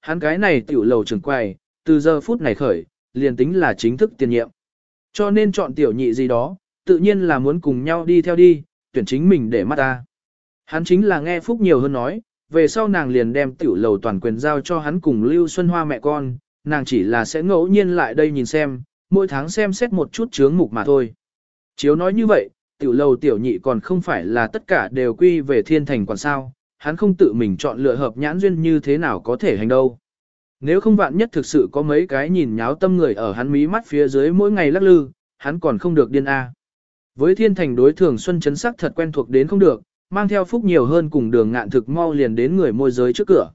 Hắn cái này tiểu lầu trưởng quầy, từ giờ phút này khởi, liền tính là chính thức tiền nhiệm. Cho nên chọn tiểu nhị gì đó, tự nhiên là muốn cùng nhau đi theo đi, tuyển chính mình để mắt ta. Hắn chính là nghe Phúc nhiều hơn nói, về sau nàng liền đem tiểu lầu toàn quyền giao cho hắn cùng Lưu Xuân Hoa mẹ con, nàng chỉ là sẽ ngẫu nhiên lại đây nhìn xem, mỗi tháng xem xét một chút chướng mục mà thôi. Chiếu nói như vậy, tiểu lầu tiểu nhị còn không phải là tất cả đều quy về thiên thành còn sao, hắn không tự mình chọn lựa hợp nhãn duyên như thế nào có thể hành đâu. Nếu không vạn nhất thực sự có mấy cái nhìn nháo tâm người ở hắn mí mắt phía dưới mỗi ngày lắc lư, hắn còn không được điên A. Với thiên thành đối thường Xuân Chấn sắc thật quen thuộc đến không được, mang theo phúc nhiều hơn cùng đường ngạn thực mau liền đến người môi giới trước cửa.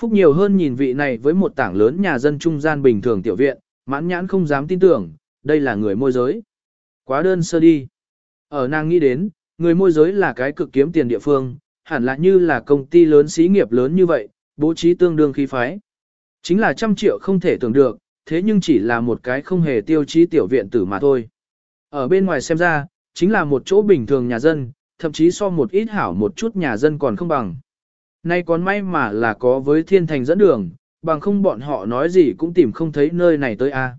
Phúc nhiều hơn nhìn vị này với một tảng lớn nhà dân trung gian bình thường tiểu viện, mãn nhãn không dám tin tưởng, đây là người môi giới. Quá đơn sơ đi. Ở nàng nghĩ đến, người môi giới là cái cực kiếm tiền địa phương, hẳn là như là công ty lớn xí nghiệp lớn như vậy, bố trí tương đương khí phái. Chính là trăm triệu không thể tưởng được, thế nhưng chỉ là một cái không hề tiêu chí tiểu viện tử mà thôi. Ở bên ngoài xem ra, chính là một chỗ bình thường nhà dân, thậm chí so một ít hảo một chút nhà dân còn không bằng. Nay còn may mà là có với thiên thành dẫn đường, bằng không bọn họ nói gì cũng tìm không thấy nơi này tới a.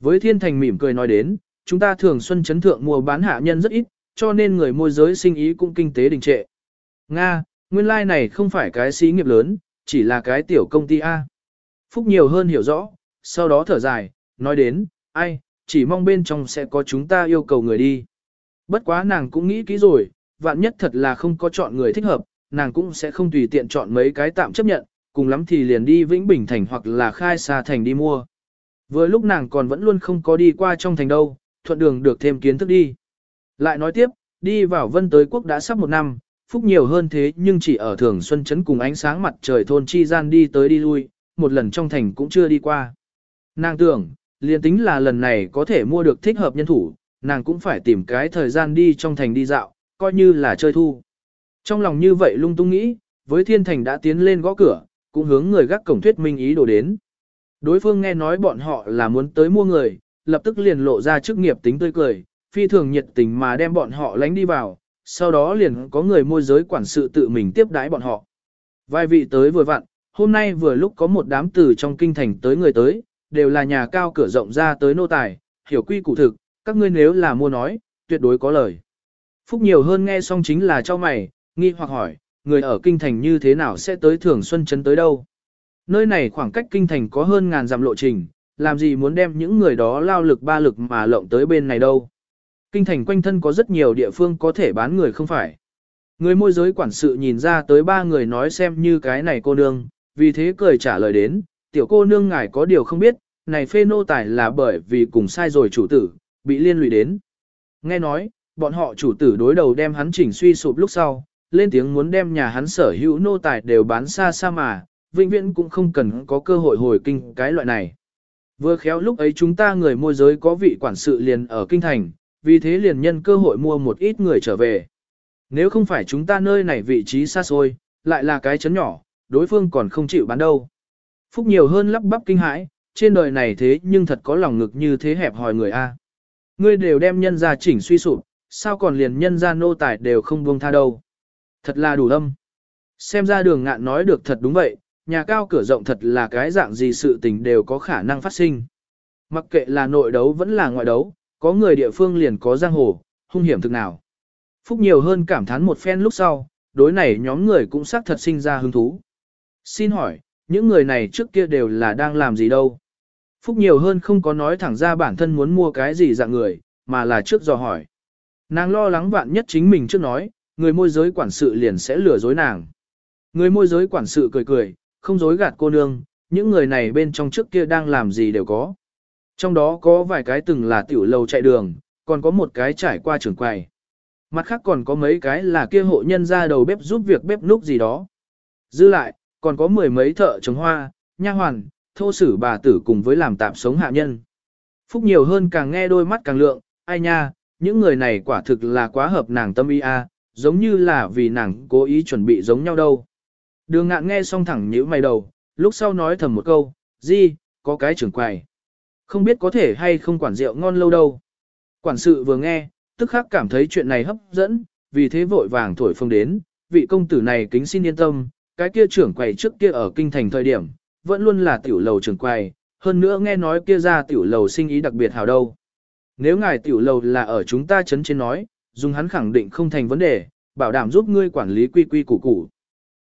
Với thiên thành mỉm cười nói đến, chúng ta thường xuân chấn thượng mua bán hạ nhân rất ít, cho nên người môi giới sinh ý cũng kinh tế đình trệ. Nga, nguyên lai like này không phải cái xí nghiệp lớn, chỉ là cái tiểu công ty A. Phúc nhiều hơn hiểu rõ, sau đó thở dài, nói đến, ai, chỉ mong bên trong sẽ có chúng ta yêu cầu người đi. Bất quá nàng cũng nghĩ kỹ rồi, vạn nhất thật là không có chọn người thích hợp, nàng cũng sẽ không tùy tiện chọn mấy cái tạm chấp nhận, cùng lắm thì liền đi Vĩnh Bình Thành hoặc là khai Sa thành đi mua. Vừa lúc nàng còn vẫn luôn không có đi qua trong thành đâu, thuận đường được thêm kiến thức đi. Lại nói tiếp, đi vào vân tới quốc đã sắp một năm, phúc nhiều hơn thế nhưng chỉ ở thường xuân chấn cùng ánh sáng mặt trời thôn chi gian đi tới đi lui, một lần trong thành cũng chưa đi qua. Nàng tưởng, liền tính là lần này có thể mua được thích hợp nhân thủ, nàng cũng phải tìm cái thời gian đi trong thành đi dạo, coi như là chơi thu. Trong lòng như vậy lung tung nghĩ, với thiên thành đã tiến lên gõ cửa, cũng hướng người gác cổng thuyết minh ý đồ đến. Đối phương nghe nói bọn họ là muốn tới mua người, lập tức liền lộ ra chức nghiệp tính tươi cười, phi thường nhiệt tình mà đem bọn họ lánh đi vào, sau đó liền có người môi giới quản sự tự mình tiếp đái bọn họ. Vài vị tới vừa vặn, hôm nay vừa lúc có một đám từ trong kinh thành tới người tới, đều là nhà cao cửa rộng ra tới nô tài, hiểu quy củ thực, các ngươi nếu là mua nói, tuyệt đối có lời. Phúc nhiều hơn nghe xong chính là cho mày, nghi hoặc hỏi, người ở kinh thành như thế nào sẽ tới thường xuân trấn tới đâu? Nơi này khoảng cách kinh thành có hơn ngàn dặm lộ trình, làm gì muốn đem những người đó lao lực ba lực mà lộng tới bên này đâu? Kinh thành quanh thân có rất nhiều địa phương có thể bán người không phải. Người môi giới quản sự nhìn ra tới ba người nói xem như cái này cô nương, vì thế cười trả lời đến, tiểu cô nương ngài có điều không biết, này phê nô tài là bởi vì cùng sai rồi chủ tử, bị liên lụy đến. Nghe nói, bọn họ chủ tử đối đầu đem hắn chỉnh suy sụp lúc sau, lên tiếng muốn đem nhà hắn sở hữu nô tài đều bán xa xa mà, vĩnh viễn cũng không cần có cơ hội hồi kinh cái loại này. Vừa khéo lúc ấy chúng ta người môi giới có vị quản sự liền ở kinh thành, vì thế liền nhân cơ hội mua một ít người trở về. Nếu không phải chúng ta nơi này vị trí xa xôi, lại là cái chấn nhỏ, đối phương còn không chịu bán đâu. Phúc nhiều hơn lắp bắp kinh hãi, trên đời này thế nhưng thật có lòng ngực như thế hẹp hòi người A. Ngươi đều đem nhân ra chỉnh suy sụp, sao còn liền nhân ra nô tài đều không buông tha đâu. Thật là đủ âm. Xem ra đường ngạn nói được thật đúng vậy, nhà cao cửa rộng thật là cái dạng gì sự tình đều có khả năng phát sinh. Mặc kệ là nội đấu vẫn là ngoại đấu, có người địa phương liền có giang hồ, hung hiểm thực nào. Phúc nhiều hơn cảm thán một phen lúc sau, đối này nhóm người cũng xác thật sinh ra hứng thú. Xin hỏi, những người này trước kia đều là đang làm gì đâu? Phúc nhiều hơn không có nói thẳng ra bản thân muốn mua cái gì dạng người, mà là trước dò hỏi. Nàng lo lắng vạn nhất chính mình trước nói, người môi giới quản sự liền sẽ lừa dối nàng. Người môi giới quản sự cười cười, không dối gạt cô nương, những người này bên trong trước kia đang làm gì đều có. Trong đó có vài cái từng là tiểu lầu chạy đường, còn có một cái trải qua trường quầy. Mặt khác còn có mấy cái là kia hộ nhân ra đầu bếp giúp việc bếp núc gì đó. Dư lại, còn có mười mấy thợ trồng hoa, nha hoàn, thô sử bà tử cùng với làm tạm sống hạ nhân. Phúc nhiều hơn càng nghe đôi mắt càng lượng, ai nha, những người này quả thực là quá hợp nàng tâm ý a, giống như là vì nàng cố ý chuẩn bị giống nhau đâu. Đường ngạn nghe xong thẳng nhíu mày đầu, lúc sau nói thầm một câu, gì, có cái trưởng quầy. Không biết có thể hay không quản rượu ngon lâu đâu. Quản sự vừa nghe, tức khắc cảm thấy chuyện này hấp dẫn, vì thế vội vàng thổi phồng đến, vị công tử này kính xin yên tâm, cái kia trưởng quầy trước kia ở kinh thành thời điểm, vẫn luôn là tiểu lầu trưởng quầy, hơn nữa nghe nói kia ra tiểu lầu sinh ý đặc biệt hào đâu. Nếu ngài tiểu lầu là ở chúng ta chấn trên nói, dùng hắn khẳng định không thành vấn đề, bảo đảm giúp ngươi quản lý quy quy củ củ.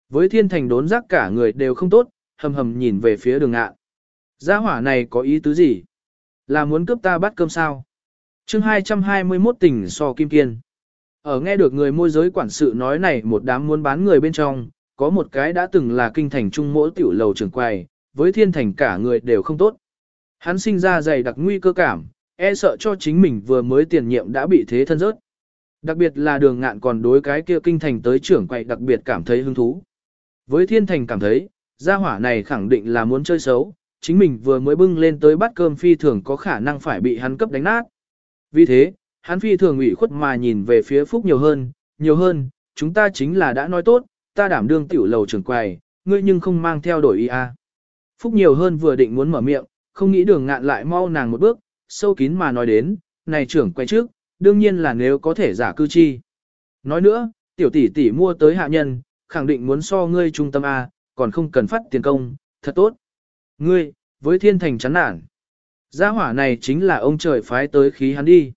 Với thiên thành đốn giác cả người đều không tốt, hầm hầm nhìn về phía đường ngạn. Gia hỏa này có ý tứ gì? Là muốn cướp ta bắt cơm sao? chương 221 tỉnh so kim kiên. Ở nghe được người môi giới quản sự nói này một đám muốn bán người bên trong, có một cái đã từng là kinh thành trung mỗi tiểu lầu trưởng quầy, với thiên thành cả người đều không tốt. Hắn sinh ra dày đặc nguy cơ cảm, e sợ cho chính mình vừa mới tiền nhiệm đã bị thế thân rớt. Đặc biệt là đường ngạn còn đối cái kia kinh thành tới trưởng quầy đặc biệt cảm thấy hứng thú. Với thiên thành cảm thấy, gia hỏa này khẳng định là muốn chơi xấu, chính mình vừa mới bưng lên tới bát cơm phi thường có khả năng phải bị hắn cấp đánh nát. Vì thế, hắn phi thường ủy khuất mà nhìn về phía Phúc nhiều hơn, nhiều hơn, chúng ta chính là đã nói tốt, ta đảm đương tiểu lầu trưởng quầy, ngươi nhưng không mang theo đổi ý a. Phúc nhiều hơn vừa định muốn mở miệng, không nghĩ đường ngạn lại mau nàng một bước, sâu kín mà nói đến, này trưởng quay trước, đương nhiên là nếu có thể giả cư chi. Nói nữa, tiểu tỷ tỷ mua tới hạ nhân, khẳng định muốn so ngươi trung tâm A, còn không cần phát tiền công, thật tốt. Ngươi, với thiên thành chán nản. Gia hỏa này chính là ông trời phái tới khí hắn đi.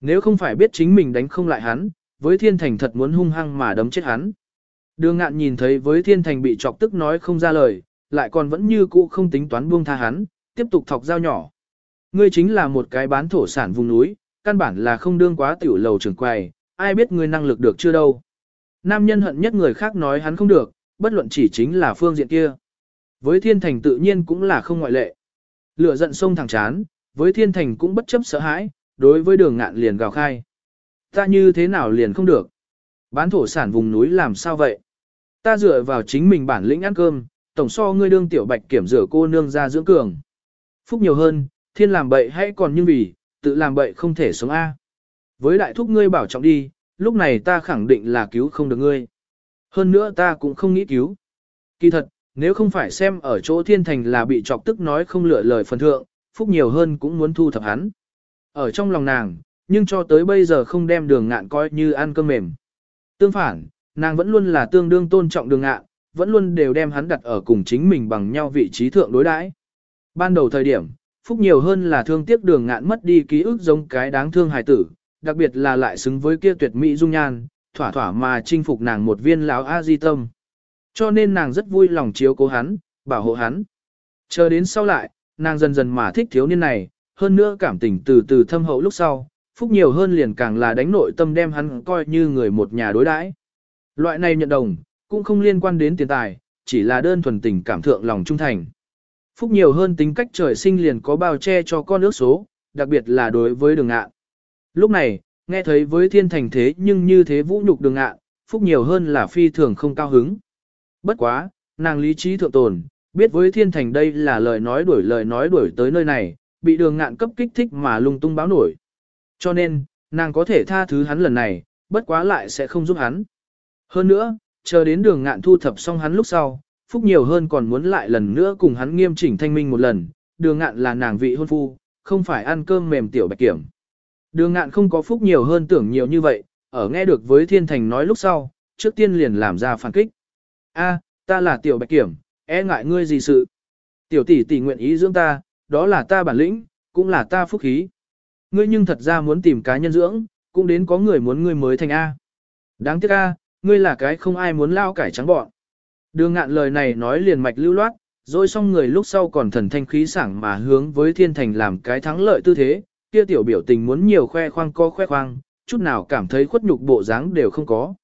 Nếu không phải biết chính mình đánh không lại hắn, với thiên thành thật muốn hung hăng mà đấm chết hắn. Đường ngạn nhìn thấy với thiên thành bị chọc tức nói không ra lời, lại còn vẫn như cũ không tính toán buông tha hắn, tiếp tục thọc dao nhỏ. Ngươi chính là một cái bán thổ sản vùng núi, căn bản là không đương quá tiểu lầu trưởng quầy, ai biết ngươi năng lực được chưa đâu. Nam nhân hận nhất người khác nói hắn không được, bất luận chỉ chính là phương diện kia. Với thiên thành tự nhiên cũng là không ngoại lệ. Lửa giận sông thẳng chán, với thiên thành cũng bất chấp sợ hãi, đối với đường ngạn liền gào khai. Ta như thế nào liền không được? Bán thổ sản vùng núi làm sao vậy? Ta dựa vào chính mình bản lĩnh ăn cơm, tổng so ngươi đương tiểu bạch kiểm rửa cô nương ra dưỡng cường. Phúc nhiều hơn, thiên làm bậy hãy còn như vì, tự làm bậy không thể sống A. À. Với đại thúc ngươi bảo trọng đi, lúc này ta khẳng định là cứu không được ngươi. Hơn nữa ta cũng không nghĩ cứu. Kỳ thật, nếu không phải xem ở chỗ thiên thành là bị chọc tức nói không lựa lời phần thượng, phúc nhiều hơn cũng muốn thu thập hắn. Ở trong lòng nàng, nhưng cho tới bây giờ không đem đường ngạn coi như ăn cơm mềm. Tương phản, nàng vẫn luôn là tương đương tôn trọng đường ngạn, vẫn luôn đều đem hắn đặt ở cùng chính mình bằng nhau vị trí thượng đối đãi. Ban đầu thời điểm, phúc nhiều hơn là thương tiếc đường ngạn mất đi ký ức giống cái đáng thương hài tử, đặc biệt là lại xứng với kia tuyệt mỹ dung nhan, thỏa thỏa mà chinh phục nàng một viên lão a di tâm. Cho nên nàng rất vui lòng chiếu cố hắn, bảo hộ hắn. Chờ đến sau lại, nàng dần dần mà thích thiếu niên này, hơn nữa cảm tình từ từ thâm hậu lúc sau, phúc nhiều hơn liền càng là đánh nội tâm đem hắn coi như người một nhà đối đãi. Loại này nhận đồng, cũng không liên quan đến tiền tài, chỉ là đơn thuần tình cảm thượng lòng trung thành. Phúc nhiều hơn tính cách trời sinh liền có bao che cho con ước số, đặc biệt là đối với đường ngạn. Lúc này, nghe thấy với thiên thành thế nhưng như thế vũ nhục đường ngạn, Phúc nhiều hơn là phi thường không cao hứng. Bất quá, nàng lý trí thượng tồn, biết với thiên thành đây là lời nói đuổi lời nói đuổi tới nơi này, bị đường ngạn cấp kích thích mà lung tung báo nổi. Cho nên, nàng có thể tha thứ hắn lần này, bất quá lại sẽ không giúp hắn. Hơn nữa, chờ đến đường ngạn thu thập xong hắn lúc sau, Phúc nhiều hơn còn muốn lại lần nữa cùng hắn nghiêm chỉnh thanh minh một lần, đường ngạn là nàng vị hôn phu, không phải ăn cơm mềm tiểu bạch kiểm. Đường ngạn không có Phúc nhiều hơn tưởng nhiều như vậy, ở nghe được với thiên thành nói lúc sau, trước tiên liền làm ra phản kích. A, ta là tiểu bạch kiểm, e ngại ngươi gì sự. Tiểu tỷ tỷ nguyện ý dưỡng ta, đó là ta bản lĩnh, cũng là ta phúc khí. Ngươi nhưng thật ra muốn tìm cá nhân dưỡng, cũng đến có người muốn ngươi mới thành A. Đáng tiếc A, ngươi là cái không ai muốn lao cải trắng bọn. Đường ngạn lời này nói liền mạch lưu loát, rồi xong người lúc sau còn thần thanh khí sảng mà hướng với thiên thành làm cái thắng lợi tư thế, kia tiểu biểu tình muốn nhiều khoe khoang co khoe khoang, chút nào cảm thấy khuất nhục bộ dáng đều không có.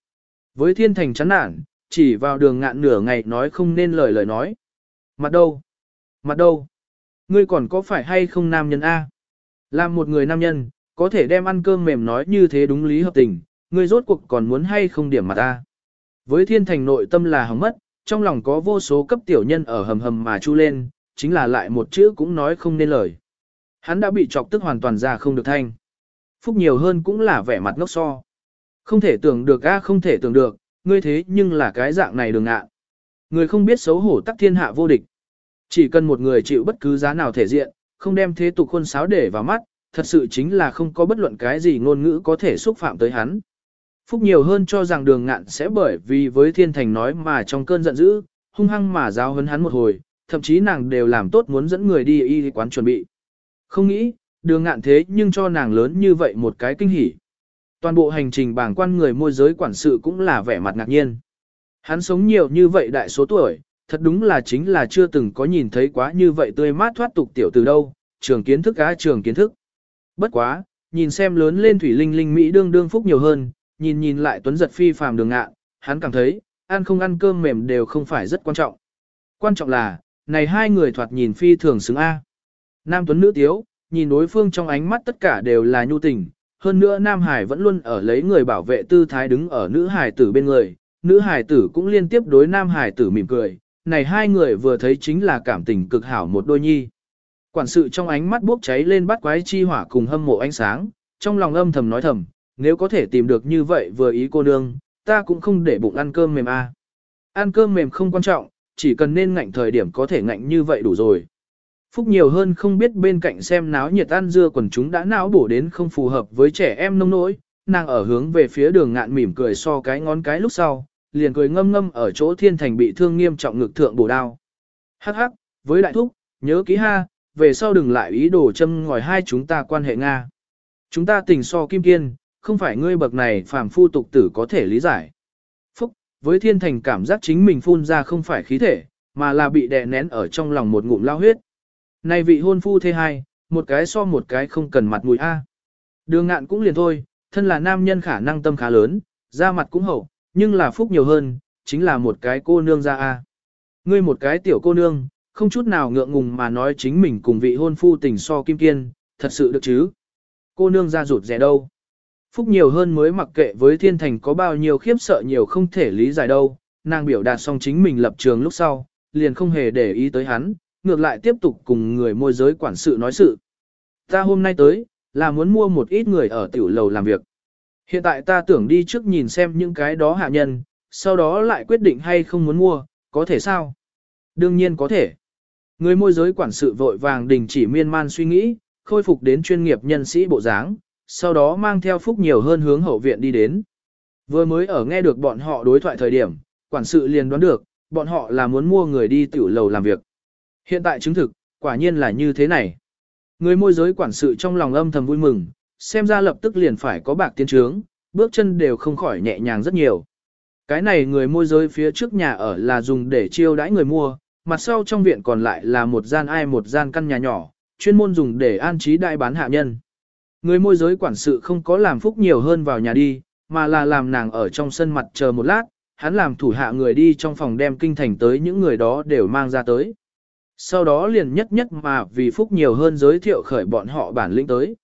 Với thiên thành chán nản, chỉ vào đường ngạn nửa ngày nói không nên lời lời nói. Mặt đâu? Mặt đâu? Ngươi còn có phải hay không nam nhân A? Làm một người nam nhân, có thể đem ăn cơm mềm nói như thế đúng lý hợp tình, ngươi rốt cuộc còn muốn hay không điểm mặt A? Với thiên thành nội tâm là hỏng mất, trong lòng có vô số cấp tiểu nhân ở hầm hầm mà chu lên, chính là lại một chữ cũng nói không nên lời. Hắn đã bị chọc tức hoàn toàn ra không được thanh. Phúc nhiều hơn cũng là vẻ mặt ngốc so. Không thể tưởng được a không thể tưởng được, ngươi thế nhưng là cái dạng này đường ạ. Người không biết xấu hổ tắc thiên hạ vô địch. Chỉ cần một người chịu bất cứ giá nào thể diện, không đem thế tục khuôn sáo để vào mắt, thật sự chính là không có bất luận cái gì ngôn ngữ có thể xúc phạm tới hắn. Phúc nhiều hơn cho rằng đường ngạn sẽ bởi vì với thiên thành nói mà trong cơn giận dữ, hung hăng mà giáo hấn hắn một hồi, thậm chí nàng đều làm tốt muốn dẫn người đi y quán chuẩn bị. Không nghĩ, đường ngạn thế nhưng cho nàng lớn như vậy một cái kinh hỉ. Toàn bộ hành trình bảng quan người môi giới quản sự cũng là vẻ mặt ngạc nhiên. Hắn sống nhiều như vậy đại số tuổi, thật đúng là chính là chưa từng có nhìn thấy quá như vậy tươi mát thoát tục tiểu từ đâu, trường kiến thức á trường kiến thức. Bất quá, nhìn xem lớn lên thủy linh linh Mỹ đương đương phúc nhiều hơn, nhìn nhìn lại tuấn giật phi phàm đường ngạ, hắn cảm thấy, ăn không ăn cơm mềm đều không phải rất quan trọng. Quan trọng là, này hai người thoạt nhìn phi thường xứng A. Nam tuấn nữ tiếu, nhìn đối phương trong ánh mắt tất cả đều là nhu tình, hơn nữa Nam Hải vẫn luôn ở lấy người bảo vệ tư thái đứng ở nữ hải tử bên người, nữ hải tử cũng liên tiếp đối Nam Hải tử mỉm cười, này hai người vừa thấy chính là cảm tình cực hảo một đôi nhi. Quản sự trong ánh mắt bốc cháy lên bắt quái chi hỏa cùng hâm mộ ánh sáng, trong lòng âm thầm nói thầm, nếu có thể tìm được như vậy vừa ý cô nương, ta cũng không để bụng ăn cơm mềm a. À. Ăn cơm mềm không quan trọng, chỉ cần nên ngạnh thời điểm có thể ngạnh như vậy đủ rồi. Phúc nhiều hơn không biết bên cạnh xem náo nhiệt ăn dưa quần chúng đã não bổ đến không phù hợp với trẻ em nông nỗi, nàng ở hướng về phía đường ngạn mỉm cười so cái ngón cái lúc sau, liền cười ngâm ngâm ở chỗ thiên thành bị thương nghiêm trọng ngực thượng bổ đao. Hắc hắc, với đại thúc, nhớ ký ha, về sau đừng lại ý đồ châm ngòi hai chúng ta quan hệ Nga. Chúng ta tình so kim kiên, không phải ngươi bậc này phàm phu tục tử có thể lý giải. Phúc, với thiên thành cảm giác chính mình phun ra không phải khí thể, mà là bị đè nén ở trong lòng một ngụm lao huyết. Này vị hôn phu thế hai, một cái so một cái không cần mặt mũi A. Đường ngạn cũng liền thôi, thân là nam nhân khả năng tâm khá lớn, da mặt cũng hậu, nhưng là phúc nhiều hơn, chính là một cái cô nương ra A. Ngươi một cái tiểu cô nương, không chút nào ngượng ngùng mà nói chính mình cùng vị hôn phu tình so kim kiên, thật sự được chứ. Cô nương ra rụt rẻ đâu. Phúc nhiều hơn mới mặc kệ với thiên thành có bao nhiêu khiếp sợ nhiều không thể lý giải đâu, nàng biểu đạt xong chính mình lập trường lúc sau, liền không hề để ý tới hắn, ngược lại tiếp tục cùng người môi giới quản sự nói sự. Ta hôm nay tới, là muốn mua một ít người ở tiểu lầu làm việc. Hiện tại ta tưởng đi trước nhìn xem những cái đó hạ nhân, sau đó lại quyết định hay không muốn mua, có thể sao? Đương nhiên có thể. Người môi giới quản sự vội vàng đình chỉ miên man suy nghĩ, khôi phục đến chuyên nghiệp nhân sĩ bộ dáng, sau đó mang theo phúc nhiều hơn hướng hậu viện đi đến. Vừa mới ở nghe được bọn họ đối thoại thời điểm, quản sự liền đoán được, bọn họ là muốn mua người đi tiểu lầu làm việc. Hiện tại chứng thực, quả nhiên là như thế này. Người môi giới quản sự trong lòng âm thầm vui mừng, xem ra lập tức liền phải có bạc tiến trướng, bước chân đều không khỏi nhẹ nhàng rất nhiều. Cái này người môi giới phía trước nhà ở là dùng để chiêu đãi người mua, mặt sau trong viện còn lại là một gian ai một gian căn nhà nhỏ, chuyên môn dùng để an trí đại bán hạ nhân. Người môi giới quản sự không có làm phúc nhiều hơn vào nhà đi, mà là làm nàng ở trong sân mặt chờ một lát, hắn làm thủ hạ người đi trong phòng đem kinh thành tới những người đó đều mang ra tới. Sau đó liền nhất nhất mà vì Phúc nhiều hơn giới thiệu khởi bọn họ bản lĩnh tới.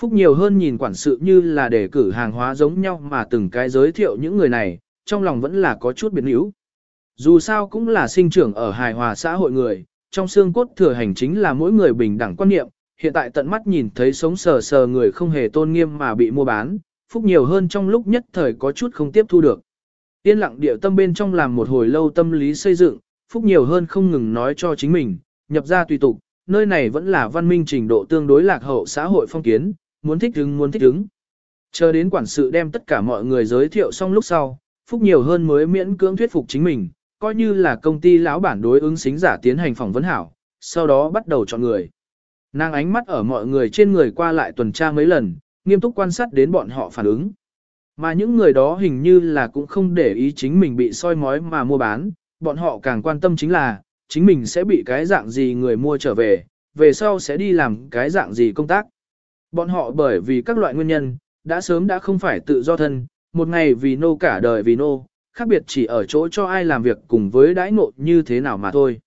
Phúc nhiều hơn nhìn quản sự như là để cử hàng hóa giống nhau mà từng cái giới thiệu những người này, trong lòng vẫn là có chút biến yếu. Dù sao cũng là sinh trưởng ở hài hòa xã hội người, trong xương cốt thừa hành chính là mỗi người bình đẳng quan niệm, hiện tại tận mắt nhìn thấy sống sờ sờ người không hề tôn nghiêm mà bị mua bán, Phúc nhiều hơn trong lúc nhất thời có chút không tiếp thu được. Yên lặng điệu tâm bên trong làm một hồi lâu tâm lý xây dựng, Phúc nhiều hơn không ngừng nói cho chính mình, nhập ra tùy tục, nơi này vẫn là văn minh trình độ tương đối lạc hậu xã hội phong kiến, muốn thích ứng muốn thích ứng. Chờ đến quản sự đem tất cả mọi người giới thiệu xong lúc sau, Phúc nhiều hơn mới miễn cưỡng thuyết phục chính mình, coi như là công ty lão bản đối ứng xính giả tiến hành phỏng vấn hảo, sau đó bắt đầu chọn người. Nàng ánh mắt ở mọi người trên người qua lại tuần tra mấy lần, nghiêm túc quan sát đến bọn họ phản ứng. Mà những người đó hình như là cũng không để ý chính mình bị soi mói mà mua bán, bọn họ càng quan tâm chính là, chính mình sẽ bị cái dạng gì người mua trở về, về sau sẽ đi làm cái dạng gì công tác. Bọn họ bởi vì các loại nguyên nhân, đã sớm đã không phải tự do thân, một ngày vì nô cả đời vì nô, khác biệt chỉ ở chỗ cho ai làm việc cùng với đãi ngộ như thế nào mà thôi.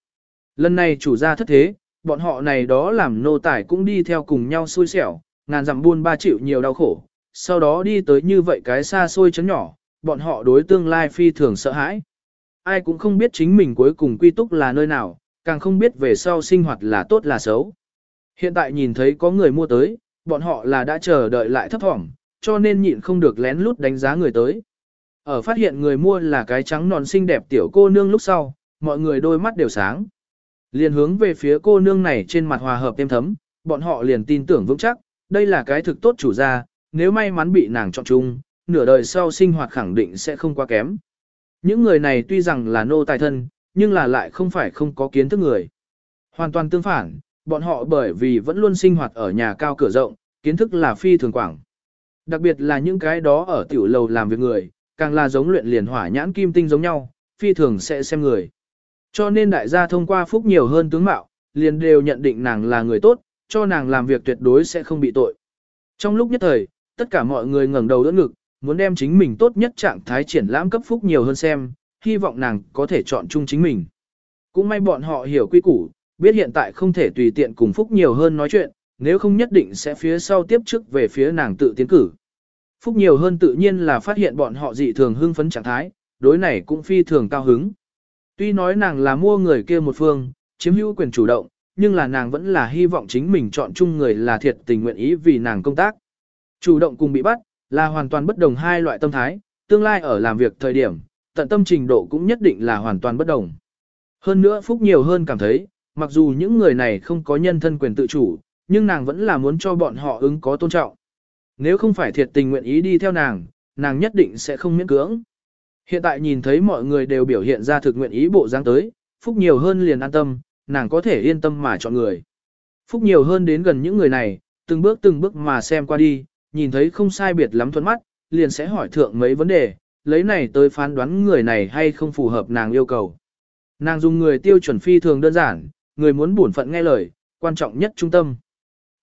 Lần này chủ gia thất thế, bọn họ này đó làm nô tài cũng đi theo cùng nhau xui xẻo, ngàn dặm buôn ba chịu nhiều đau khổ, sau đó đi tới như vậy cái xa xôi chấn nhỏ, bọn họ đối tương lai phi thường sợ hãi ai cũng không biết chính mình cuối cùng quy túc là nơi nào, càng không biết về sau sinh hoạt là tốt là xấu. Hiện tại nhìn thấy có người mua tới, bọn họ là đã chờ đợi lại thấp thỏm, cho nên nhịn không được lén lút đánh giá người tới. Ở phát hiện người mua là cái trắng non xinh đẹp tiểu cô nương lúc sau, mọi người đôi mắt đều sáng. Liền hướng về phía cô nương này trên mặt hòa hợp êm thấm, bọn họ liền tin tưởng vững chắc, đây là cái thực tốt chủ gia, nếu may mắn bị nàng chọn chung, nửa đời sau sinh hoạt khẳng định sẽ không quá kém. Những người này tuy rằng là nô tài thân, nhưng là lại không phải không có kiến thức người. Hoàn toàn tương phản, bọn họ bởi vì vẫn luôn sinh hoạt ở nhà cao cửa rộng, kiến thức là phi thường quảng. Đặc biệt là những cái đó ở tiểu lầu làm việc người, càng là giống luyện liền hỏa nhãn kim tinh giống nhau, phi thường sẽ xem người. Cho nên đại gia thông qua phúc nhiều hơn tướng mạo, liền đều nhận định nàng là người tốt, cho nàng làm việc tuyệt đối sẽ không bị tội. Trong lúc nhất thời, tất cả mọi người ngẩng đầu đỡ ngực, muốn đem chính mình tốt nhất trạng thái triển lãm cấp phúc nhiều hơn xem, hy vọng nàng có thể chọn chung chính mình. Cũng may bọn họ hiểu quy củ, biết hiện tại không thể tùy tiện cùng phúc nhiều hơn nói chuyện, nếu không nhất định sẽ phía sau tiếp trước về phía nàng tự tiến cử. Phúc nhiều hơn tự nhiên là phát hiện bọn họ dị thường hưng phấn trạng thái, đối này cũng phi thường cao hứng. Tuy nói nàng là mua người kia một phương, chiếm hữu quyền chủ động, nhưng là nàng vẫn là hy vọng chính mình chọn chung người là thiệt tình nguyện ý vì nàng công tác. Chủ động cùng bị bắt, là hoàn toàn bất đồng hai loại tâm thái, tương lai ở làm việc thời điểm, tận tâm trình độ cũng nhất định là hoàn toàn bất đồng. Hơn nữa Phúc nhiều hơn cảm thấy, mặc dù những người này không có nhân thân quyền tự chủ, nhưng nàng vẫn là muốn cho bọn họ ứng có tôn trọng. Nếu không phải thiệt tình nguyện ý đi theo nàng, nàng nhất định sẽ không miễn cưỡng. Hiện tại nhìn thấy mọi người đều biểu hiện ra thực nguyện ý bộ dáng tới, Phúc nhiều hơn liền an tâm, nàng có thể yên tâm mà chọn người. Phúc nhiều hơn đến gần những người này, từng bước từng bước mà xem qua đi, nhìn thấy không sai biệt lắm thuận mắt, liền sẽ hỏi thượng mấy vấn đề, lấy này tới phán đoán người này hay không phù hợp nàng yêu cầu. Nàng dùng người tiêu chuẩn phi thường đơn giản, người muốn bổn phận nghe lời, quan trọng nhất trung tâm.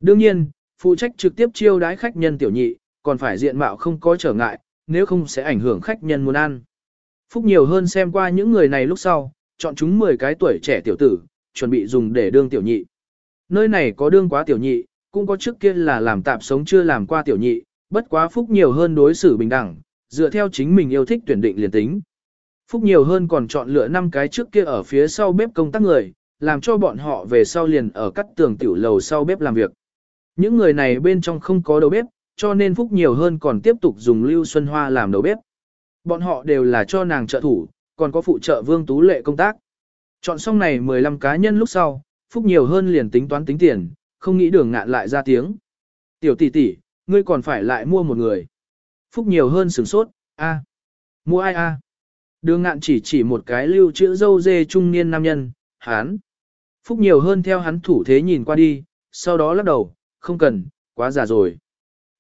Đương nhiên, phụ trách trực tiếp chiêu đái khách nhân tiểu nhị, còn phải diện mạo không có trở ngại, nếu không sẽ ảnh hưởng khách nhân muốn ăn. Phúc nhiều hơn xem qua những người này lúc sau, chọn chúng 10 cái tuổi trẻ tiểu tử, chuẩn bị dùng để đương tiểu nhị. Nơi này có đương quá tiểu nhị, cũng có trước kia là làm tạp sống chưa làm qua tiểu nhị, bất quá Phúc nhiều hơn đối xử bình đẳng, dựa theo chính mình yêu thích tuyển định liền tính. Phúc nhiều hơn còn chọn lựa 5 cái trước kia ở phía sau bếp công tác người, làm cho bọn họ về sau liền ở cắt tường tiểu lầu sau bếp làm việc. Những người này bên trong không có đầu bếp, cho nên Phúc nhiều hơn còn tiếp tục dùng Lưu Xuân Hoa làm đầu bếp. Bọn họ đều là cho nàng trợ thủ, còn có phụ trợ Vương Tú Lệ công tác. Chọn xong này 15 cá nhân lúc sau, Phúc nhiều hơn liền tính toán tính tiền, không nghĩ đường ngạn lại ra tiếng. Tiểu tỷ tỷ, ngươi còn phải lại mua một người. Phúc nhiều hơn sửng sốt, a, mua ai a? Đường ngạn chỉ chỉ một cái lưu chữ dâu dê trung niên nam nhân, hán. Phúc nhiều hơn theo hắn thủ thế nhìn qua đi, sau đó lắc đầu, không cần, quá già rồi.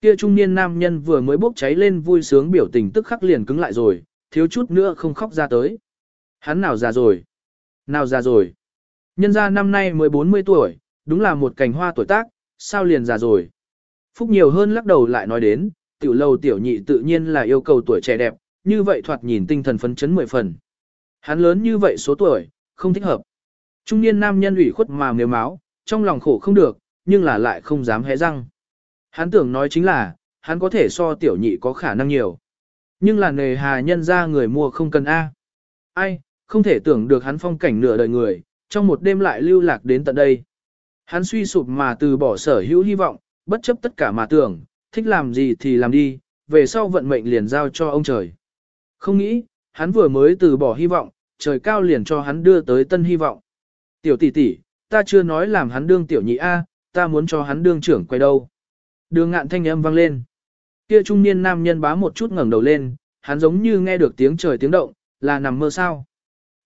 Kia trung niên nam nhân vừa mới bốc cháy lên vui sướng biểu tình tức khắc liền cứng lại rồi, thiếu chút nữa không khóc ra tới. Hắn nào già rồi? Nào già rồi? Nhân ra năm nay mới 40 tuổi, đúng là một cành hoa tuổi tác, sao liền già rồi? Phúc nhiều hơn lắc đầu lại nói đến, tiểu lâu tiểu nhị tự nhiên là yêu cầu tuổi trẻ đẹp, như vậy thoạt nhìn tinh thần phấn chấn mười phần. Hắn lớn như vậy số tuổi, không thích hợp. Trung niên nam nhân ủy khuất mà nếu máu, trong lòng khổ không được, nhưng là lại không dám hé răng. Hắn tưởng nói chính là, hắn có thể so tiểu nhị có khả năng nhiều. Nhưng là nề hà nhân ra người mua không cần A. Ai, không thể tưởng được hắn phong cảnh nửa đời người, trong một đêm lại lưu lạc đến tận đây. Hắn suy sụp mà từ bỏ sở hữu hy vọng, bất chấp tất cả mà tưởng, thích làm gì thì làm đi, về sau vận mệnh liền giao cho ông trời. Không nghĩ, hắn vừa mới từ bỏ hy vọng, trời cao liền cho hắn đưa tới tân hy vọng. Tiểu tỷ tỷ, ta chưa nói làm hắn đương tiểu nhị A, ta muốn cho hắn đương trưởng quay đâu. Đường ngạn thanh âm vang lên. Kia trung niên nam nhân bá một chút ngẩng đầu lên, hắn giống như nghe được tiếng trời tiếng động, là nằm mơ sao.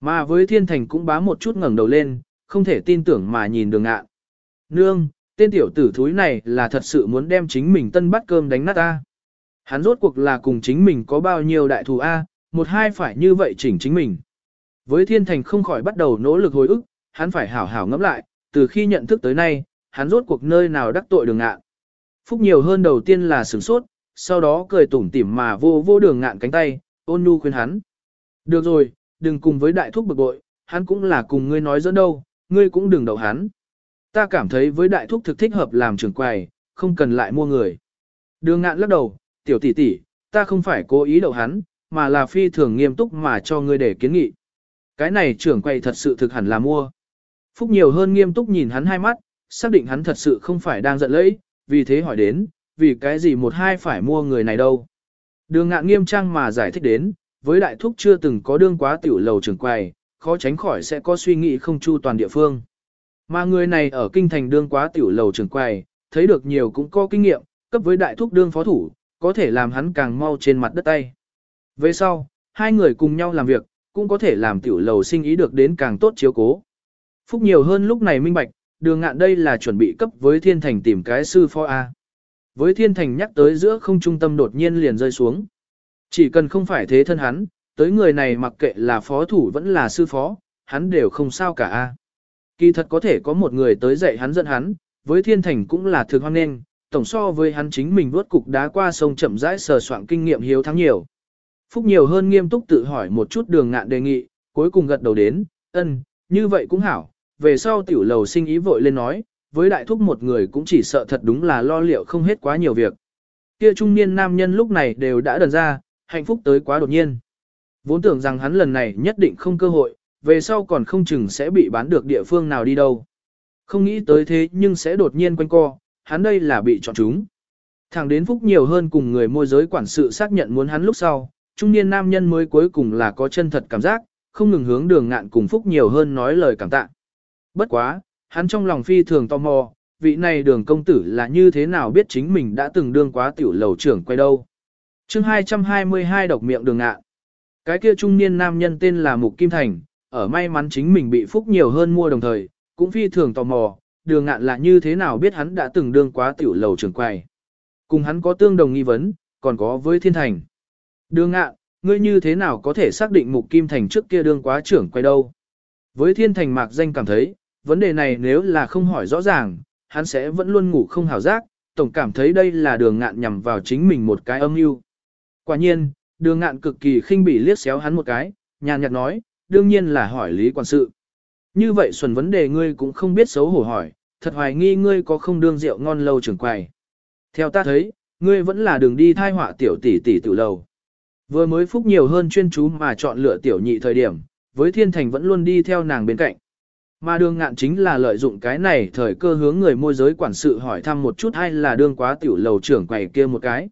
Mà với thiên thành cũng bá một chút ngẩng đầu lên, không thể tin tưởng mà nhìn đường ngạn. Nương, tên tiểu tử thúi này là thật sự muốn đem chính mình tân bắt cơm đánh nát ta. Hắn rốt cuộc là cùng chính mình có bao nhiêu đại thù A, một hai phải như vậy chỉnh chính mình. Với thiên thành không khỏi bắt đầu nỗ lực hồi ức, hắn phải hảo hảo ngẫm lại, từ khi nhận thức tới nay, hắn rốt cuộc nơi nào đắc tội đường ngạn. Phúc nhiều hơn đầu tiên là sửng sốt, sau đó cười tủm tỉm mà vô vô đường ngạn cánh tay, ôn nhu khuyên hắn. Được rồi, đừng cùng với đại thúc bực bội, hắn cũng là cùng ngươi nói dẫn đâu, ngươi cũng đừng đậu hắn. Ta cảm thấy với đại thúc thực thích hợp làm trưởng quầy, không cần lại mua người. Đường ngạn lắc đầu, tiểu tỷ tỷ, ta không phải cố ý đậu hắn, mà là phi thường nghiêm túc mà cho ngươi để kiến nghị. Cái này trưởng quầy thật sự thực hẳn là mua. Phúc nhiều hơn nghiêm túc nhìn hắn hai mắt, xác định hắn thật sự không phải đang giận lẫy, vì thế hỏi đến, vì cái gì một hai phải mua người này đâu. Đường ngạn nghiêm trang mà giải thích đến, với đại thúc chưa từng có đương quá tiểu lầu trưởng quầy, khó tránh khỏi sẽ có suy nghĩ không chu toàn địa phương. Mà người này ở kinh thành đương quá tiểu lầu trưởng quầy, thấy được nhiều cũng có kinh nghiệm, cấp với đại thúc đương phó thủ, có thể làm hắn càng mau trên mặt đất tay. Về sau, hai người cùng nhau làm việc, cũng có thể làm tiểu lầu sinh ý được đến càng tốt chiếu cố. Phúc nhiều hơn lúc này minh bạch, đường ngạn đây là chuẩn bị cấp với thiên thành tìm cái sư phó A. Với thiên thành nhắc tới giữa không trung tâm đột nhiên liền rơi xuống. Chỉ cần không phải thế thân hắn, tới người này mặc kệ là phó thủ vẫn là sư phó, hắn đều không sao cả A. Kỳ thật có thể có một người tới dạy hắn dẫn hắn, với thiên thành cũng là thực hoan nghênh, tổng so với hắn chính mình vớt cục đá qua sông chậm rãi sờ soạn kinh nghiệm hiếu thắng nhiều. Phúc nhiều hơn nghiêm túc tự hỏi một chút đường ngạn đề nghị, cuối cùng gật đầu đến, ân, như vậy cũng hảo, về sau tiểu lầu sinh ý vội lên nói, với đại thúc một người cũng chỉ sợ thật đúng là lo liệu không hết quá nhiều việc. Kia trung niên nam nhân lúc này đều đã đần ra, hạnh phúc tới quá đột nhiên. Vốn tưởng rằng hắn lần này nhất định không cơ hội, về sau còn không chừng sẽ bị bán được địa phương nào đi đâu. Không nghĩ tới thế nhưng sẽ đột nhiên quanh co, hắn đây là bị chọn chúng. Thẳng đến phúc nhiều hơn cùng người môi giới quản sự xác nhận muốn hắn lúc sau, trung niên nam nhân mới cuối cùng là có chân thật cảm giác, không ngừng hướng đường ngạn cùng phúc nhiều hơn nói lời cảm tạ. Bất quá, hắn trong lòng phi thường tò mò, vị này đường công tử là như thế nào biết chính mình đã từng đương quá tiểu lầu trưởng quay đâu. chương 222 độc miệng đường ngạn. Cái kia trung niên nam nhân tên là Mục Kim Thành, ở may mắn chính mình bị phúc nhiều hơn mua đồng thời, cũng phi thường tò mò, đường ngạn là như thế nào biết hắn đã từng đương quá tiểu lầu trưởng quay. Cùng hắn có tương đồng nghi vấn, còn có với thiên thành. Đường ngạn, ngươi như thế nào có thể xác định Mục Kim Thành trước kia đương quá trưởng quay đâu? Với thiên thành mạc danh cảm thấy, vấn đề này nếu là không hỏi rõ ràng, hắn sẽ vẫn luôn ngủ không hào giác, tổng cảm thấy đây là đường ngạn nhằm vào chính mình một cái âm mưu. Quả nhiên, đường ngạn cực kỳ khinh bỉ liếc xéo hắn một cái, nhàn nhạt nói, đương nhiên là hỏi lý quản sự. Như vậy xuẩn vấn đề ngươi cũng không biết xấu hổ hỏi, thật hoài nghi ngươi có không đương rượu ngon lâu trưởng quầy. Theo ta thấy, ngươi vẫn là đường đi thai họa tiểu tỷ tỷ tự lầu. Vừa mới phúc nhiều hơn chuyên chú mà chọn lựa tiểu nhị thời điểm, với thiên thành vẫn luôn đi theo nàng bên cạnh. Mà đường ngạn chính là lợi dụng cái này thời cơ hướng người môi giới quản sự hỏi thăm một chút hay là đương quá tiểu lầu trưởng quầy kia một cái.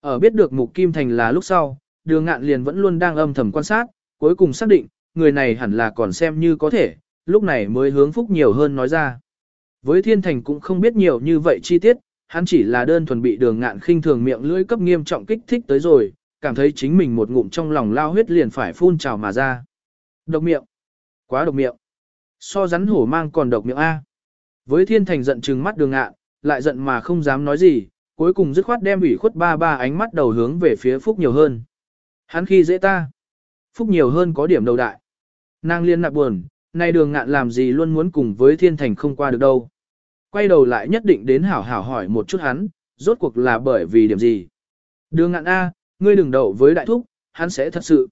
Ở biết được mục kim thành là lúc sau, đường ngạn liền vẫn luôn đang âm thầm quan sát, cuối cùng xác định, người này hẳn là còn xem như có thể, lúc này mới hướng phúc nhiều hơn nói ra. Với thiên thành cũng không biết nhiều như vậy chi tiết, hắn chỉ là đơn thuần bị đường ngạn khinh thường miệng lưỡi cấp nghiêm trọng kích thích tới rồi, cảm thấy chính mình một ngụm trong lòng lao huyết liền phải phun trào mà ra. Độc miệng. Quá độc miệng. So rắn hổ mang còn độc miệng A. Với thiên thành giận trừng mắt đường ngạn, lại giận mà không dám nói gì, cuối cùng dứt khoát đem ủy khuất ba ba ánh mắt đầu hướng về phía Phúc nhiều hơn. Hắn khi dễ ta. Phúc nhiều hơn có điểm đầu đại. Nàng liên nạp buồn, nay đường ngạn làm gì luôn muốn cùng với thiên thành không qua được đâu. Quay đầu lại nhất định đến hảo hảo hỏi một chút hắn, rốt cuộc là bởi vì điểm gì. Đường ngạn A, ngươi đừng đậu với đại thúc, hắn sẽ thật sự.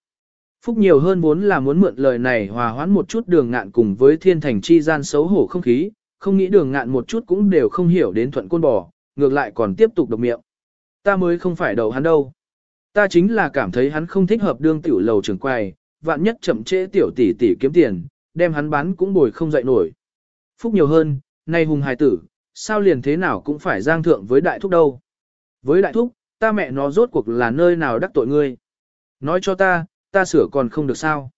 Phúc nhiều hơn vốn là muốn mượn lời này hòa hoãn một chút đường ngạn cùng với thiên thành chi gian xấu hổ không khí, không nghĩ đường ngạn một chút cũng đều không hiểu đến thuận côn bò, ngược lại còn tiếp tục độc miệng. Ta mới không phải đầu hắn đâu. Ta chính là cảm thấy hắn không thích hợp đương tiểu lầu trưởng quầy, vạn nhất chậm trễ tiểu tỷ tỷ kiếm tiền, đem hắn bán cũng bồi không dậy nổi. Phúc nhiều hơn, nay hùng hài tử, sao liền thế nào cũng phải giang thượng với đại thúc đâu. Với đại thúc, ta mẹ nó rốt cuộc là nơi nào đắc tội ngươi. Nói cho ta, ta sửa còn không được sao.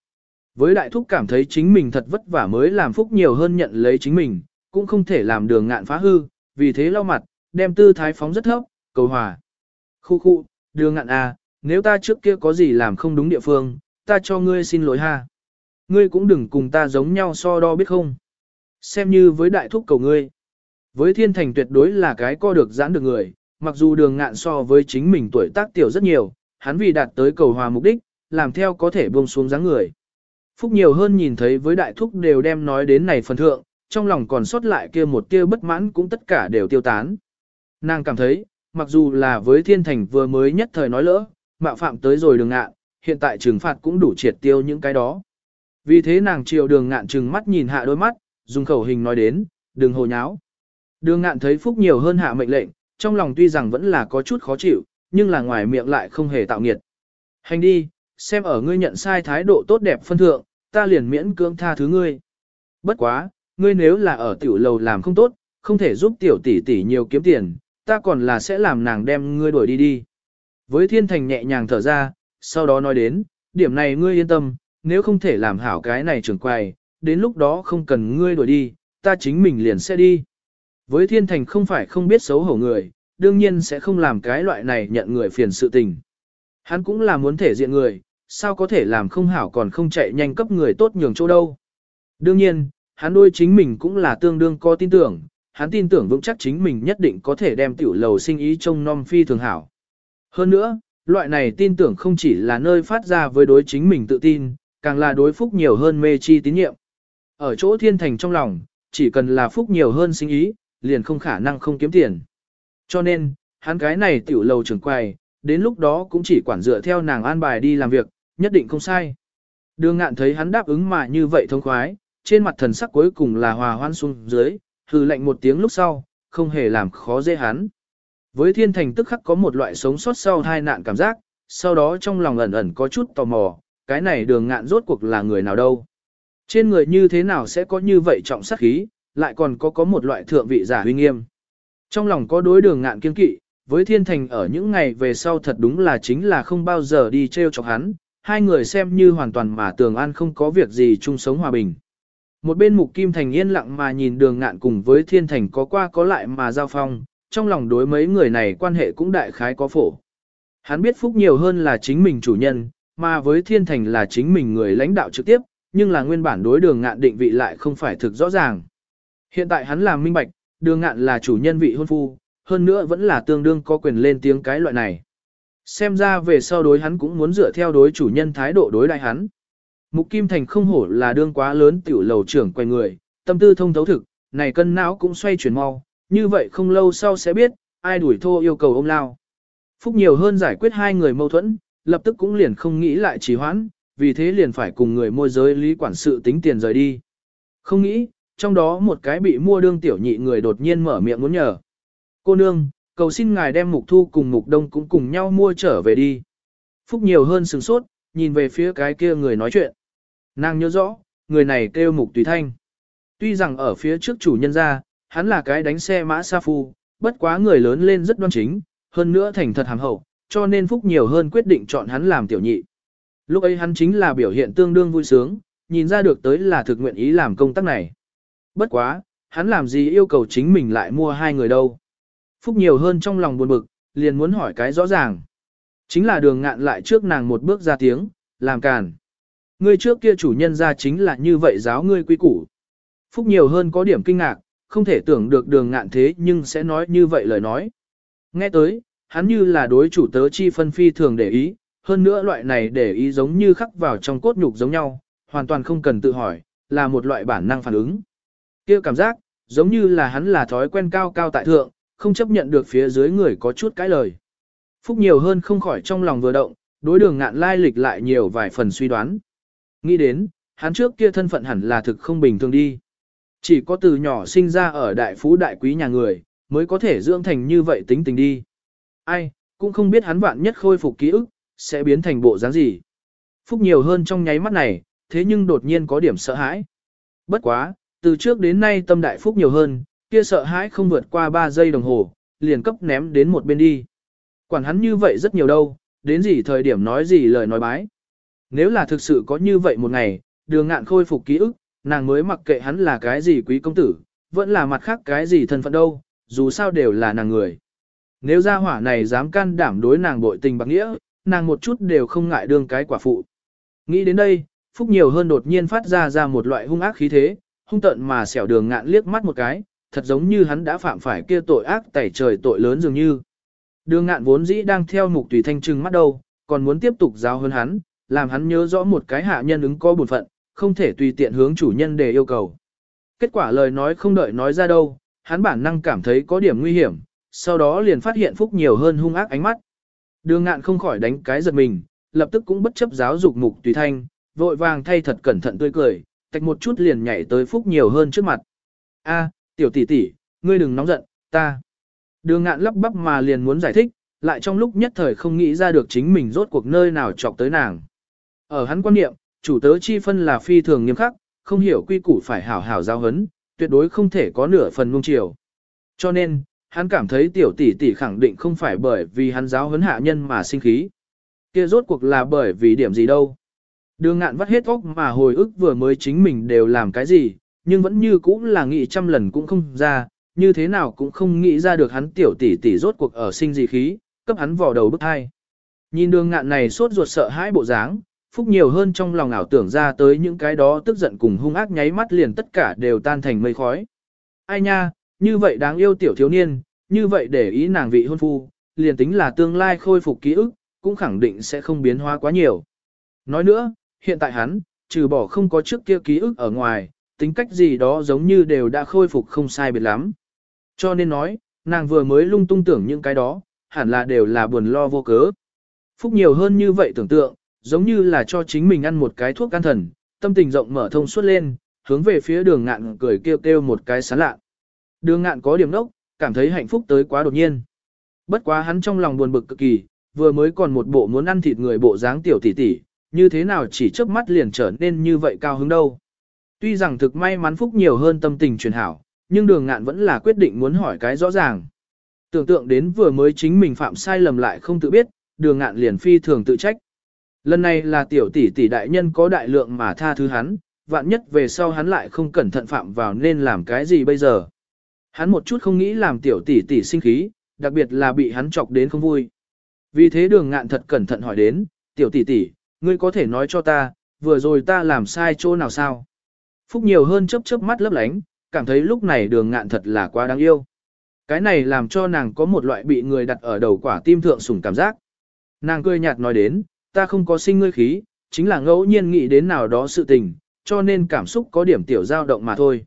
Với đại thúc cảm thấy chính mình thật vất vả mới làm phúc nhiều hơn nhận lấy chính mình, cũng không thể làm đường ngạn phá hư, vì thế lau mặt, đem tư thái phóng rất thấp, cầu hòa. Khu khu, đường ngạn à, nếu ta trước kia có gì làm không đúng địa phương, ta cho ngươi xin lỗi ha. Ngươi cũng đừng cùng ta giống nhau so đo biết không. Xem như với đại thúc cầu ngươi. Với thiên thành tuyệt đối là cái co được giãn được người, mặc dù đường ngạn so với chính mình tuổi tác tiểu rất nhiều, hắn vì đạt tới cầu hòa mục đích, làm theo có thể buông xuống dáng người. Phúc nhiều hơn nhìn thấy với đại thúc đều đem nói đến này phần thượng, trong lòng còn sót lại kia một tia bất mãn cũng tất cả đều tiêu tán. Nàng cảm thấy, mặc dù là với thiên thành vừa mới nhất thời nói lỡ, mạo phạm tới rồi đường ngạn, hiện tại trừng phạt cũng đủ triệt tiêu những cái đó. Vì thế nàng chiều đường ngạn trừng mắt nhìn hạ đôi mắt, dùng khẩu hình nói đến, đừng hồ nháo. Đường ngạn thấy Phúc nhiều hơn hạ mệnh lệnh, trong lòng tuy rằng vẫn là có chút khó chịu, nhưng là ngoài miệng lại không hề tạo nghiệt. Hành đi, xem ở ngươi nhận sai thái độ tốt đẹp phân thượng, ta liền miễn cưỡng tha thứ ngươi. Bất quá, ngươi nếu là ở tiểu lầu làm không tốt, không thể giúp tiểu tỷ tỷ nhiều kiếm tiền, ta còn là sẽ làm nàng đem ngươi đuổi đi đi. Với thiên thành nhẹ nhàng thở ra, sau đó nói đến, điểm này ngươi yên tâm, nếu không thể làm hảo cái này trưởng quầy, đến lúc đó không cần ngươi đuổi đi, ta chính mình liền sẽ đi. Với thiên thành không phải không biết xấu hổ người, đương nhiên sẽ không làm cái loại này nhận người phiền sự tình. Hắn cũng là muốn thể diện người, sao có thể làm không hảo còn không chạy nhanh cấp người tốt nhường chỗ đâu. Đương nhiên, hắn đôi chính mình cũng là tương đương có tin tưởng, hắn tin tưởng vững chắc chính mình nhất định có thể đem tiểu lầu sinh ý trông nom phi thường hảo. Hơn nữa, loại này tin tưởng không chỉ là nơi phát ra với đối chính mình tự tin, càng là đối phúc nhiều hơn mê chi tín nhiệm. Ở chỗ thiên thành trong lòng, chỉ cần là phúc nhiều hơn sinh ý, liền không khả năng không kiếm tiền. Cho nên, hắn cái này tiểu lầu trưởng quầy, đến lúc đó cũng chỉ quản dựa theo nàng an bài đi làm việc, nhất định không sai. Đường ngạn thấy hắn đáp ứng mà như vậy thông khoái, trên mặt thần sắc cuối cùng là hòa hoan xuống dưới, hừ lạnh một tiếng lúc sau, không hề làm khó dễ hắn. Với thiên thành tức khắc có một loại sống sót sau hai nạn cảm giác, sau đó trong lòng ẩn ẩn có chút tò mò, cái này đường ngạn rốt cuộc là người nào đâu. Trên người như thế nào sẽ có như vậy trọng sát khí, lại còn có có một loại thượng vị giả huy nghiêm. Trong lòng có đối đường ngạn kiên kỵ, với thiên thành ở những ngày về sau thật đúng là chính là không bao giờ đi treo chọc hắn, hai người xem như hoàn toàn mà tường an không có việc gì chung sống hòa bình. Một bên mục kim thành yên lặng mà nhìn đường ngạn cùng với thiên thành có qua có lại mà giao phong, trong lòng đối mấy người này quan hệ cũng đại khái có phổ. Hắn biết phúc nhiều hơn là chính mình chủ nhân, mà với thiên thành là chính mình người lãnh đạo trực tiếp, nhưng là nguyên bản đối đường ngạn định vị lại không phải thực rõ ràng. Hiện tại hắn làm minh bạch, đường ngạn là chủ nhân vị hôn phu, hơn nữa vẫn là tương đương có quyền lên tiếng cái loại này. Xem ra về sau đối hắn cũng muốn dựa theo đối chủ nhân thái độ đối đại hắn. Mục Kim Thành không hổ là đương quá lớn tiểu lầu trưởng quay người, tâm tư thông thấu thực, này cân não cũng xoay chuyển mau, như vậy không lâu sau sẽ biết, ai đuổi thô yêu cầu ông lao. Phúc nhiều hơn giải quyết hai người mâu thuẫn, lập tức cũng liền không nghĩ lại trì hoãn, vì thế liền phải cùng người môi giới lý quản sự tính tiền rời đi. Không nghĩ, trong đó một cái bị mua đương tiểu nhị người đột nhiên mở miệng muốn nhờ. Cô nương, cầu xin ngài đem mục thu cùng mục đông cũng cùng nhau mua trở về đi. Phúc nhiều hơn sừng sốt, nhìn về phía cái kia người nói chuyện. Nàng nhớ rõ, người này kêu mục tùy thanh. Tuy rằng ở phía trước chủ nhân ra, hắn là cái đánh xe mã sa phu, bất quá người lớn lên rất đoan chính, hơn nữa thành thật hàm hậu, cho nên Phúc nhiều hơn quyết định chọn hắn làm tiểu nhị. Lúc ấy hắn chính là biểu hiện tương đương vui sướng, nhìn ra được tới là thực nguyện ý làm công tác này. Bất quá, hắn làm gì yêu cầu chính mình lại mua hai người đâu. Phúc nhiều hơn trong lòng buồn bực, liền muốn hỏi cái rõ ràng. Chính là đường ngạn lại trước nàng một bước ra tiếng, làm càn. Ngươi trước kia chủ nhân ra chính là như vậy giáo ngươi quý củ. Phúc nhiều hơn có điểm kinh ngạc, không thể tưởng được đường ngạn thế nhưng sẽ nói như vậy lời nói. Nghe tới, hắn như là đối chủ tớ chi phân phi thường để ý, hơn nữa loại này để ý giống như khắc vào trong cốt nhục giống nhau, hoàn toàn không cần tự hỏi, là một loại bản năng phản ứng. kia cảm giác, giống như là hắn là thói quen cao cao tại thượng, không chấp nhận được phía dưới người có chút cái lời. Phúc nhiều hơn không khỏi trong lòng vừa động, đối đường ngạn lai lịch lại nhiều vài phần suy đoán. Nghĩ đến, hắn trước kia thân phận hẳn là thực không bình thường đi. Chỉ có từ nhỏ sinh ra ở đại phú đại quý nhà người, mới có thể dưỡng thành như vậy tính tình đi. Ai, cũng không biết hắn vạn nhất khôi phục ký ức, sẽ biến thành bộ dáng gì. Phúc nhiều hơn trong nháy mắt này, thế nhưng đột nhiên có điểm sợ hãi. Bất quá, từ trước đến nay tâm đại phúc nhiều hơn, kia sợ hãi không vượt qua 3 giây đồng hồ, liền cấp ném đến một bên đi. Quản hắn như vậy rất nhiều đâu, đến gì thời điểm nói gì lời nói bái. Nếu là thực sự có như vậy một ngày, đường ngạn khôi phục ký ức, nàng mới mặc kệ hắn là cái gì quý công tử, vẫn là mặt khác cái gì thân phận đâu, dù sao đều là nàng người. Nếu gia hỏa này dám can đảm đối nàng bội tình bạc nghĩa, nàng một chút đều không ngại đương cái quả phụ. Nghĩ đến đây, Phúc nhiều hơn đột nhiên phát ra ra một loại hung ác khí thế, hung tận mà xẻo đường ngạn liếc mắt một cái, thật giống như hắn đã phạm phải kia tội ác tẩy trời tội lớn dường như. Đường ngạn vốn dĩ đang theo mục tùy thanh trừng mắt đâu, còn muốn tiếp tục giáo hơn hắn, làm hắn nhớ rõ một cái hạ nhân ứng có buồn phận, không thể tùy tiện hướng chủ nhân để yêu cầu. Kết quả lời nói không đợi nói ra đâu, hắn bản năng cảm thấy có điểm nguy hiểm, sau đó liền phát hiện Phúc nhiều hơn hung ác ánh mắt. Đường ngạn không khỏi đánh cái giật mình, lập tức cũng bất chấp giáo dục mục tùy thanh, vội vàng thay thật cẩn thận tươi cười, tạch một chút liền nhảy tới Phúc nhiều hơn trước mặt. A, tiểu tỷ tỷ, ngươi đừng nóng giận, ta. Đường ngạn lắp bắp mà liền muốn giải thích, lại trong lúc nhất thời không nghĩ ra được chính mình rốt cuộc nơi nào chọc tới nàng. Ở hắn quan niệm, chủ tớ chi phân là phi thường nghiêm khắc, không hiểu quy củ phải hảo hảo giao hấn, tuyệt đối không thể có nửa phần nung chiều. Cho nên, hắn cảm thấy tiểu tỷ tỷ khẳng định không phải bởi vì hắn giáo huấn hạ nhân mà sinh khí. Kia rốt cuộc là bởi vì điểm gì đâu. Đường ngạn vắt hết óc mà hồi ức vừa mới chính mình đều làm cái gì, nhưng vẫn như cũng là nghĩ trăm lần cũng không ra, như thế nào cũng không nghĩ ra được hắn tiểu tỷ tỷ rốt cuộc ở sinh gì khí, cấp hắn vò đầu bức hai. Nhìn đường ngạn này sốt ruột sợ hãi bộ dáng, Phúc nhiều hơn trong lòng ảo tưởng ra tới những cái đó tức giận cùng hung ác nháy mắt liền tất cả đều tan thành mây khói. Ai nha, như vậy đáng yêu tiểu thiếu niên, như vậy để ý nàng vị hôn phu, liền tính là tương lai khôi phục ký ức, cũng khẳng định sẽ không biến hóa quá nhiều. Nói nữa, hiện tại hắn, trừ bỏ không có trước kia ký ức ở ngoài, tính cách gì đó giống như đều đã khôi phục không sai biệt lắm. Cho nên nói, nàng vừa mới lung tung tưởng những cái đó, hẳn là đều là buồn lo vô cớ. Phúc nhiều hơn như vậy tưởng tượng, giống như là cho chính mình ăn một cái thuốc can thần, tâm tình rộng mở thông suốt lên, hướng về phía đường ngạn cười kêu kêu một cái sán lạ. Đường ngạn có điểm đốc, cảm thấy hạnh phúc tới quá đột nhiên. Bất quá hắn trong lòng buồn bực cực kỳ, vừa mới còn một bộ muốn ăn thịt người bộ dáng tiểu tỷ tỷ, như thế nào chỉ chớp mắt liền trở nên như vậy cao hứng đâu. Tuy rằng thực may mắn phúc nhiều hơn tâm tình truyền hảo, nhưng đường ngạn vẫn là quyết định muốn hỏi cái rõ ràng. Tưởng tượng đến vừa mới chính mình phạm sai lầm lại không tự biết, đường ngạn liền phi thường tự trách. Lần này là tiểu tỷ tỷ đại nhân có đại lượng mà tha thứ hắn, vạn nhất về sau hắn lại không cẩn thận phạm vào nên làm cái gì bây giờ. Hắn một chút không nghĩ làm tiểu tỷ tỷ sinh khí, đặc biệt là bị hắn chọc đến không vui. Vì thế đường ngạn thật cẩn thận hỏi đến, tiểu tỷ tỷ, ngươi có thể nói cho ta, vừa rồi ta làm sai chỗ nào sao? Phúc nhiều hơn chớp chớp mắt lấp lánh, cảm thấy lúc này đường ngạn thật là quá đáng yêu. Cái này làm cho nàng có một loại bị người đặt ở đầu quả tim thượng sủng cảm giác. Nàng cười nhạt nói đến, ta không có sinh ngươi khí, chính là ngẫu nhiên nghĩ đến nào đó sự tình, cho nên cảm xúc có điểm tiểu dao động mà thôi.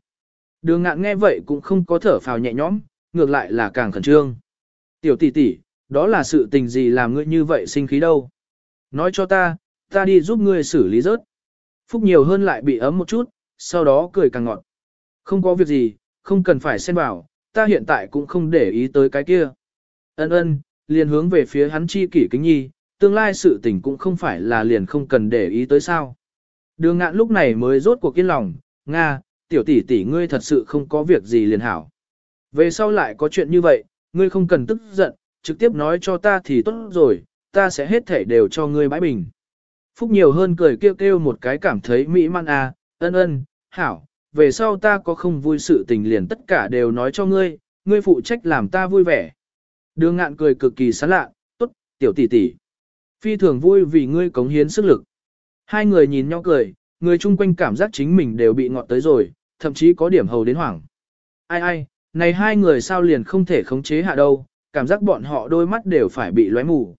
Đường ngạn nghe vậy cũng không có thở phào nhẹ nhõm, ngược lại là càng khẩn trương. Tiểu tỷ tỷ, đó là sự tình gì làm ngươi như vậy sinh khí đâu? Nói cho ta, ta đi giúp ngươi xử lý rớt. Phúc nhiều hơn lại bị ấm một chút, sau đó cười càng ngọt. Không có việc gì, không cần phải xen vào, ta hiện tại cũng không để ý tới cái kia. Ân ân, liền hướng về phía hắn chi kỷ kính nhi, tương lai sự tình cũng không phải là liền không cần để ý tới sao. Đường ngạn lúc này mới rốt cuộc kiên lòng, Nga, tiểu tỷ tỷ ngươi thật sự không có việc gì liền hảo. Về sau lại có chuyện như vậy, ngươi không cần tức giận, trực tiếp nói cho ta thì tốt rồi, ta sẽ hết thể đều cho ngươi bãi bình. Phúc nhiều hơn cười kêu kêu một cái cảm thấy mỹ man à, ân ân, hảo, về sau ta có không vui sự tình liền tất cả đều nói cho ngươi, ngươi phụ trách làm ta vui vẻ. Đường ngạn cười cực kỳ sán lạ, tốt, tiểu tỷ tỷ. Phi thường vui vì ngươi cống hiến sức lực. Hai người nhìn nhau cười, người chung quanh cảm giác chính mình đều bị ngọt tới rồi, thậm chí có điểm hầu đến hoảng. Ai ai, này hai người sao liền không thể khống chế hạ đâu, cảm giác bọn họ đôi mắt đều phải bị lóe mù.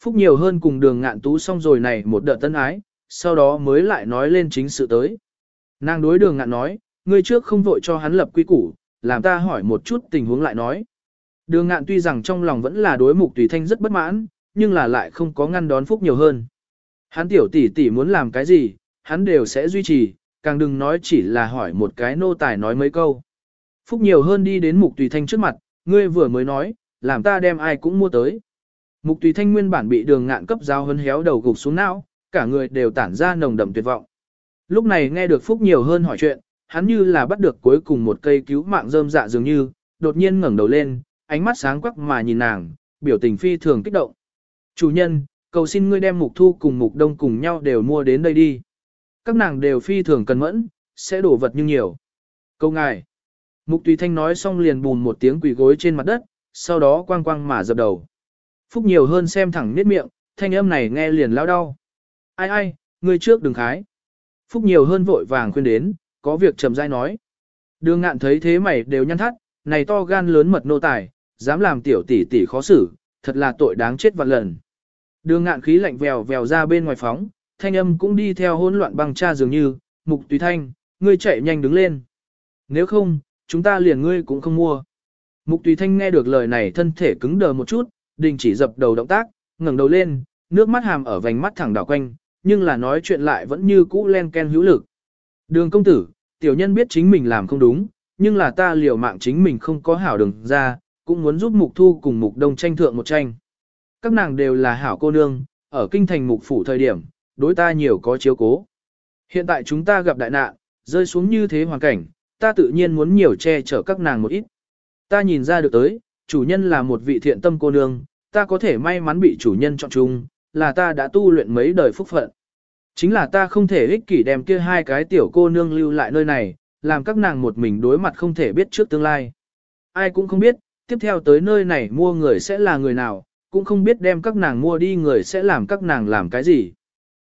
Phúc nhiều hơn cùng đường ngạn tú xong rồi này một đợt tân ái, sau đó mới lại nói lên chính sự tới. Nàng đối đường ngạn nói, ngươi trước không vội cho hắn lập quy củ, làm ta hỏi một chút tình huống lại nói. Đường ngạn tuy rằng trong lòng vẫn là đối mục tùy thanh rất bất mãn, nhưng là lại không có ngăn đón phúc nhiều hơn. Hắn tiểu tỷ tỷ muốn làm cái gì, hắn đều sẽ duy trì, càng đừng nói chỉ là hỏi một cái nô tài nói mấy câu. Phúc nhiều hơn đi đến mục tùy thanh trước mặt, ngươi vừa mới nói, làm ta đem ai cũng mua tới. Mục tùy thanh nguyên bản bị đường ngạn cấp giao hấn héo đầu gục xuống não, cả người đều tản ra nồng đậm tuyệt vọng. Lúc này nghe được Phúc nhiều hơn hỏi chuyện, hắn như là bắt được cuối cùng một cây cứu mạng rơm dạ dường như, đột nhiên ngẩng đầu lên, ánh mắt sáng quắc mà nhìn nàng, biểu tình phi thường kích động. Chủ nhân, cầu xin ngươi đem mục thu cùng mục đông cùng nhau đều mua đến đây đi. Các nàng đều phi thường cần mẫn, sẽ đổ vật như nhiều. Câu ngài. Mục tùy thanh nói xong liền bùn một tiếng quỳ gối trên mặt đất, sau đó quang quang mà dập đầu. Phúc nhiều hơn xem thẳng niết miệng, thanh âm này nghe liền lao đau. Ai ai, ngươi trước đừng khái. Phúc nhiều hơn vội vàng khuyên đến, có việc trầm dai nói. Đường ngạn thấy thế mày đều nhăn thắt, này to gan lớn mật nô tài, dám làm tiểu tỷ tỷ khó xử, thật là tội đáng chết vạn lần. Đường ngạn khí lạnh vèo vèo ra bên ngoài phóng, thanh âm cũng đi theo hỗn loạn băng cha dường như, mục tùy thanh, ngươi chạy nhanh đứng lên. Nếu không, chúng ta liền ngươi cũng không mua. Mục tùy thanh nghe được lời này thân thể cứng đờ một chút, đình chỉ dập đầu động tác, ngẩng đầu lên, nước mắt hàm ở vành mắt thẳng đảo quanh, nhưng là nói chuyện lại vẫn như cũ len ken hữu lực. Đường công tử, tiểu nhân biết chính mình làm không đúng, nhưng là ta liều mạng chính mình không có hảo đường ra, cũng muốn giúp mục thu cùng mục đông tranh thượng một tranh. Các nàng đều là hảo cô nương, ở kinh thành mục phủ thời điểm, đối ta nhiều có chiếu cố. Hiện tại chúng ta gặp đại nạn, rơi xuống như thế hoàn cảnh, ta tự nhiên muốn nhiều che chở các nàng một ít. Ta nhìn ra được tới, chủ nhân là một vị thiện tâm cô nương, ta có thể may mắn bị chủ nhân chọn chung, là ta đã tu luyện mấy đời phúc phận. Chính là ta không thể ích kỷ đem kia hai cái tiểu cô nương lưu lại nơi này, làm các nàng một mình đối mặt không thể biết trước tương lai. Ai cũng không biết, tiếp theo tới nơi này mua người sẽ là người nào, cũng không biết đem các nàng mua đi người sẽ làm các nàng làm cái gì.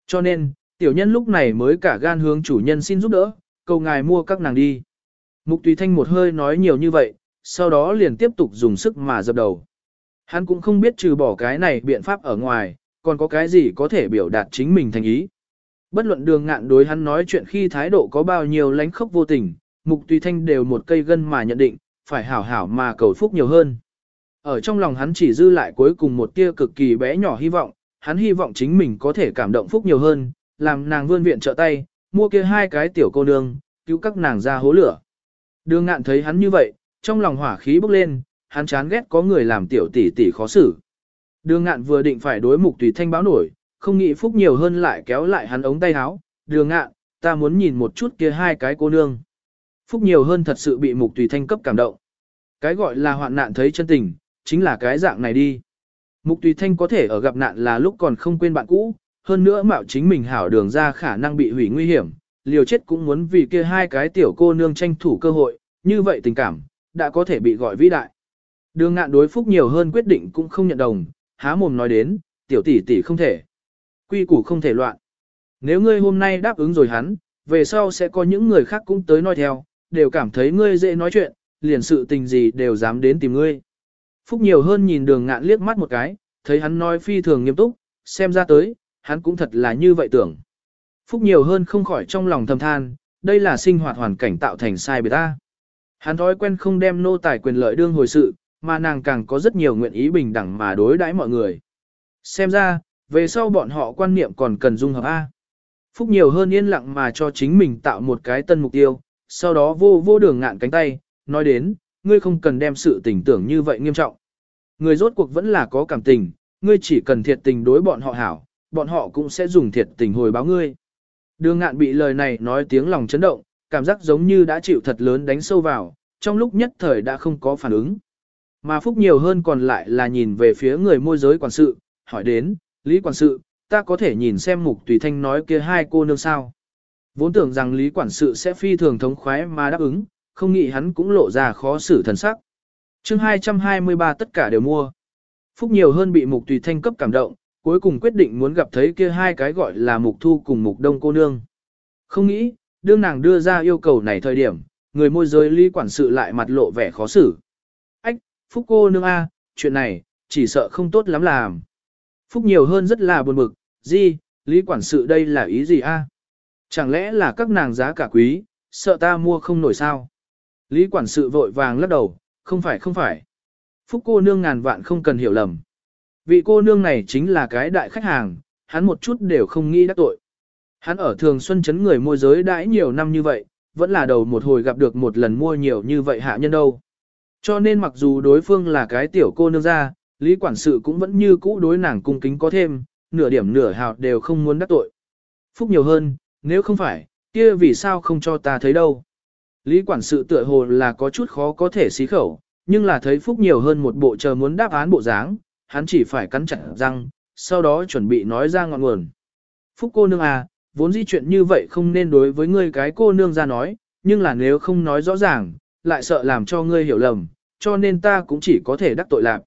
Cho nên, Tiểu nhân lúc này mới cả gan hướng chủ nhân xin giúp đỡ, cầu ngài mua các nàng đi. Mục tùy thanh một hơi nói nhiều như vậy, sau đó liền tiếp tục dùng sức mà dập đầu. Hắn cũng không biết trừ bỏ cái này biện pháp ở ngoài, còn có cái gì có thể biểu đạt chính mình thành ý. Bất luận đường ngạn đối hắn nói chuyện khi thái độ có bao nhiêu lánh khốc vô tình, mục tùy thanh đều một cây gân mà nhận định, phải hảo hảo mà cầu phúc nhiều hơn. Ở trong lòng hắn chỉ dư lại cuối cùng một tia cực kỳ bé nhỏ hy vọng, hắn hy vọng chính mình có thể cảm động phúc nhiều hơn, làm nàng vươn viện trợ tay, mua kia hai cái tiểu cô nương, cứu các nàng ra hố lửa. Đường ngạn thấy hắn như vậy, trong lòng hỏa khí bốc lên, hắn chán ghét có người làm tiểu tỷ tỷ khó xử. Đường ngạn vừa định phải đối mục tùy thanh báo nổi, không nghĩ phúc nhiều hơn lại kéo lại hắn ống tay áo. Đường ngạn, ta muốn nhìn một chút kia hai cái cô nương. Phúc nhiều hơn thật sự bị mục tùy thanh cấp cảm động. Cái gọi là hoạn nạn thấy chân tình, chính là cái dạng này đi. Mục tùy thanh có thể ở gặp nạn là lúc còn không quên bạn cũ, hơn nữa mạo chính mình hảo đường ra khả năng bị hủy nguy hiểm, liều chết cũng muốn vì kia hai cái tiểu cô nương tranh thủ cơ hội, như vậy tình cảm, đã có thể bị gọi vĩ đại. Đường ngạn đối phúc nhiều hơn quyết định cũng không nhận đồng, há mồm nói đến, tiểu tỷ tỷ không thể. Quy củ không thể loạn. Nếu ngươi hôm nay đáp ứng rồi hắn, về sau sẽ có những người khác cũng tới nói theo, đều cảm thấy ngươi dễ nói chuyện, liền sự tình gì đều dám đến tìm ngươi. Phúc nhiều hơn nhìn đường ngạn liếc mắt một cái, thấy hắn nói phi thường nghiêm túc, xem ra tới, hắn cũng thật là như vậy tưởng. Phúc nhiều hơn không khỏi trong lòng thầm than, đây là sinh hoạt hoàn cảnh tạo thành sai biệt ta. Hắn thói quen không đem nô tài quyền lợi đương hồi sự, mà nàng càng có rất nhiều nguyện ý bình đẳng mà đối đãi mọi người. Xem ra, về sau bọn họ quan niệm còn cần dung hợp A. Phúc nhiều hơn yên lặng mà cho chính mình tạo một cái tân mục tiêu, sau đó vô vô đường ngạn cánh tay, nói đến, ngươi không cần đem sự tình tưởng như vậy nghiêm trọng. Người rốt cuộc vẫn là có cảm tình, ngươi chỉ cần thiệt tình đối bọn họ hảo, bọn họ cũng sẽ dùng thiệt tình hồi báo ngươi. Đường ngạn bị lời này nói tiếng lòng chấn động, cảm giác giống như đã chịu thật lớn đánh sâu vào, trong lúc nhất thời đã không có phản ứng. Mà phúc nhiều hơn còn lại là nhìn về phía người môi giới quản sự, hỏi đến, Lý quản sự, ta có thể nhìn xem mục tùy thanh nói kia hai cô nương sao. Vốn tưởng rằng Lý quản sự sẽ phi thường thống khoái mà đáp ứng, không nghĩ hắn cũng lộ ra khó xử thần sắc. chương 223 tất cả đều mua. Phúc nhiều hơn bị mục tùy thanh cấp cảm động, cuối cùng quyết định muốn gặp thấy kia hai cái gọi là mục thu cùng mục đông cô nương. Không nghĩ, đương nàng đưa ra yêu cầu này thời điểm, người môi giới Lý quản sự lại mặt lộ vẻ khó xử. Ách, Phúc cô nương A, chuyện này, chỉ sợ không tốt lắm làm. Phúc nhiều hơn rất là buồn bực, gì, Lý quản sự đây là ý gì A? Chẳng lẽ là các nàng giá cả quý, sợ ta mua không nổi sao? Lý quản sự vội vàng lắc đầu, không phải không phải. Phúc cô nương ngàn vạn không cần hiểu lầm. Vị cô nương này chính là cái đại khách hàng, hắn một chút đều không nghĩ đắc tội. Hắn ở thường xuân chấn người môi giới đãi nhiều năm như vậy, vẫn là đầu một hồi gặp được một lần mua nhiều như vậy hạ nhân đâu. Cho nên mặc dù đối phương là cái tiểu cô nương ra, Lý quản sự cũng vẫn như cũ đối nàng cung kính có thêm, nửa điểm nửa hào đều không muốn đắc tội. Phúc nhiều hơn, nếu không phải, kia vì sao không cho ta thấy đâu. Lý quản sự tựa hồ là có chút khó có thể xí khẩu, nhưng là thấy Phúc nhiều hơn một bộ chờ muốn đáp án bộ dáng, hắn chỉ phải cắn chặt răng, sau đó chuẩn bị nói ra ngọn nguồn. Phúc cô nương à, vốn di chuyện như vậy không nên đối với ngươi cái cô nương ra nói, nhưng là nếu không nói rõ ràng, lại sợ làm cho ngươi hiểu lầm, cho nên ta cũng chỉ có thể đắc tội lạc.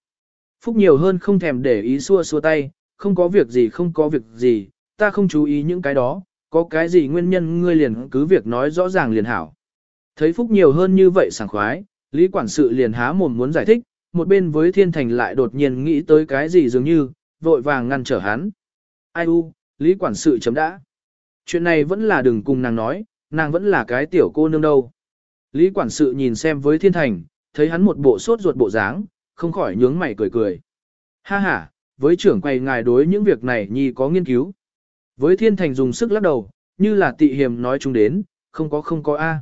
Phúc nhiều hơn không thèm để ý xua xua tay, không có việc gì không có việc gì, ta không chú ý những cái đó, có cái gì nguyên nhân ngươi liền cứ việc nói rõ ràng liền hảo. Thấy Phúc nhiều hơn như vậy sảng khoái, Lý quản sự liền há mồm muốn giải thích, một bên với thiên thành lại đột nhiên nghĩ tới cái gì dường như, vội vàng ngăn trở hắn. Ai u, Lý quản sự chấm đã. Chuyện này vẫn là đừng cùng nàng nói, nàng vẫn là cái tiểu cô nương đâu. Lý quản sự nhìn xem với thiên thành, thấy hắn một bộ sốt ruột bộ dáng, không khỏi nhướng mày cười cười. Ha ha, với trưởng quầy ngài đối những việc này nhi có nghiên cứu. Với thiên thành dùng sức lắc đầu, như là tị hiểm nói chung đến, không có không có A.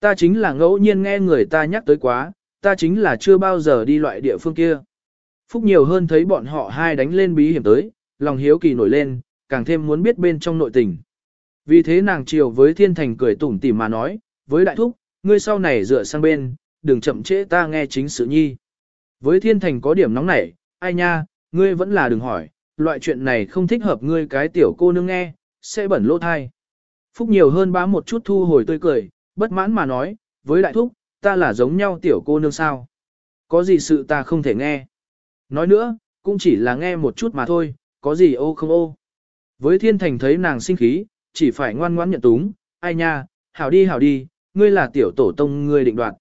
Ta chính là ngẫu nhiên nghe người ta nhắc tới quá, ta chính là chưa bao giờ đi loại địa phương kia. Phúc nhiều hơn thấy bọn họ hai đánh lên bí hiểm tới, lòng hiếu kỳ nổi lên, càng thêm muốn biết bên trong nội tình. Vì thế nàng chiều với thiên thành cười tủm tỉm mà nói, với đại thúc, ngươi sau này dựa sang bên, đừng chậm trễ ta nghe chính sự nhi. Với thiên thành có điểm nóng nảy, ai nha, ngươi vẫn là đừng hỏi, loại chuyện này không thích hợp ngươi cái tiểu cô nương nghe, sẽ bẩn lỗ thai. Phúc nhiều hơn bá một chút thu hồi tươi cười, bất mãn mà nói, với đại thúc, ta là giống nhau tiểu cô nương sao. Có gì sự ta không thể nghe. Nói nữa, cũng chỉ là nghe một chút mà thôi, có gì ô không ô. Với thiên thành thấy nàng sinh khí, chỉ phải ngoan ngoãn nhận túng, ai nha, hảo đi hảo đi, ngươi là tiểu tổ tông ngươi định đoạt.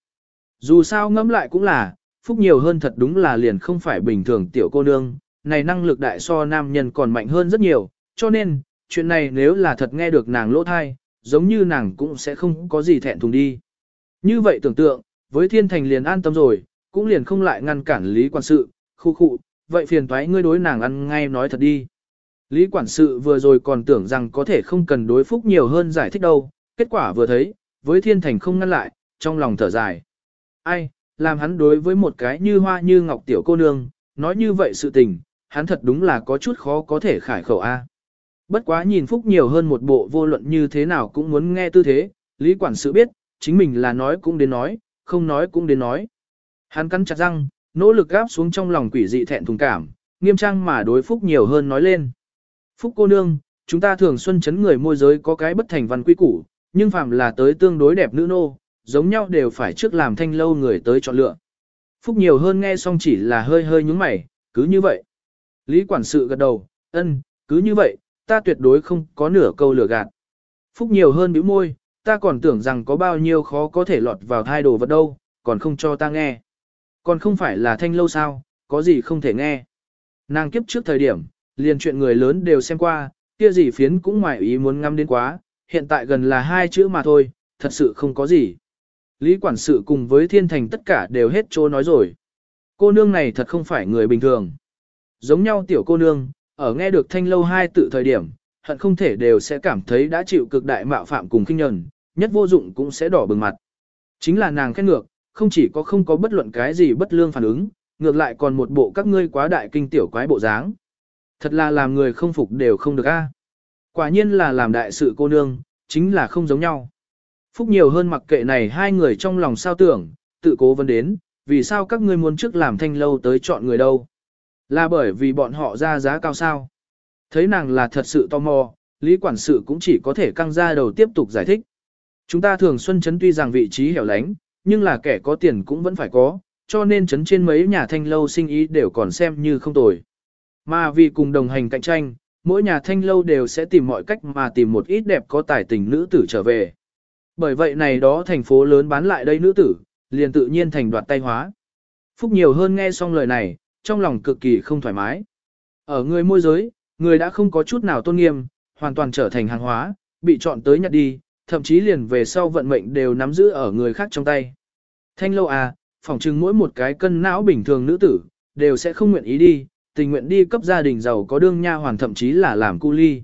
Dù sao ngẫm lại cũng là, phúc nhiều hơn thật đúng là liền không phải bình thường tiểu cô nương, này năng lực đại so nam nhân còn mạnh hơn rất nhiều, cho nên, chuyện này nếu là thật nghe được nàng lỗ thai, giống như nàng cũng sẽ không có gì thẹn thùng đi. Như vậy tưởng tượng, với thiên thành liền an tâm rồi, cũng liền không lại ngăn cản lý quản sự, khu khu, vậy phiền thoái ngươi đối nàng ăn ngay nói thật đi. Lý quản sự vừa rồi còn tưởng rằng có thể không cần đối phúc nhiều hơn giải thích đâu, kết quả vừa thấy, với thiên thành không ngăn lại, trong lòng thở dài. Ai, làm hắn đối với một cái như hoa như ngọc tiểu cô nương, nói như vậy sự tình, hắn thật đúng là có chút khó có thể khải khẩu A. Bất quá nhìn Phúc nhiều hơn một bộ vô luận như thế nào cũng muốn nghe tư thế, Lý Quản sự biết, chính mình là nói cũng đến nói, không nói cũng đến nói. Hắn cắn chặt răng, nỗ lực gáp xuống trong lòng quỷ dị thẹn thùng cảm, nghiêm trang mà đối Phúc nhiều hơn nói lên. Phúc cô nương, chúng ta thường xuân chấn người môi giới có cái bất thành văn quy củ, nhưng phàm là tới tương đối đẹp nữ nô, giống nhau đều phải trước làm thanh lâu người tới chọn lựa. Phúc nhiều hơn nghe xong chỉ là hơi hơi nhúng mày, cứ như vậy. Lý quản sự gật đầu, ân, cứ như vậy, ta tuyệt đối không có nửa câu lừa gạt. Phúc nhiều hơn bĩu môi, ta còn tưởng rằng có bao nhiêu khó có thể lọt vào thai đồ vật đâu, còn không cho ta nghe. Còn không phải là thanh lâu sao, có gì không thể nghe. Nàng kiếp trước thời điểm, liền chuyện người lớn đều xem qua, kia gì phiến cũng ngoài ý muốn ngắm đến quá, hiện tại gần là hai chữ mà thôi, thật sự không có gì. Lý quản sự cùng với thiên thành tất cả đều hết chỗ nói rồi. Cô nương này thật không phải người bình thường. Giống nhau tiểu cô nương, ở nghe được thanh lâu hai tự thời điểm, hận không thể đều sẽ cảm thấy đã chịu cực đại mạo phạm cùng kinh nhẫn, nhất vô dụng cũng sẽ đỏ bừng mặt. Chính là nàng khét ngược, không chỉ có không có bất luận cái gì bất lương phản ứng, ngược lại còn một bộ các ngươi quá đại kinh tiểu quái bộ dáng. Thật là làm người không phục đều không được a. Quả nhiên là làm đại sự cô nương, chính là không giống nhau. Phúc nhiều hơn mặc kệ này hai người trong lòng sao tưởng, tự cố vấn đến, vì sao các ngươi muốn trước làm thanh lâu tới chọn người đâu. Là bởi vì bọn họ ra giá cao sao. Thấy nàng là thật sự tò mò, Lý Quản sự cũng chỉ có thể căng ra đầu tiếp tục giải thích. Chúng ta thường xuân chấn tuy rằng vị trí hẻo lánh, nhưng là kẻ có tiền cũng vẫn phải có, cho nên chấn trên mấy nhà thanh lâu sinh ý đều còn xem như không tồi. Mà vì cùng đồng hành cạnh tranh, mỗi nhà thanh lâu đều sẽ tìm mọi cách mà tìm một ít đẹp có tài tình nữ tử trở về. Bởi vậy này đó thành phố lớn bán lại đây nữ tử, liền tự nhiên thành đoạt tay hóa. Phúc nhiều hơn nghe xong lời này, trong lòng cực kỳ không thoải mái. Ở người môi giới, người đã không có chút nào tôn nghiêm, hoàn toàn trở thành hàng hóa, bị chọn tới nhặt đi, thậm chí liền về sau vận mệnh đều nắm giữ ở người khác trong tay. Thanh lâu à, phỏng chừng mỗi một cái cân não bình thường nữ tử, đều sẽ không nguyện ý đi, tình nguyện đi cấp gia đình giàu có đương nha hoàn thậm chí là làm cu ly.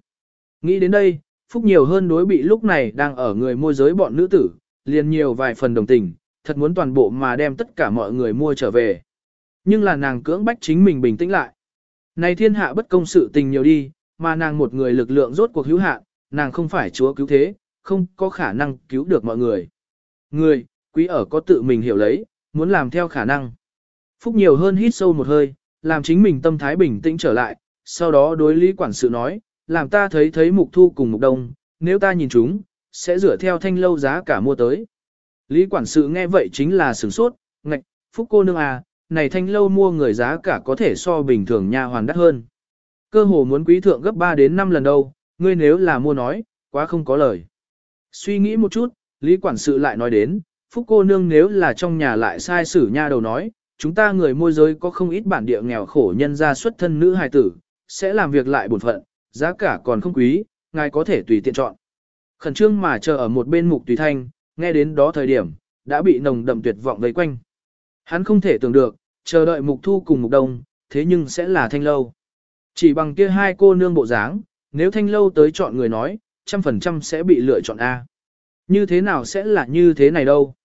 Nghĩ đến đây, Phúc nhiều hơn đối bị lúc này đang ở người môi giới bọn nữ tử, liền nhiều vài phần đồng tình, thật muốn toàn bộ mà đem tất cả mọi người mua trở về. Nhưng là nàng cưỡng bách chính mình bình tĩnh lại. Này thiên hạ bất công sự tình nhiều đi, mà nàng một người lực lượng rốt cuộc hữu hạn, nàng không phải chúa cứu thế, không có khả năng cứu được mọi người. Người, quý ở có tự mình hiểu lấy, muốn làm theo khả năng. Phúc nhiều hơn hít sâu một hơi, làm chính mình tâm thái bình tĩnh trở lại, sau đó đối lý quản sự nói, làm ta thấy thấy mục thu cùng mục đông, nếu ta nhìn chúng, sẽ rửa theo thanh lâu giá cả mua tới. Lý quản sự nghe vậy chính là sửng sốt, ngạch, phúc cô nương à, này thanh lâu mua người giá cả có thể so bình thường nha hoàn đắt hơn. Cơ hồ muốn quý thượng gấp 3 đến 5 lần đâu, ngươi nếu là mua nói, quá không có lời. Suy nghĩ một chút, Lý quản sự lại nói đến, phúc cô nương nếu là trong nhà lại sai sử nha đầu nói, chúng ta người môi giới có không ít bản địa nghèo khổ nhân ra xuất thân nữ hài tử, sẽ làm việc lại bổn phận, giá cả còn không quý, ngài có thể tùy tiện chọn. Khẩn trương mà chờ ở một bên mục tùy thanh, nghe đến đó thời điểm, đã bị nồng đậm tuyệt vọng vây quanh. Hắn không thể tưởng được, chờ đợi mục thu cùng mục đông, thế nhưng sẽ là thanh lâu. Chỉ bằng kia hai cô nương bộ dáng, nếu thanh lâu tới chọn người nói, trăm phần trăm sẽ bị lựa chọn A. Như thế nào sẽ là như thế này đâu?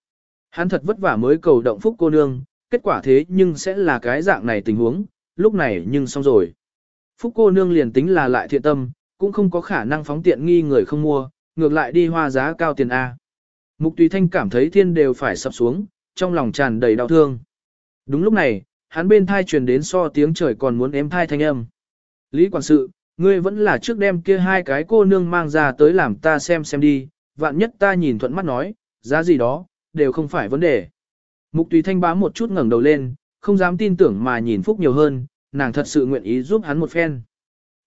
Hắn thật vất vả mới cầu động phúc cô nương, kết quả thế nhưng sẽ là cái dạng này tình huống, lúc này nhưng xong rồi. Phúc cô nương liền tính là lại thiện tâm, cũng không có khả năng phóng tiện nghi người không mua, ngược lại đi hoa giá cao tiền A. Mục tùy thanh cảm thấy thiên đều phải sập xuống, trong lòng tràn đầy đau thương. Đúng lúc này, hắn bên thai truyền đến so tiếng trời còn muốn ém thai thanh âm. Lý quản sự, ngươi vẫn là trước đem kia hai cái cô nương mang ra tới làm ta xem xem đi, vạn nhất ta nhìn thuận mắt nói, giá gì đó, đều không phải vấn đề. Mục tùy thanh bám một chút ngẩng đầu lên, không dám tin tưởng mà nhìn Phúc nhiều hơn, nàng thật sự nguyện ý giúp hắn một phen.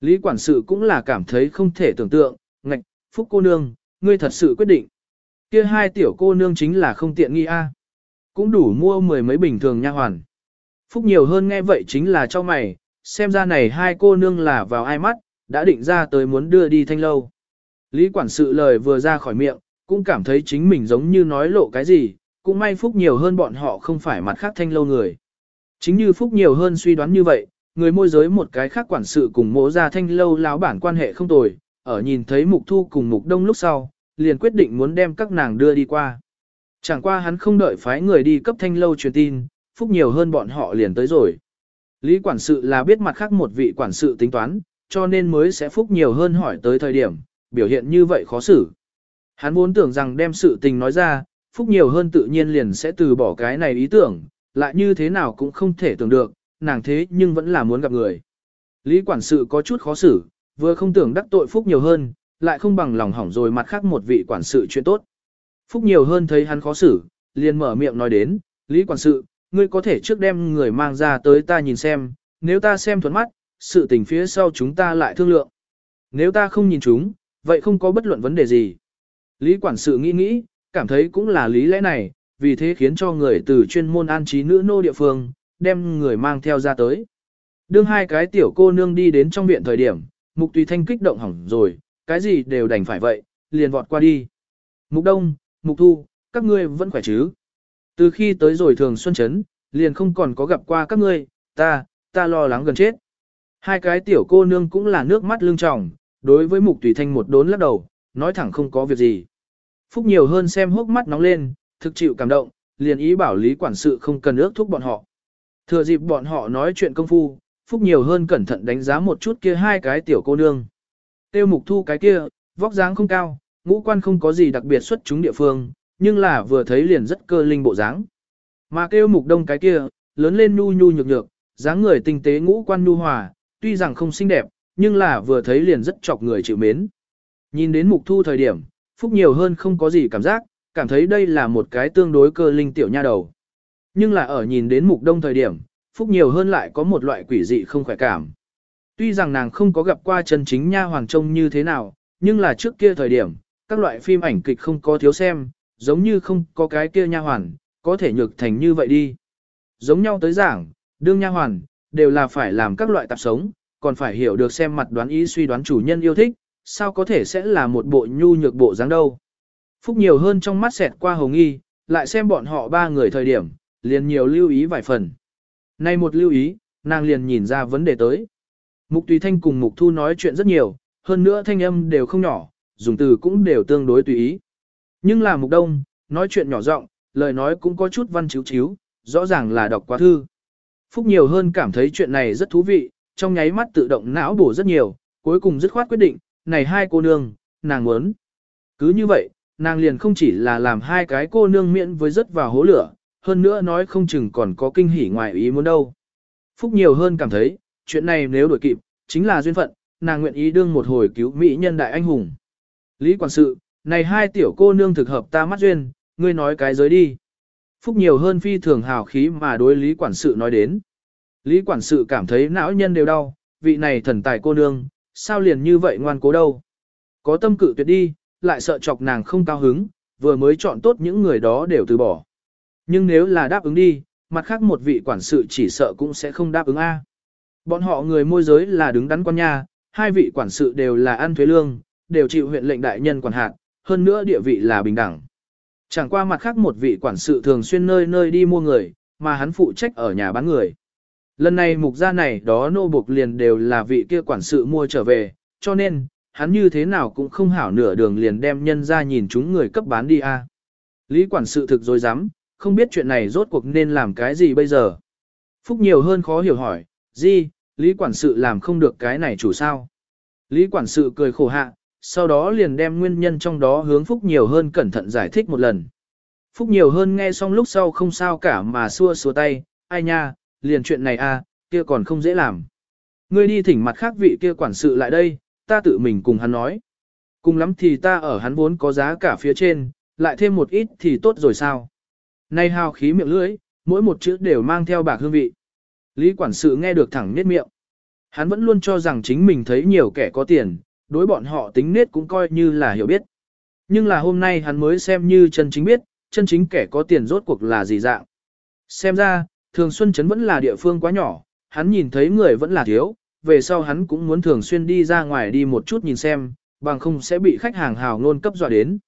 Lý quản sự cũng là cảm thấy không thể tưởng tượng, ngạch, Phúc cô nương, ngươi thật sự quyết định. Kia hai tiểu cô nương chính là không tiện nghi a, cũng đủ mua mười mấy bình thường nha hoàn. Phúc nhiều hơn nghe vậy chính là cho mày, xem ra này hai cô nương là vào ai mắt, đã định ra tới muốn đưa đi thanh lâu. Lý quản sự lời vừa ra khỏi miệng, cũng cảm thấy chính mình giống như nói lộ cái gì, cũng may Phúc nhiều hơn bọn họ không phải mặt khác thanh lâu người. Chính như Phúc nhiều hơn suy đoán như vậy, người môi giới một cái khác quản sự cùng mỗ ra thanh lâu láo bản quan hệ không tồi, ở nhìn thấy mục thu cùng mục đông lúc sau, liền quyết định muốn đem các nàng đưa đi qua. Chẳng qua hắn không đợi phái người đi cấp thanh lâu truyền tin, Phúc nhiều hơn bọn họ liền tới rồi. Lý quản sự là biết mặt khác một vị quản sự tính toán, cho nên mới sẽ Phúc nhiều hơn hỏi tới thời điểm, biểu hiện như vậy khó xử. Hắn vốn tưởng rằng đem sự tình nói ra, Phúc nhiều hơn tự nhiên liền sẽ từ bỏ cái này ý tưởng, lại như thế nào cũng không thể tưởng được, nàng thế nhưng vẫn là muốn gặp người. Lý quản sự có chút khó xử, vừa không tưởng đắc tội Phúc nhiều hơn, lại không bằng lòng hỏng rồi mặt khác một vị quản sự chuyện tốt. Phúc nhiều hơn thấy hắn khó xử, liền mở miệng nói đến, Lý quản sự, ngươi có thể trước đem người mang ra tới ta nhìn xem, nếu ta xem thuận mắt, sự tình phía sau chúng ta lại thương lượng. Nếu ta không nhìn chúng, vậy không có bất luận vấn đề gì. Lý quản sự nghĩ nghĩ, cảm thấy cũng là lý lẽ này, vì thế khiến cho người từ chuyên môn an trí nữ nô địa phương, đem người mang theo ra tới. Đương hai cái tiểu cô nương đi đến trong viện thời điểm, mục tùy thanh kích động hỏng rồi, cái gì đều đành phải vậy, liền vọt qua đi. Mục đông, mục thu, các ngươi vẫn khỏe chứ. Từ khi tới rồi thường xuân chấn, liền không còn có gặp qua các ngươi, ta, ta lo lắng gần chết. Hai cái tiểu cô nương cũng là nước mắt lưng tròng, đối với mục tùy thanh một đốn lắc đầu, nói thẳng không có việc gì. Phúc nhiều hơn xem hốc mắt nóng lên, thực chịu cảm động, liền ý bảo lý quản sự không cần ước thúc bọn họ. Thừa dịp bọn họ nói chuyện công phu, Phúc nhiều hơn cẩn thận đánh giá một chút kia hai cái tiểu cô nương. Tiêu mục thu cái kia, vóc dáng không cao, ngũ quan không có gì đặc biệt xuất chúng địa phương, nhưng là vừa thấy liền rất cơ linh bộ dáng. Mà kêu mục đông cái kia, lớn lên nhu nhu nhược nhược, dáng người tinh tế ngũ quan nhu hòa, tuy rằng không xinh đẹp, nhưng là vừa thấy liền rất chọc người chịu mến. Nhìn đến mục thu thời điểm, Phúc nhiều hơn không có gì cảm giác, cảm thấy đây là một cái tương đối cơ linh tiểu nha đầu. Nhưng là ở nhìn đến mục đông thời điểm, Phúc nhiều hơn lại có một loại quỷ dị không khỏe cảm. Tuy rằng nàng không có gặp qua chân chính nha hoàng trông như thế nào, nhưng là trước kia thời điểm, các loại phim ảnh kịch không có thiếu xem, giống như không có cái kia nha hoàn, có thể nhược thành như vậy đi. Giống nhau tới giảng, đương nha hoàn, đều là phải làm các loại tạp sống, còn phải hiểu được xem mặt đoán ý suy đoán chủ nhân yêu thích, sao có thể sẽ là một bộ nhu nhược bộ dáng đâu. Phúc nhiều hơn trong mắt xẹt qua hồng y, lại xem bọn họ ba người thời điểm, liền nhiều lưu ý vài phần. Nay một lưu ý, nàng liền nhìn ra vấn đề tới. Mục Tùy Thanh cùng Mục Thu nói chuyện rất nhiều, hơn nữa thanh âm đều không nhỏ, dùng từ cũng đều tương đối tùy ý. Nhưng là Mục Đông, nói chuyện nhỏ giọng, lời nói cũng có chút văn chiếu chiếu, rõ ràng là đọc quá thư. Phúc nhiều hơn cảm thấy chuyện này rất thú vị, trong nháy mắt tự động não bổ rất nhiều, cuối cùng dứt khoát quyết định, này hai cô nương, nàng muốn. Cứ như vậy, nàng liền không chỉ là làm hai cái cô nương miễn với rất vào hố lửa, hơn nữa nói không chừng còn có kinh hỉ ngoài ý muốn đâu. Phúc nhiều hơn cảm thấy, chuyện này nếu đổi kịp, chính là duyên phận, nàng nguyện ý đương một hồi cứu mỹ nhân đại anh hùng. Lý quản sự, này hai tiểu cô nương thực hợp ta mắt duyên, ngươi nói cái giới đi. Phúc nhiều hơn phi thường hào khí mà đối lý quản sự nói đến. Lý quản sự cảm thấy não nhân đều đau, vị này thần tài cô nương, sao liền như vậy ngoan cố đâu. Có tâm cự tuyệt đi, lại sợ chọc nàng không cao hứng, vừa mới chọn tốt những người đó đều từ bỏ. Nhưng nếu là đáp ứng đi, mặt khác một vị quản sự chỉ sợ cũng sẽ không đáp ứng A. Bọn họ người môi giới là đứng đắn quan nha, hai vị quản sự đều là ăn thuế lương, đều chịu huyện lệnh đại nhân quản hạt, hơn nữa địa vị là bình đẳng. Chẳng qua mặt khác một vị quản sự thường xuyên nơi nơi đi mua người, mà hắn phụ trách ở nhà bán người. Lần này mục gia này đó nô buộc liền đều là vị kia quản sự mua trở về, cho nên, hắn như thế nào cũng không hảo nửa đường liền đem nhân ra nhìn chúng người cấp bán đi a. Lý quản sự thực dối dám, không biết chuyện này rốt cuộc nên làm cái gì bây giờ. Phúc nhiều hơn khó hiểu hỏi, gì, Lý quản sự làm không được cái này chủ sao. Lý quản sự cười khổ hạ, sau đó liền đem nguyên nhân trong đó hướng Phúc nhiều hơn cẩn thận giải thích một lần. Phúc nhiều hơn nghe xong lúc sau không sao cả mà xua xua tay, ai nha, liền chuyện này à, kia còn không dễ làm. Ngươi đi thỉnh mặt khác vị kia quản sự lại đây, ta tự mình cùng hắn nói. Cùng lắm thì ta ở hắn vốn có giá cả phía trên, lại thêm một ít thì tốt rồi sao. Nay hào khí miệng lưỡi, mỗi một chữ đều mang theo bạc hương vị. Lý quản sự nghe được thẳng nết miệng. Hắn vẫn luôn cho rằng chính mình thấy nhiều kẻ có tiền, đối bọn họ tính nết cũng coi như là hiểu biết. Nhưng là hôm nay hắn mới xem như chân chính biết, chân chính kẻ có tiền rốt cuộc là gì dạng. Xem ra, thường xuân chấn vẫn là địa phương quá nhỏ, hắn nhìn thấy người vẫn là thiếu, về sau hắn cũng muốn thường xuyên đi ra ngoài đi một chút nhìn xem, bằng không sẽ bị khách hàng hào ngôn cấp dọa đến.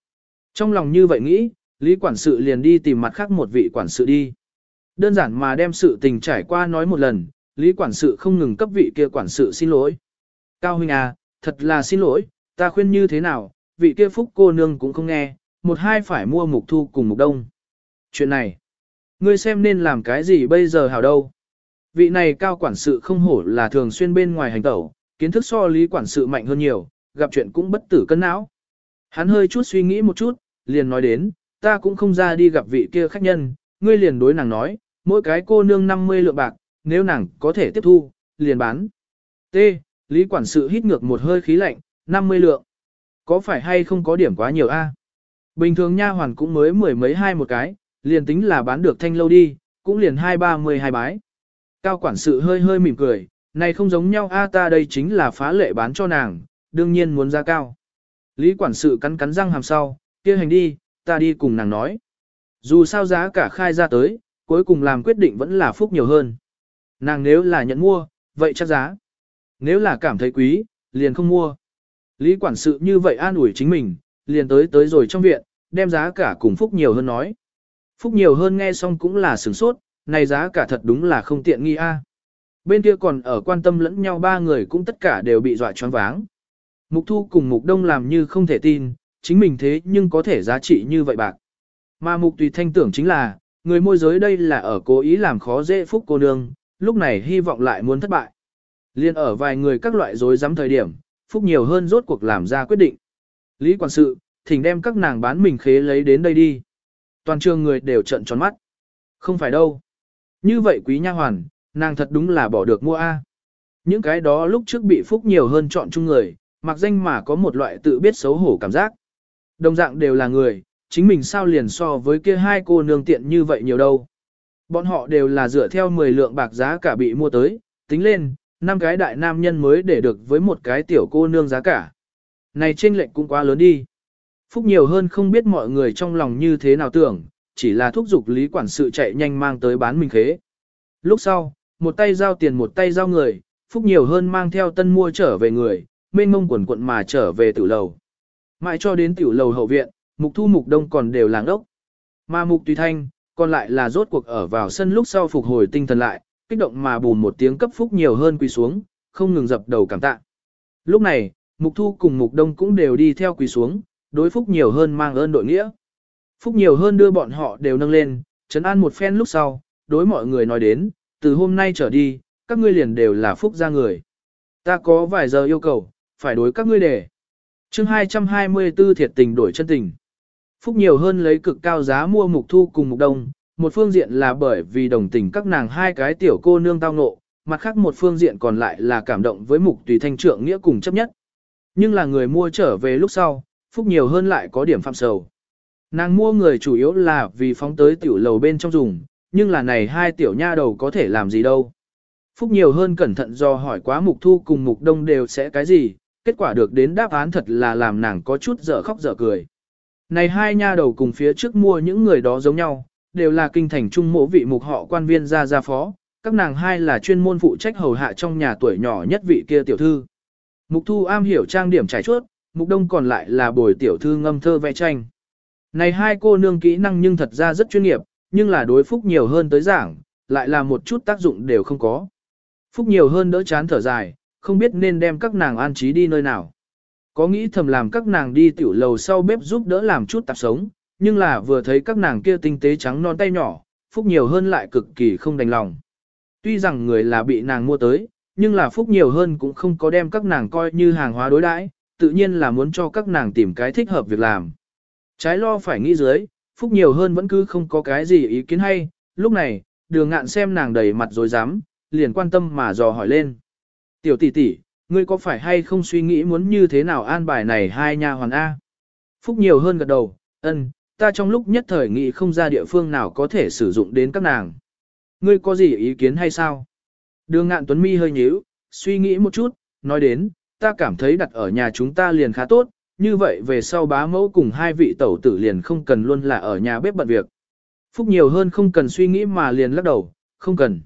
Trong lòng như vậy nghĩ, Lý quản sự liền đi tìm mặt khác một vị quản sự đi. Đơn giản mà đem sự tình trải qua nói một lần, Lý quản sự không ngừng cấp vị kia quản sự xin lỗi. Cao huynh à, thật là xin lỗi, ta khuyên như thế nào, vị kia phúc cô nương cũng không nghe, một hai phải mua mục thu cùng mục đông. Chuyện này, ngươi xem nên làm cái gì bây giờ hảo đâu. Vị này cao quản sự không hổ là thường xuyên bên ngoài hành tẩu, kiến thức so lý quản sự mạnh hơn nhiều, gặp chuyện cũng bất tử cân não. Hắn hơi chút suy nghĩ một chút, liền nói đến, ta cũng không ra đi gặp vị kia khách nhân, ngươi liền đối nàng nói, mỗi cái cô nương 50 lượng bạc, nếu nàng có thể tiếp thu, liền bán. T. Lý quản sự hít ngược một hơi khí lạnh, 50 lượng. Có phải hay không có điểm quá nhiều a? Bình thường nha hoàn cũng mới mười mấy hai một cái, liền tính là bán được thanh lâu đi, cũng liền hai ba mười hai bái. Cao quản sự hơi hơi mỉm cười, này không giống nhau a ta đây chính là phá lệ bán cho nàng, đương nhiên muốn ra cao. Lý quản sự cắn cắn răng hàm sau, kia hành đi, ta đi cùng nàng nói. Dù sao giá cả khai ra tới, cuối cùng làm quyết định vẫn là phúc nhiều hơn. Nàng nếu là nhận mua, vậy chắc giá. Nếu là cảm thấy quý, liền không mua. Lý quản sự như vậy an ủi chính mình, liền tới tới rồi trong viện, đem giá cả cùng phúc nhiều hơn nói. Phúc nhiều hơn nghe xong cũng là sửng sốt, này giá cả thật đúng là không tiện nghi a. Bên kia còn ở quan tâm lẫn nhau ba người cũng tất cả đều bị dọa choáng váng. Mục thu cùng mục đông làm như không thể tin, chính mình thế nhưng có thể giá trị như vậy bạc. Mà mục tùy thanh tưởng chính là, người môi giới đây là ở cố ý làm khó dễ phúc cô nương, lúc này hy vọng lại muốn thất bại. Liên ở vài người các loại rối dám thời điểm, phúc nhiều hơn rốt cuộc làm ra quyết định. Lý quản sự, thỉnh đem các nàng bán mình khế lấy đến đây đi. Toàn trường người đều trận tròn mắt. Không phải đâu. Như vậy quý nha hoàn, nàng thật đúng là bỏ được mua A. Những cái đó lúc trước bị phúc nhiều hơn chọn chung người, mặc danh mà có một loại tự biết xấu hổ cảm giác. Đồng dạng đều là người, chính mình sao liền so với kia hai cô nương tiện như vậy nhiều đâu. Bọn họ đều là dựa theo 10 lượng bạc giá cả bị mua tới, tính lên, năm cái đại nam nhân mới để được với một cái tiểu cô nương giá cả. Này chênh lệnh cũng quá lớn đi. Phúc nhiều hơn không biết mọi người trong lòng như thế nào tưởng, chỉ là thúc giục lý quản sự chạy nhanh mang tới bán mình khế. Lúc sau, một tay giao tiền một tay giao người, Phúc nhiều hơn mang theo tân mua trở về người, mênh mông quần quận mà trở về tiểu lầu. Mãi cho đến tiểu lầu hậu viện, mục thu mục đông còn đều làng ốc. Mà mục tùy thanh, còn lại là rốt cuộc ở vào sân lúc sau phục hồi tinh thần lại, kích động mà bùn một tiếng cấp phúc nhiều hơn quỳ xuống, không ngừng dập đầu cảm tạ. Lúc này, mục thu cùng mục đông cũng đều đi theo quỳ xuống, đối phúc nhiều hơn mang ơn đội nghĩa. Phúc nhiều hơn đưa bọn họ đều nâng lên, chấn an một phen lúc sau, đối mọi người nói đến, từ hôm nay trở đi, các ngươi liền đều là phúc gia người. Ta có vài giờ yêu cầu, phải đối các ngươi để. chương 224 thiệt tình đổi chân tình. Phúc nhiều hơn lấy cực cao giá mua mục thu cùng mục đông, một phương diện là bởi vì đồng tình các nàng hai cái tiểu cô nương tao ngộ, mặt khác một phương diện còn lại là cảm động với mục tùy thanh trượng nghĩa cùng chấp nhất. Nhưng là người mua trở về lúc sau, Phúc nhiều hơn lại có điểm phạm sầu. Nàng mua người chủ yếu là vì phóng tới tiểu lầu bên trong dùng, nhưng là này hai tiểu nha đầu có thể làm gì đâu. Phúc nhiều hơn cẩn thận do hỏi quá mục thu cùng mục đông đều sẽ cái gì, kết quả được đến đáp án thật là làm nàng có chút dở khóc dở cười. Này hai nha đầu cùng phía trước mua những người đó giống nhau, đều là kinh thành trung mộ vị mục họ quan viên gia gia phó, các nàng hai là chuyên môn phụ trách hầu hạ trong nhà tuổi nhỏ nhất vị kia tiểu thư. Mục thu am hiểu trang điểm trải chuốt, mục đông còn lại là bồi tiểu thư ngâm thơ vẽ tranh. Này hai cô nương kỹ năng nhưng thật ra rất chuyên nghiệp, nhưng là đối phúc nhiều hơn tới giảng, lại là một chút tác dụng đều không có. Phúc nhiều hơn đỡ chán thở dài, không biết nên đem các nàng an trí đi nơi nào. Có nghĩ thầm làm các nàng đi tiểu lầu sau bếp giúp đỡ làm chút tạp sống, nhưng là vừa thấy các nàng kia tinh tế trắng non tay nhỏ, Phúc nhiều hơn lại cực kỳ không đành lòng. Tuy rằng người là bị nàng mua tới, nhưng là Phúc nhiều hơn cũng không có đem các nàng coi như hàng hóa đối đãi, tự nhiên là muốn cho các nàng tìm cái thích hợp việc làm. Trái lo phải nghĩ dưới, Phúc nhiều hơn vẫn cứ không có cái gì ý kiến hay, lúc này, đường ngạn xem nàng đầy mặt rồi dám, liền quan tâm mà dò hỏi lên. Tiểu tỷ tỷ, ngươi có phải hay không suy nghĩ muốn như thế nào an bài này hai nha hoàn A? Phúc nhiều hơn gật đầu, ân, ta trong lúc nhất thời nghĩ không ra địa phương nào có thể sử dụng đến các nàng. Ngươi có gì ý kiến hay sao? Đường ngạn tuấn mi hơi nhíu, suy nghĩ một chút, nói đến, ta cảm thấy đặt ở nhà chúng ta liền khá tốt, như vậy về sau bá mẫu cùng hai vị tẩu tử liền không cần luôn là ở nhà bếp bận việc. Phúc nhiều hơn không cần suy nghĩ mà liền lắc đầu, không cần.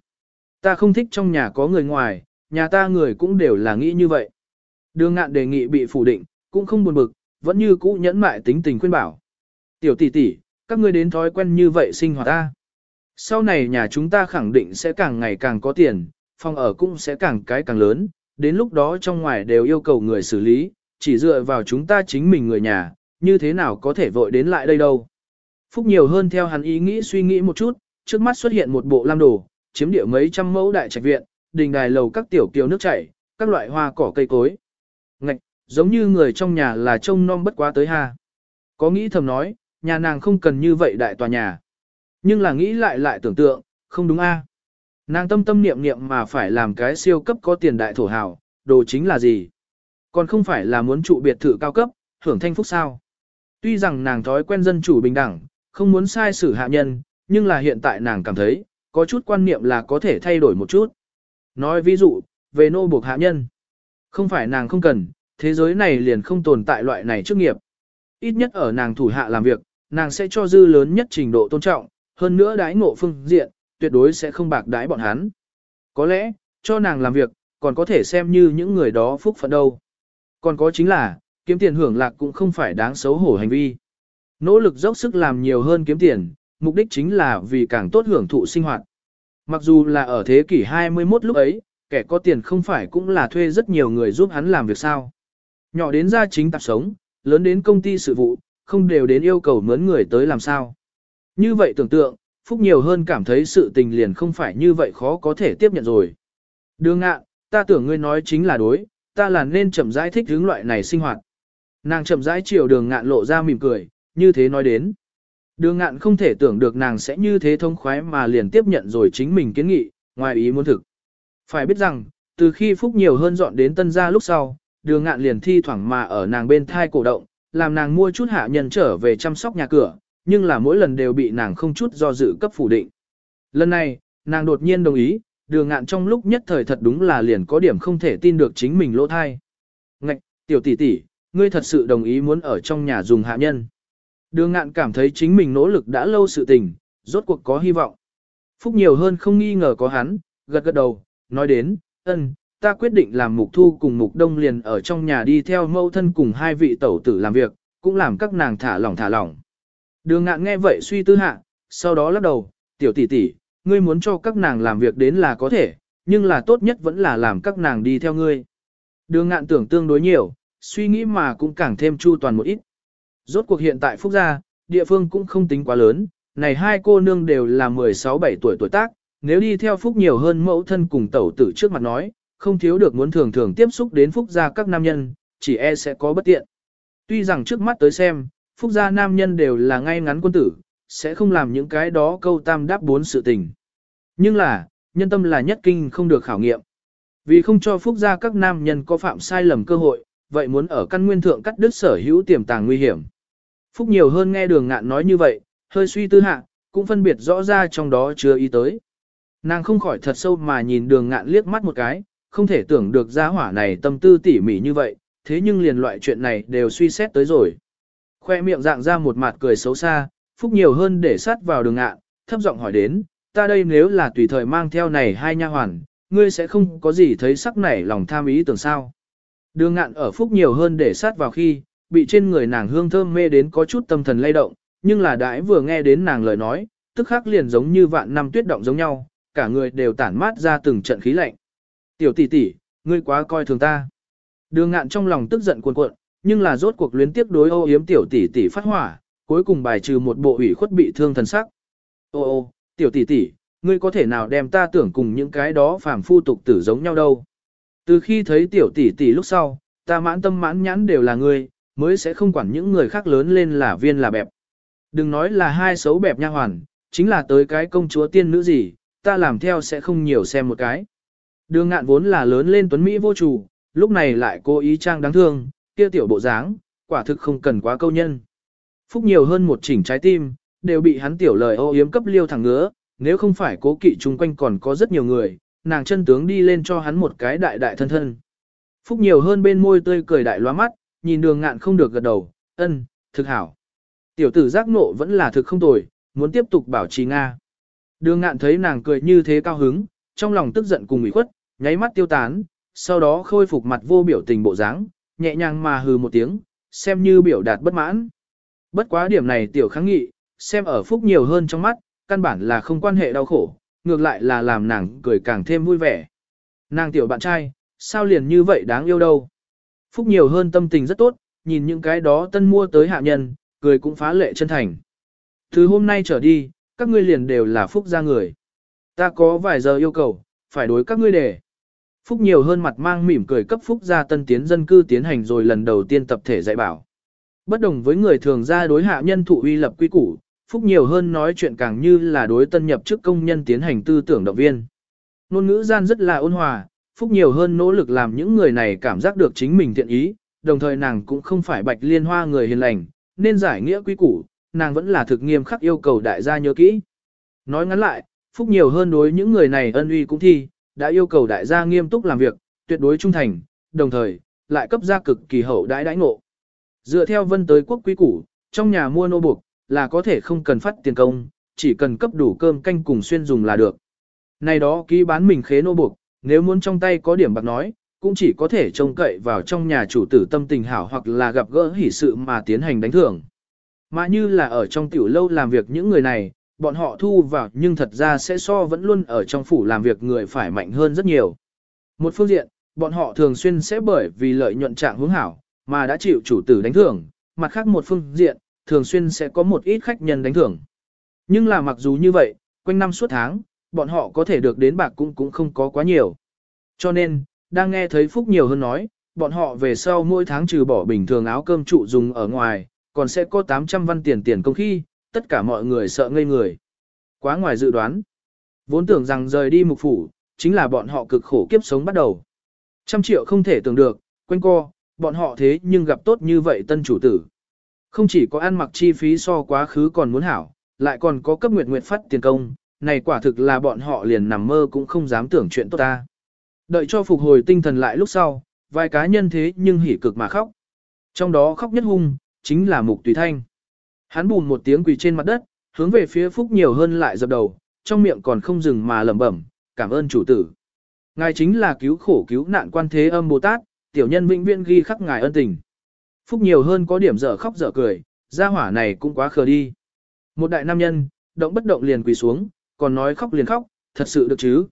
Ta không thích trong nhà có người ngoài, nhà ta người cũng đều là nghĩ như vậy. Đường ngạn đề nghị bị phủ định, cũng không buồn bực, vẫn như cũ nhẫn mại tính tình khuyên bảo. Tiểu tỷ tỷ, các ngươi đến thói quen như vậy sinh hoạt ta. Sau này nhà chúng ta khẳng định sẽ càng ngày càng có tiền, phòng ở cũng sẽ càng cái càng lớn, đến lúc đó trong ngoài đều yêu cầu người xử lý, chỉ dựa vào chúng ta chính mình người nhà, như thế nào có thể vội đến lại đây đâu. Phúc nhiều hơn theo hắn ý nghĩ suy nghĩ một chút, trước mắt xuất hiện một bộ lam đồ, chiếm địa mấy trăm mẫu đại trạch viện, đình đài lầu các tiểu kiều nước chảy, các loại hoa cỏ cây cối. Ngạch, giống như người trong nhà là trông non bất quá tới ha. Có nghĩ thầm nói, nhà nàng không cần như vậy đại tòa nhà. Nhưng là nghĩ lại lại tưởng tượng, không đúng a? À? Nàng tâm tâm niệm niệm mà phải làm cái siêu cấp có tiền đại thổ hào, đồ chính là gì? Còn không phải là muốn trụ biệt thự cao cấp, hưởng thanh phúc sao? Tuy rằng nàng thói quen dân chủ bình đẳng, không muốn sai xử hạ nhân, nhưng là hiện tại nàng cảm thấy, có chút quan niệm là có thể thay đổi một chút. Nói ví dụ, về nô buộc hạ nhân. Không phải nàng không cần, thế giới này liền không tồn tại loại này chức nghiệp. Ít nhất ở nàng thủ hạ làm việc, nàng sẽ cho dư lớn nhất trình độ tôn trọng, hơn nữa đãi ngộ phương diện, tuyệt đối sẽ không bạc đãi bọn hắn. Có lẽ, cho nàng làm việc, còn có thể xem như những người đó phúc phận đâu. Còn có chính là, kiếm tiền hưởng lạc cũng không phải đáng xấu hổ hành vi. Nỗ lực dốc sức làm nhiều hơn kiếm tiền, mục đích chính là vì càng tốt hưởng thụ sinh hoạt. Mặc dù là ở thế kỷ 21 lúc ấy, kẻ có tiền không phải cũng là thuê rất nhiều người giúp hắn làm việc sao. Nhỏ đến gia chính tạp sống, lớn đến công ty sự vụ, không đều đến yêu cầu mướn người tới làm sao. Như vậy tưởng tượng, Phúc nhiều hơn cảm thấy sự tình liền không phải như vậy khó có thể tiếp nhận rồi. Đường ngạ, ta tưởng ngươi nói chính là đối, ta là nên chậm rãi thích hướng loại này sinh hoạt. Nàng chậm rãi chiều đường ngạn lộ ra mỉm cười, như thế nói đến. Đường ngạn không thể tưởng được nàng sẽ như thế thông khoái mà liền tiếp nhận rồi chính mình kiến nghị, ngoài ý muốn thực. Phải biết rằng, từ khi Phúc nhiều hơn dọn đến tân gia lúc sau, đường ngạn liền thi thoảng mà ở nàng bên thai cổ động, làm nàng mua chút hạ nhân trở về chăm sóc nhà cửa, nhưng là mỗi lần đều bị nàng không chút do dự cấp phủ định. Lần này, nàng đột nhiên đồng ý, đường ngạn trong lúc nhất thời thật đúng là liền có điểm không thể tin được chính mình lỗ thai. Ngạch, tiểu tỷ tỷ, ngươi thật sự đồng ý muốn ở trong nhà dùng hạ nhân. Đường ngạn cảm thấy chính mình nỗ lực đã lâu sự tình, rốt cuộc có hy vọng. Phúc nhiều hơn không nghi ngờ có hắn, gật gật đầu, nói đến, ân, ta quyết định làm mục thu cùng mục đông liền ở trong nhà đi theo mẫu thân cùng hai vị tẩu tử làm việc, cũng làm các nàng thả lỏng thả lỏng. Đường ngạn nghe vậy suy tư hạ, sau đó lắc đầu, tiểu tỷ tỷ, ngươi muốn cho các nàng làm việc đến là có thể, nhưng là tốt nhất vẫn là làm các nàng đi theo ngươi. Đường ngạn tưởng tương đối nhiều, suy nghĩ mà cũng càng thêm chu toàn một ít. Rốt cuộc hiện tại Phúc Gia, địa phương cũng không tính quá lớn, này hai cô nương đều là 16-17 tuổi tuổi tác, nếu đi theo Phúc nhiều hơn mẫu thân cùng tẩu tử trước mặt nói, không thiếu được muốn thường thường tiếp xúc đến Phúc Gia các nam nhân, chỉ e sẽ có bất tiện. Tuy rằng trước mắt tới xem, Phúc Gia nam nhân đều là ngay ngắn quân tử, sẽ không làm những cái đó câu tam đáp bốn sự tình. Nhưng là, nhân tâm là nhất kinh không được khảo nghiệm. Vì không cho Phúc Gia các nam nhân có phạm sai lầm cơ hội, vậy muốn ở căn nguyên thượng cắt đứt sở hữu tiềm tàng nguy hiểm. Phúc nhiều hơn nghe đường ngạn nói như vậy, hơi suy tư hạ, cũng phân biệt rõ ra trong đó chưa ý tới. Nàng không khỏi thật sâu mà nhìn đường ngạn liếc mắt một cái, không thể tưởng được gia hỏa này tâm tư tỉ mỉ như vậy, thế nhưng liền loại chuyện này đều suy xét tới rồi. Khoe miệng dạng ra một mặt cười xấu xa, Phúc nhiều hơn để sát vào đường ngạn, thấp giọng hỏi đến, ta đây nếu là tùy thời mang theo này hai nha hoàn, ngươi sẽ không có gì thấy sắc nảy lòng tham ý tưởng sao. Đường ngạn ở Phúc nhiều hơn để sát vào khi, bị trên người nàng hương thơm mê đến có chút tâm thần lay động, nhưng là đãi vừa nghe đến nàng lời nói, tức khắc liền giống như vạn năm tuyết động giống nhau, cả người đều tản mát ra từng trận khí lạnh. Tiểu tỷ tỷ, ngươi quá coi thường ta. Đường ngạn trong lòng tức giận cuồn cuộn, nhưng là rốt cuộc luyến tiếp đối ô yếm tiểu tỷ tỷ phát hỏa, cuối cùng bài trừ một bộ ủy khuất bị thương thần sắc. Ô ô, tiểu tỷ tỷ, ngươi có thể nào đem ta tưởng cùng những cái đó phàm phu tục tử giống nhau đâu. Từ khi thấy tiểu tỷ tỷ lúc sau, ta mãn tâm mãn nhãn đều là ngươi, mới sẽ không quản những người khác lớn lên là viên là bẹp. Đừng nói là hai xấu bẹp nha hoàn, chính là tới cái công chúa tiên nữ gì, ta làm theo sẽ không nhiều xem một cái. Đường ngạn vốn là lớn lên tuấn Mỹ vô chủ, lúc này lại cố ý trang đáng thương, kia tiểu bộ dáng, quả thực không cần quá câu nhân. Phúc nhiều hơn một chỉnh trái tim, đều bị hắn tiểu lời ô yếm cấp liêu thẳng ngứa, nếu không phải cố kỵ chung quanh còn có rất nhiều người, nàng chân tướng đi lên cho hắn một cái đại đại thân thân. Phúc nhiều hơn bên môi tươi cười đại loa mắt, nhìn đường ngạn không được gật đầu, ân, thực hảo. Tiểu tử giác nộ vẫn là thực không tồi, muốn tiếp tục bảo trì Nga. Đường ngạn thấy nàng cười như thế cao hứng, trong lòng tức giận cùng ủy khuất, nháy mắt tiêu tán, sau đó khôi phục mặt vô biểu tình bộ dáng, nhẹ nhàng mà hừ một tiếng, xem như biểu đạt bất mãn. Bất quá điểm này tiểu kháng nghị, xem ở phúc nhiều hơn trong mắt, căn bản là không quan hệ đau khổ, ngược lại là làm nàng cười càng thêm vui vẻ. Nàng tiểu bạn trai, sao liền như vậy đáng yêu đâu. Phúc nhiều hơn tâm tình rất tốt, nhìn những cái đó tân mua tới hạ nhân, cười cũng phá lệ chân thành. Từ hôm nay trở đi, các ngươi liền đều là Phúc gia người. Ta có vài giờ yêu cầu, phải đối các ngươi để. Phúc nhiều hơn mặt mang mỉm cười cấp Phúc gia tân tiến dân cư tiến hành rồi lần đầu tiên tập thể dạy bảo. Bất đồng với người thường ra đối hạ nhân thụ uy lập quy củ, Phúc nhiều hơn nói chuyện càng như là đối tân nhập chức công nhân tiến hành tư tưởng động viên. Nôn ngữ gian rất là ôn hòa, Phúc nhiều hơn nỗ lực làm những người này cảm giác được chính mình thiện ý, đồng thời nàng cũng không phải bạch liên hoa người hiền lành, nên giải nghĩa quy củ, nàng vẫn là thực nghiêm khắc yêu cầu đại gia nhớ kỹ. Nói ngắn lại, Phúc nhiều hơn đối những người này ân uy cũng thi, đã yêu cầu đại gia nghiêm túc làm việc, tuyệt đối trung thành, đồng thời, lại cấp ra cực kỳ hậu đãi đãi ngộ. Dựa theo vân tới quốc quý củ, trong nhà mua nô buộc, là có thể không cần phát tiền công, chỉ cần cấp đủ cơm canh cùng xuyên dùng là được. Này đó ký bán mình khế nô buộc, nếu muốn trong tay có điểm bạc nói, cũng chỉ có thể trông cậy vào trong nhà chủ tử tâm tình hảo hoặc là gặp gỡ hỷ sự mà tiến hành đánh thưởng. Mà như là ở trong tiểu lâu làm việc những người này, bọn họ thu vào nhưng thật ra sẽ so vẫn luôn ở trong phủ làm việc người phải mạnh hơn rất nhiều. Một phương diện, bọn họ thường xuyên sẽ bởi vì lợi nhuận trạng hướng hảo, mà đã chịu chủ tử đánh thưởng, mặt khác một phương diện, thường xuyên sẽ có một ít khách nhân đánh thưởng. Nhưng là mặc dù như vậy, quanh năm suốt tháng, bọn họ có thể được đến bạc cũng cũng không có quá nhiều. Cho nên, đang nghe thấy Phúc nhiều hơn nói, bọn họ về sau mỗi tháng trừ bỏ bình thường áo cơm trụ dùng ở ngoài, còn sẽ có 800 văn tiền tiền công khi, tất cả mọi người sợ ngây người. Quá ngoài dự đoán. Vốn tưởng rằng rời đi mục phủ, chính là bọn họ cực khổ kiếp sống bắt đầu. Trăm triệu không thể tưởng được, quanh co, bọn họ thế nhưng gặp tốt như vậy tân chủ tử. Không chỉ có ăn mặc chi phí so quá khứ còn muốn hảo, lại còn có cấp nguyệt nguyệt phát tiền công, này quả thực là bọn họ liền nằm mơ cũng không dám tưởng chuyện tốt ta. Đợi cho phục hồi tinh thần lại lúc sau, vài cá nhân thế nhưng hỉ cực mà khóc. Trong đó khóc nhất hung, chính là Mục Tùy Thanh. Hắn bùn một tiếng quỳ trên mặt đất, hướng về phía Phúc nhiều hơn lại dập đầu, trong miệng còn không dừng mà lẩm bẩm, cảm ơn chủ tử. Ngài chính là cứu khổ cứu nạn quan thế âm Bồ Tát, tiểu nhân vĩnh viễn ghi khắc ngài ân tình. Phúc nhiều hơn có điểm dở khóc dở cười, gia hỏa này cũng quá khờ đi. Một đại nam nhân, động bất động liền quỳ xuống, còn nói khóc liền khóc, thật sự được chứ.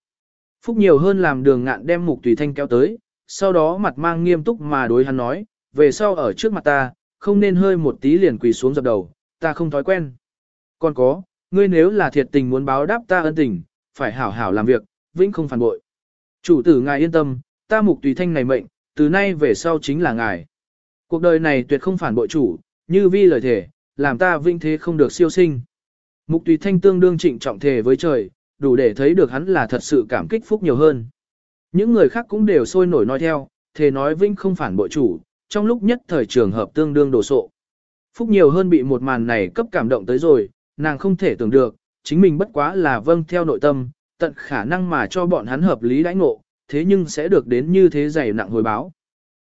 Phúc nhiều hơn làm đường ngạn đem mục tùy thanh kéo tới, sau đó mặt mang nghiêm túc mà đối hắn nói, về sau ở trước mặt ta, không nên hơi một tí liền quỳ xuống dập đầu, ta không thói quen. Còn có, ngươi nếu là thiệt tình muốn báo đáp ta ân tình, phải hảo hảo làm việc, vĩnh không phản bội. Chủ tử ngài yên tâm, ta mục tùy thanh này mệnh, từ nay về sau chính là ngài. Cuộc đời này tuyệt không phản bội chủ, như vi lời thể, làm ta vinh thế không được siêu sinh. Mục tùy thanh tương đương trịnh trọng thể với trời, đủ để thấy được hắn là thật sự cảm kích phúc nhiều hơn. Những người khác cũng đều sôi nổi nói theo, thề nói vinh không phản bội chủ, trong lúc nhất thời trường hợp tương đương đồ sộ. Phúc nhiều hơn bị một màn này cấp cảm động tới rồi, nàng không thể tưởng được, chính mình bất quá là vâng theo nội tâm, tận khả năng mà cho bọn hắn hợp lý đãi ngộ, thế nhưng sẽ được đến như thế dày nặng hồi báo.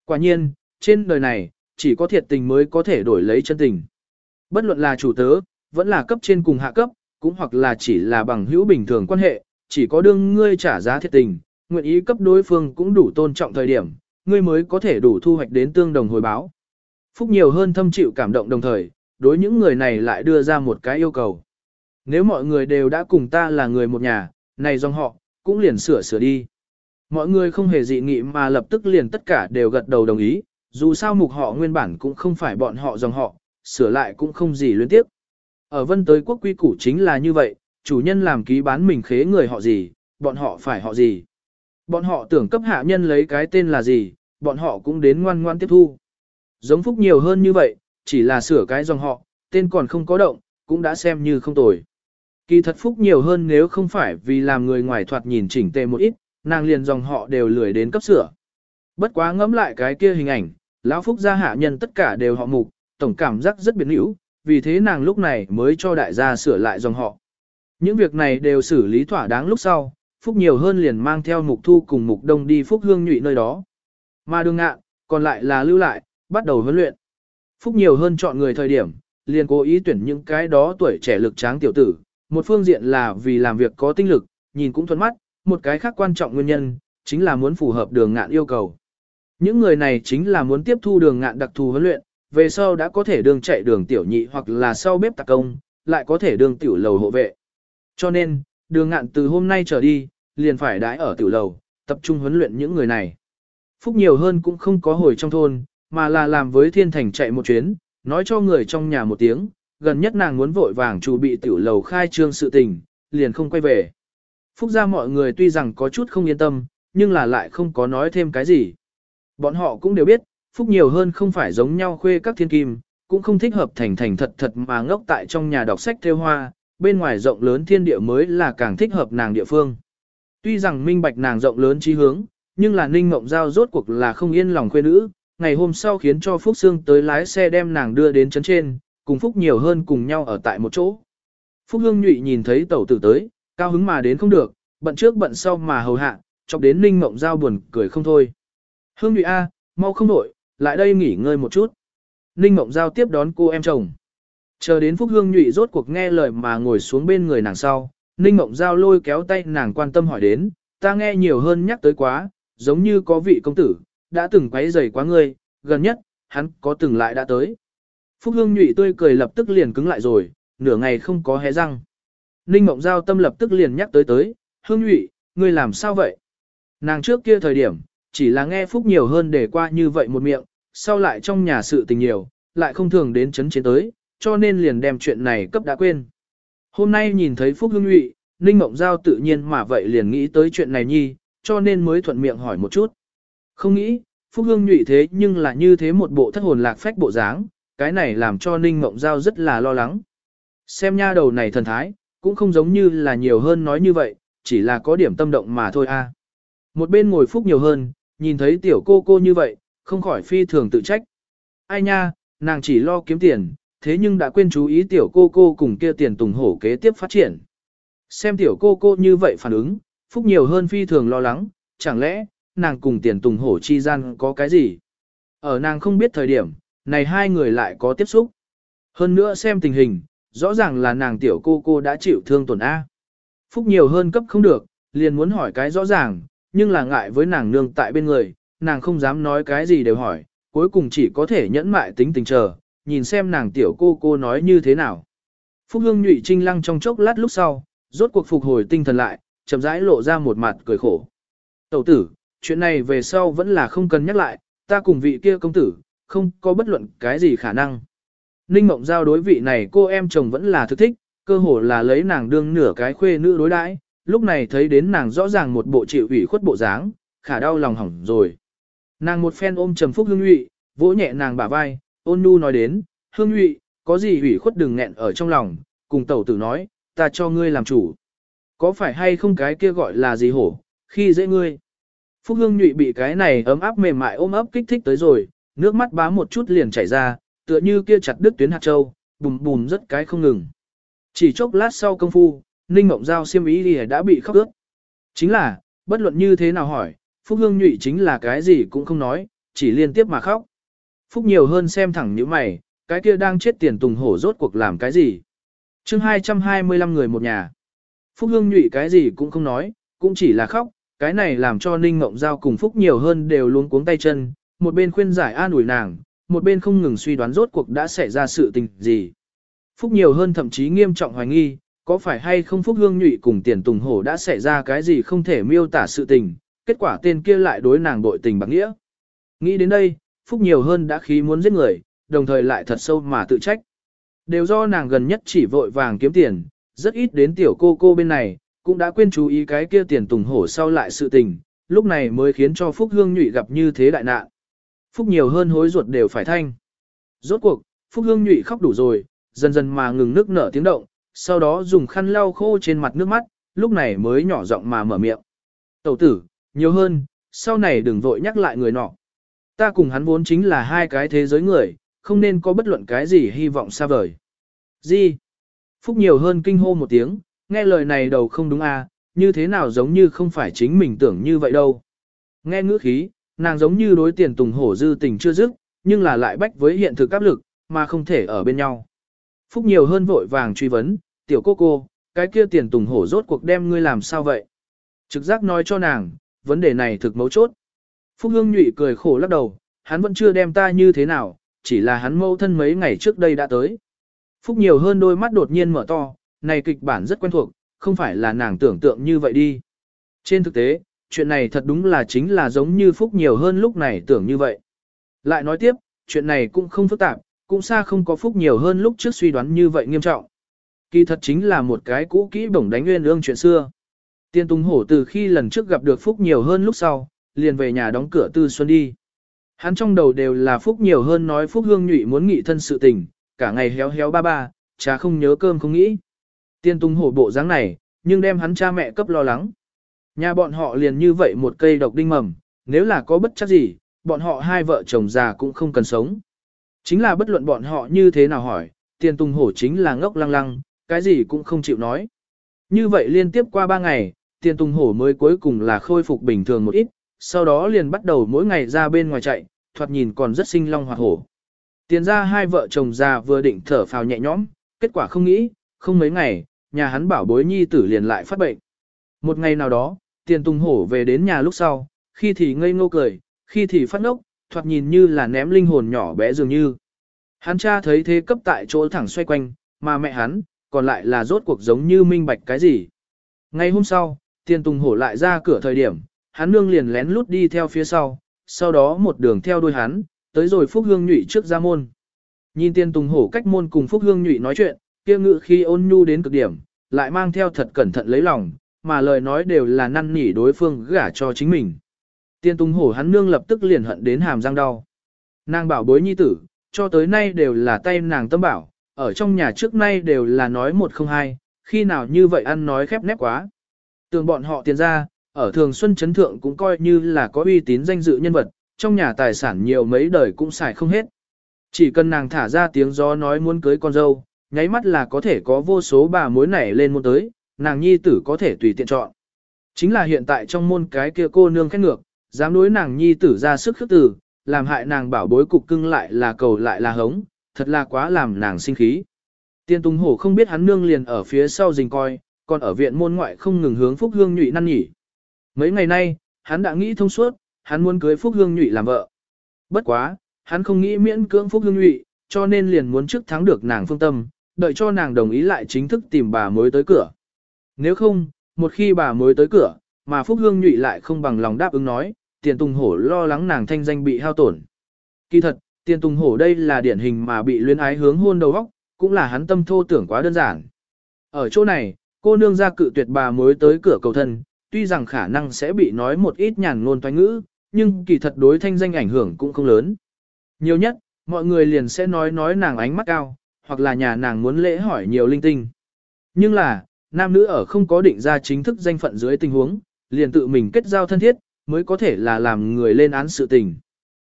Quả nhiên, trên đời này, chỉ có thiệt tình mới có thể đổi lấy chân tình. Bất luận là chủ tớ, vẫn là cấp trên cùng hạ cấp, cũng hoặc là chỉ là bằng hữu bình thường quan hệ, chỉ có đương ngươi trả giá thiệt tình, nguyện ý cấp đối phương cũng đủ tôn trọng thời điểm, ngươi mới có thể đủ thu hoạch đến tương đồng hồi báo. Phúc nhiều hơn thâm chịu cảm động đồng thời, đối những người này lại đưa ra một cái yêu cầu. Nếu mọi người đều đã cùng ta là người một nhà, này dòng họ, cũng liền sửa sửa đi. Mọi người không hề dị nghị mà lập tức liền tất cả đều gật đầu đồng ý, dù sao mục họ nguyên bản cũng không phải bọn họ dòng họ, sửa lại cũng không gì luyến tiếp. Ở vân tới quốc quy củ chính là như vậy, chủ nhân làm ký bán mình khế người họ gì, bọn họ phải họ gì. Bọn họ tưởng cấp hạ nhân lấy cái tên là gì, bọn họ cũng đến ngoan ngoan tiếp thu. Giống phúc nhiều hơn như vậy, chỉ là sửa cái dòng họ, tên còn không có động, cũng đã xem như không tồi. Kỳ thật phúc nhiều hơn nếu không phải vì làm người ngoài thoạt nhìn chỉnh tề một ít, nàng liền dòng họ đều lười đến cấp sửa. Bất quá ngẫm lại cái kia hình ảnh, lão phúc gia hạ nhân tất cả đều họ mục, tổng cảm giác rất biến hữu, vì thế nàng lúc này mới cho đại gia sửa lại dòng họ. Những việc này đều xử lý thỏa đáng lúc sau, Phúc nhiều hơn liền mang theo Mục Thu cùng Mục Đông đi Phúc Hương nhụy nơi đó. Mà đường ngạn, còn lại là lưu lại, bắt đầu huấn luyện. Phúc nhiều hơn chọn người thời điểm, liền cố ý tuyển những cái đó tuổi trẻ lực tráng tiểu tử, một phương diện là vì làm việc có tinh lực, nhìn cũng thuận mắt, một cái khác quan trọng nguyên nhân, chính là muốn phù hợp đường ngạn yêu cầu. Những người này chính là muốn tiếp thu đường ngạn đặc thù huấn luyện, về sau đã có thể đường chạy đường tiểu nhị hoặc là sau bếp tạc công, lại có thể đường tiểu lầu hộ vệ. Cho nên, đường ngạn từ hôm nay trở đi, liền phải đãi ở tiểu lầu, tập trung huấn luyện những người này. Phúc nhiều hơn cũng không có hồi trong thôn, mà là làm với thiên thành chạy một chuyến, nói cho người trong nhà một tiếng, gần nhất nàng muốn vội vàng chuẩn bị tiểu lầu khai trương sự tình, liền không quay về. Phúc ra mọi người tuy rằng có chút không yên tâm, nhưng là lại không có nói thêm cái gì. Bọn họ cũng đều biết, Phúc nhiều hơn không phải giống nhau khuê các thiên kim, cũng không thích hợp thành thành thật thật mà ngốc tại trong nhà đọc sách theo hoa, bên ngoài rộng lớn thiên địa mới là càng thích hợp nàng địa phương. Tuy rằng minh bạch nàng rộng lớn trí hướng, nhưng là Ninh Mộng Giao rốt cuộc là không yên lòng khuê nữ, ngày hôm sau khiến cho Phúc Sương tới lái xe đem nàng đưa đến chấn trên, cùng Phúc nhiều hơn cùng nhau ở tại một chỗ. Phúc Hương Nhụy nhìn thấy tẩu tử tới, cao hứng mà đến không được, bận trước bận sau mà hầu hạ, chọc đến Ninh Mộng Giao buồn cười không thôi. Hương Nhụy A, mau không nổi, lại đây nghỉ ngơi một chút. Ninh Mộng Giao tiếp đón cô em chồng. Chờ đến Phúc Hương Nhụy rốt cuộc nghe lời mà ngồi xuống bên người nàng sau, Ninh Mộng Giao lôi kéo tay nàng quan tâm hỏi đến, ta nghe nhiều hơn nhắc tới quá, giống như có vị công tử, đã từng quấy rầy quá ngươi, gần nhất, hắn có từng lại đã tới. Phúc Hương Nhụy tươi cười lập tức liền cứng lại rồi, nửa ngày không có hé răng. Ninh Mộng Giao tâm lập tức liền nhắc tới tới, Hương Nhụy, ngươi làm sao vậy? Nàng trước kia thời điểm, chỉ là nghe Phúc nhiều hơn để qua như vậy một miệng, sau lại trong nhà sự tình nhiều, lại không thường đến chấn chiến tới, cho nên liền đem chuyện này cấp đã quên. Hôm nay nhìn thấy Phúc Hương Nhụy, Ninh Mộng Giao tự nhiên mà vậy liền nghĩ tới chuyện này nhi, cho nên mới thuận miệng hỏi một chút. Không nghĩ, Phúc Hương nhụy thế nhưng là như thế một bộ thất hồn lạc phách bộ dáng, cái này làm cho Ninh Mộng Giao rất là lo lắng. Xem nha đầu này thần thái, cũng không giống như là nhiều hơn nói như vậy, chỉ là có điểm tâm động mà thôi a. À. Một bên ngồi Phúc nhiều hơn, nhìn thấy tiểu cô cô như vậy, không khỏi phi thường tự trách. Ai nha, nàng chỉ lo kiếm tiền, thế nhưng đã quên chú ý tiểu cô cô cùng kia tiền tùng hổ kế tiếp phát triển. Xem tiểu cô cô như vậy phản ứng, Phúc nhiều hơn phi thường lo lắng, chẳng lẽ, nàng cùng tiền tùng hổ chi gian có cái gì? Ở nàng không biết thời điểm, này hai người lại có tiếp xúc. Hơn nữa xem tình hình, rõ ràng là nàng tiểu cô cô đã chịu thương tổn A. Phúc nhiều hơn cấp không được, liền muốn hỏi cái rõ ràng, nhưng là ngại với nàng nương tại bên người, nàng không dám nói cái gì đều hỏi, cuối cùng chỉ có thể nhẫn mại tính tình chờ, nhìn xem nàng tiểu cô cô nói như thế nào. Phúc Hương nhụy trinh lăng trong chốc lát lúc sau, rốt cuộc phục hồi tinh thần lại, chậm rãi lộ ra một mặt cười khổ. Tẩu tử, chuyện này về sau vẫn là không cần nhắc lại, ta cùng vị kia công tử, không có bất luận cái gì khả năng. Ninh Mộng Giao đối vị này cô em chồng vẫn là thực thích, cơ hồ là lấy nàng đương nửa cái khuê nữ đối đãi, lúc này thấy đến nàng rõ ràng một bộ chịu ủy khuất bộ dáng, khả đau lòng hỏng rồi. Nàng một phen ôm trầm phúc hương nhụy, vỗ nhẹ nàng bả vai, ôn nhu nói đến, hương nhụy, có gì ủy khuất đừng nghẹn ở trong lòng, cùng tẩu tử nói, ta cho ngươi làm chủ. Có phải hay không cái kia gọi là gì hổ, khi dễ ngươi. Phúc Hương nhụy bị cái này ấm áp mềm mại ôm ấp kích thích tới rồi, nước mắt bám một chút liền chảy ra, tựa như kia chặt đứt tuyến hạt châu, bùm bùm rất cái không ngừng. Chỉ chốc lát sau công phu, Ninh Mộng Giao xiêm ý thì đã bị khóc ướt. Chính là, bất luận như thế nào hỏi, Phúc Hương nhụy chính là cái gì cũng không nói, chỉ liên tiếp mà khóc. Phúc nhiều hơn xem thẳng như mày, cái kia đang chết tiền tùng hổ rốt cuộc làm cái gì. chương 225 người một nhà. Phúc Hương nhụy cái gì cũng không nói, cũng chỉ là khóc, cái này làm cho Ninh Ngộng Giao cùng Phúc nhiều hơn đều luống cuống tay chân, một bên khuyên giải an ủi nàng, một bên không ngừng suy đoán rốt cuộc đã xảy ra sự tình gì. Phúc nhiều hơn thậm chí nghiêm trọng hoài nghi, có phải hay không Phúc Hương nhụy cùng tiền tùng hổ đã xảy ra cái gì không thể miêu tả sự tình, kết quả tên kia lại đối nàng bội tình bằng nghĩa. Nghĩ đến đây, Phúc nhiều hơn đã khí muốn giết người, đồng thời lại thật sâu mà tự trách. Đều do nàng gần nhất chỉ vội vàng kiếm tiền, rất ít đến tiểu cô cô bên này, cũng đã quên chú ý cái kia tiền tùng hổ sau lại sự tình, lúc này mới khiến cho Phúc Hương Nhụy gặp như thế đại nạn. Phúc nhiều hơn hối ruột đều phải thanh. Rốt cuộc, Phúc Hương Nhụy khóc đủ rồi, dần dần mà ngừng nước nở tiếng động, sau đó dùng khăn lau khô trên mặt nước mắt, lúc này mới nhỏ giọng mà mở miệng. Tẩu tử, nhiều hơn, sau này đừng vội nhắc lại người nọ. Ta cùng hắn vốn chính là hai cái thế giới người, không nên có bất luận cái gì hy vọng xa vời. Gì? Phúc nhiều hơn kinh hô một tiếng, nghe lời này đầu không đúng à, như thế nào giống như không phải chính mình tưởng như vậy đâu. Nghe ngữ khí, nàng giống như đối tiền tùng hổ dư tình chưa dứt, nhưng là lại bách với hiện thực áp lực, mà không thể ở bên nhau. Phúc nhiều hơn vội vàng truy vấn, tiểu cô cô, cái kia tiền tùng hổ rốt cuộc đem ngươi làm sao vậy? Trực giác nói cho nàng, vấn đề này thực mấu chốt. Phúc Hương nhụy cười khổ lắc đầu, hắn vẫn chưa đem ta như thế nào, chỉ là hắn mâu thân mấy ngày trước đây đã tới. Phúc nhiều hơn đôi mắt đột nhiên mở to, này kịch bản rất quen thuộc, không phải là nàng tưởng tượng như vậy đi. Trên thực tế, chuyện này thật đúng là chính là giống như Phúc nhiều hơn lúc này tưởng như vậy. Lại nói tiếp, chuyện này cũng không phức tạp, cũng xa không có Phúc nhiều hơn lúc trước suy đoán như vậy nghiêm trọng. Kỳ thật chính là một cái cũ kỹ bổng đánh nguyên ương chuyện xưa. Tiên Tùng Hổ từ khi lần trước gặp được Phúc nhiều hơn lúc sau, liền về nhà đóng cửa tư xuân đi. Hắn trong đầu đều là Phúc nhiều hơn nói Phúc Hương Nhụy muốn nghị thân sự tình, cả ngày héo héo ba ba, cha không nhớ cơm không nghĩ. Tiên Tung Hổ bộ dáng này, nhưng đem hắn cha mẹ cấp lo lắng. Nhà bọn họ liền như vậy một cây độc đinh mầm, nếu là có bất chắc gì, bọn họ hai vợ chồng già cũng không cần sống. Chính là bất luận bọn họ như thế nào hỏi, Tiên Tung Hổ chính là ngốc lăng lăng, cái gì cũng không chịu nói. Như vậy liên tiếp qua ba ngày, Tiên Tung Hổ mới cuối cùng là khôi phục bình thường một ít, sau đó liền bắt đầu mỗi ngày ra bên ngoài chạy, thoạt nhìn còn rất sinh long hoạt hổ. Tiền ra hai vợ chồng già vừa định thở phào nhẹ nhõm, kết quả không nghĩ, không mấy ngày, nhà hắn bảo bối nhi tử liền lại phát bệnh. Một ngày nào đó, tiền Tùng Hổ về đến nhà lúc sau, khi thì ngây ngô cười, khi thì phát ngốc, thoạt nhìn như là ném linh hồn nhỏ bé dường như. Hắn cha thấy thế cấp tại chỗ thẳng xoay quanh, mà mẹ hắn, còn lại là rốt cuộc giống như minh bạch cái gì. Ngày hôm sau, tiền Tùng Hổ lại ra cửa thời điểm, hắn nương liền lén lút đi theo phía sau, sau đó một đường theo đuôi hắn, tới rồi Phúc Hương Nhụy trước ra môn. Nhìn tiền Tùng Hổ cách môn cùng Phúc Hương Nhụy nói chuyện, kia ngự khi ôn nhu đến cực điểm, lại mang theo thật cẩn thận lấy lòng, mà lời nói đều là năn nỉ đối phương gả cho chính mình. Tiên tung Hổ hắn nương lập tức liền hận đến hàm răng đau. Nàng bảo bối nhi tử, cho tới nay đều là tay nàng tâm bảo, ở trong nhà trước nay đều là nói một không hai, khi nào như vậy ăn nói khép nép quá. Tường bọn họ tiền ra, ở thường xuân chấn thượng cũng coi như là có uy tín danh dự nhân vật, trong nhà tài sản nhiều mấy đời cũng xài không hết. Chỉ cần nàng thả ra tiếng gió nói muốn cưới con dâu, nháy mắt là có thể có vô số bà mối nảy lên môn tới, nàng nhi tử có thể tùy tiện chọn. Chính là hiện tại trong môn cái kia cô nương khét ngược, dám đối nàng nhi tử ra sức khước tử, làm hại nàng bảo bối cục cưng lại là cầu lại là hống, thật là quá làm nàng sinh khí. Tiên Tùng Hổ không biết hắn nương liền ở phía sau rình coi, còn ở viện môn ngoại không ngừng hướng Phúc Hương nhụy năn nhỉ. Mấy ngày nay, hắn đã nghĩ thông suốt, hắn muốn cưới Phúc Hương nhụy làm vợ. Bất quá, hắn không nghĩ miễn cưỡng Phúc Hương nhụy, cho nên liền muốn trước thắng được nàng phương tâm, đợi cho nàng đồng ý lại chính thức tìm bà mới tới cửa. Nếu không, một khi bà mới tới cửa, mà Phúc Hương nhụy lại không bằng lòng đáp ứng nói, tiền tùng hổ lo lắng nàng thanh danh bị hao tổn. Kỳ thật, tiền tùng hổ đây là điển hình mà bị luyến ái hướng hôn đầu góc, cũng là hắn tâm thô tưởng quá đơn giản. Ở chỗ này, cô nương ra cự tuyệt bà mới tới cửa cầu thân, tuy rằng khả năng sẽ bị nói một ít nhàn ngôn toanh ngữ, nhưng kỳ thật đối thanh danh ảnh hưởng cũng không lớn. Nhiều nhất, mọi người liền sẽ nói nói nàng ánh mắt cao, hoặc là nhà nàng muốn lễ hỏi nhiều linh tinh. Nhưng là, nam nữ ở không có định ra chính thức danh phận dưới tình huống, liền tự mình kết giao thân thiết, mới có thể là làm người lên án sự tình.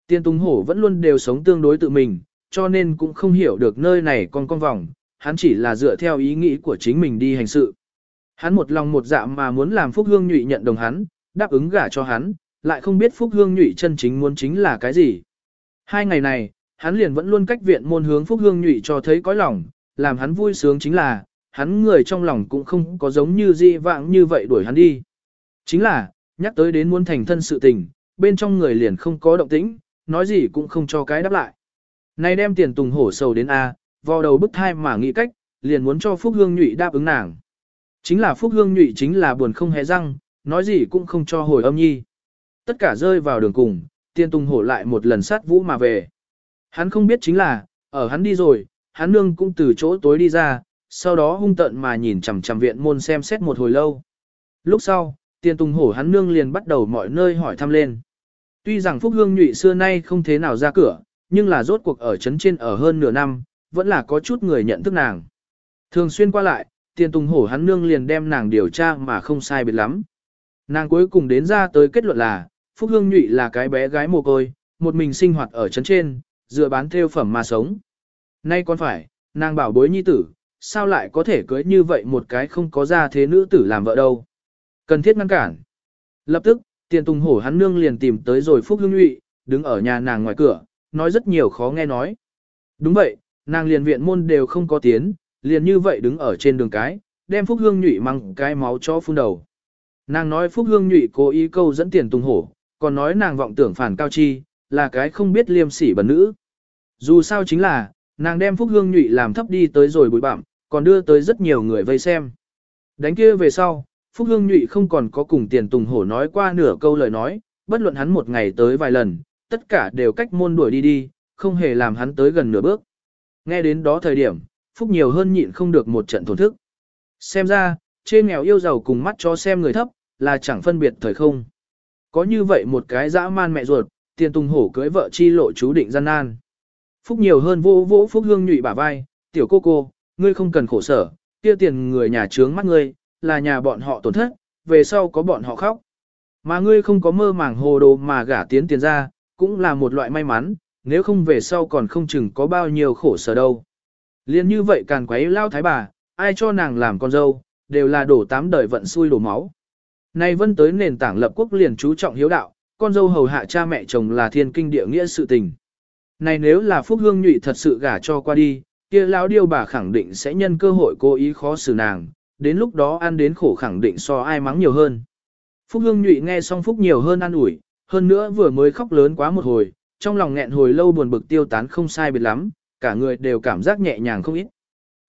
Tiên Tùng Hổ vẫn luôn đều sống tương đối tự mình, cho nên cũng không hiểu được nơi này con con vòng, hắn chỉ là dựa theo ý nghĩ của chính mình đi hành sự. Hắn một lòng một dạ mà muốn làm Phúc Hương Nhụy nhận đồng hắn, đáp ứng gả cho hắn, lại không biết Phúc Hương Nhụy chân chính muốn chính là cái gì. Hai ngày này, hắn liền vẫn luôn cách viện môn hướng Phúc Hương Nhụy cho thấy có lòng, làm hắn vui sướng chính là, hắn người trong lòng cũng không có giống như di vãng như vậy đuổi hắn đi. Chính là, nhắc tới đến muốn thành thân sự tình, bên trong người liền không có động tĩnh, nói gì cũng không cho cái đáp lại. Này đem tiền tùng hổ sầu đến A, vào đầu bức thai mà nghĩ cách, liền muốn cho Phúc Hương Nhụy đáp ứng nàng. Chính là Phúc Hương Nhụy chính là buồn không hề răng, nói gì cũng không cho hồi âm nhi. Tất cả rơi vào đường cùng, tiền tùng hổ lại một lần sát vũ mà về. Hắn không biết chính là, ở hắn đi rồi, hắn nương cũng từ chỗ tối đi ra, sau đó hung tận mà nhìn chằm chằm viện môn xem xét một hồi lâu. Lúc sau, tiền tùng hổ hắn nương liền bắt đầu mọi nơi hỏi thăm lên. Tuy rằng Phúc Hương nhụy xưa nay không thế nào ra cửa, nhưng là rốt cuộc ở trấn trên ở hơn nửa năm, vẫn là có chút người nhận thức nàng. Thường xuyên qua lại, tiền tùng hổ hắn nương liền đem nàng điều tra mà không sai biệt lắm. Nàng cuối cùng đến ra tới kết luận là, Phúc Hương nhụy là cái bé gái mồ côi, một mình sinh hoạt ở trấn trên, dựa bán theo phẩm mà sống. Nay còn phải, nàng bảo bối nhi tử, sao lại có thể cưới như vậy một cái không có ra thế nữ tử làm vợ đâu. Cần thiết ngăn cản. Lập tức, Tiền Tùng Hổ hắn nương liền tìm tới rồi Phúc Hương Nhụy, đứng ở nhà nàng ngoài cửa, nói rất nhiều khó nghe nói. Đúng vậy, nàng liền viện môn đều không có tiến, liền như vậy đứng ở trên đường cái, đem Phúc Hương Nhụy mang cái máu cho phun đầu. Nàng nói Phúc Hương Nhụy cố ý câu dẫn Tiền Tùng Hổ, còn nói nàng vọng tưởng phản cao chi, là cái không biết liêm sỉ bẩn nữ. Dù sao chính là, nàng đem Phúc Hương Nhụy làm thấp đi tới rồi bụi bặm, còn đưa tới rất nhiều người vây xem. Đánh kia về sau, Phúc Hương Nhụy không còn có cùng tiền tùng hổ nói qua nửa câu lời nói, bất luận hắn một ngày tới vài lần, tất cả đều cách môn đuổi đi đi, không hề làm hắn tới gần nửa bước. Nghe đến đó thời điểm, Phúc nhiều hơn nhịn không được một trận thổn thức. Xem ra, trên nghèo yêu giàu cùng mắt cho xem người thấp, là chẳng phân biệt thời không. Có như vậy một cái dã man mẹ ruột, tiền tùng hổ cưới vợ chi lộ chú định gian nan. Phúc nhiều hơn vô vỗ Phúc Hương nhụy bả vai, tiểu cô cô, ngươi không cần khổ sở, kia tiền người nhà trướng mắt ngươi, là nhà bọn họ tổn thất, về sau có bọn họ khóc. Mà ngươi không có mơ màng hồ đồ mà gả tiến tiền ra, cũng là một loại may mắn, nếu không về sau còn không chừng có bao nhiêu khổ sở đâu. Liên như vậy càng quấy lao thái bà, ai cho nàng làm con dâu, đều là đổ tám đời vận xui đổ máu. Nay vân tới nền tảng lập quốc liền chú trọng hiếu đạo, con dâu hầu hạ cha mẹ chồng là thiên kinh địa nghĩa sự tình. Này nếu là phúc hương nhụy thật sự gả cho qua đi, kia lão điêu bà khẳng định sẽ nhân cơ hội cố ý khó xử nàng, đến lúc đó ăn đến khổ khẳng định so ai mắng nhiều hơn. Phúc hương nhụy nghe xong phúc nhiều hơn ăn ủi, hơn nữa vừa mới khóc lớn quá một hồi, trong lòng nghẹn hồi lâu buồn bực tiêu tán không sai biệt lắm, cả người đều cảm giác nhẹ nhàng không ít.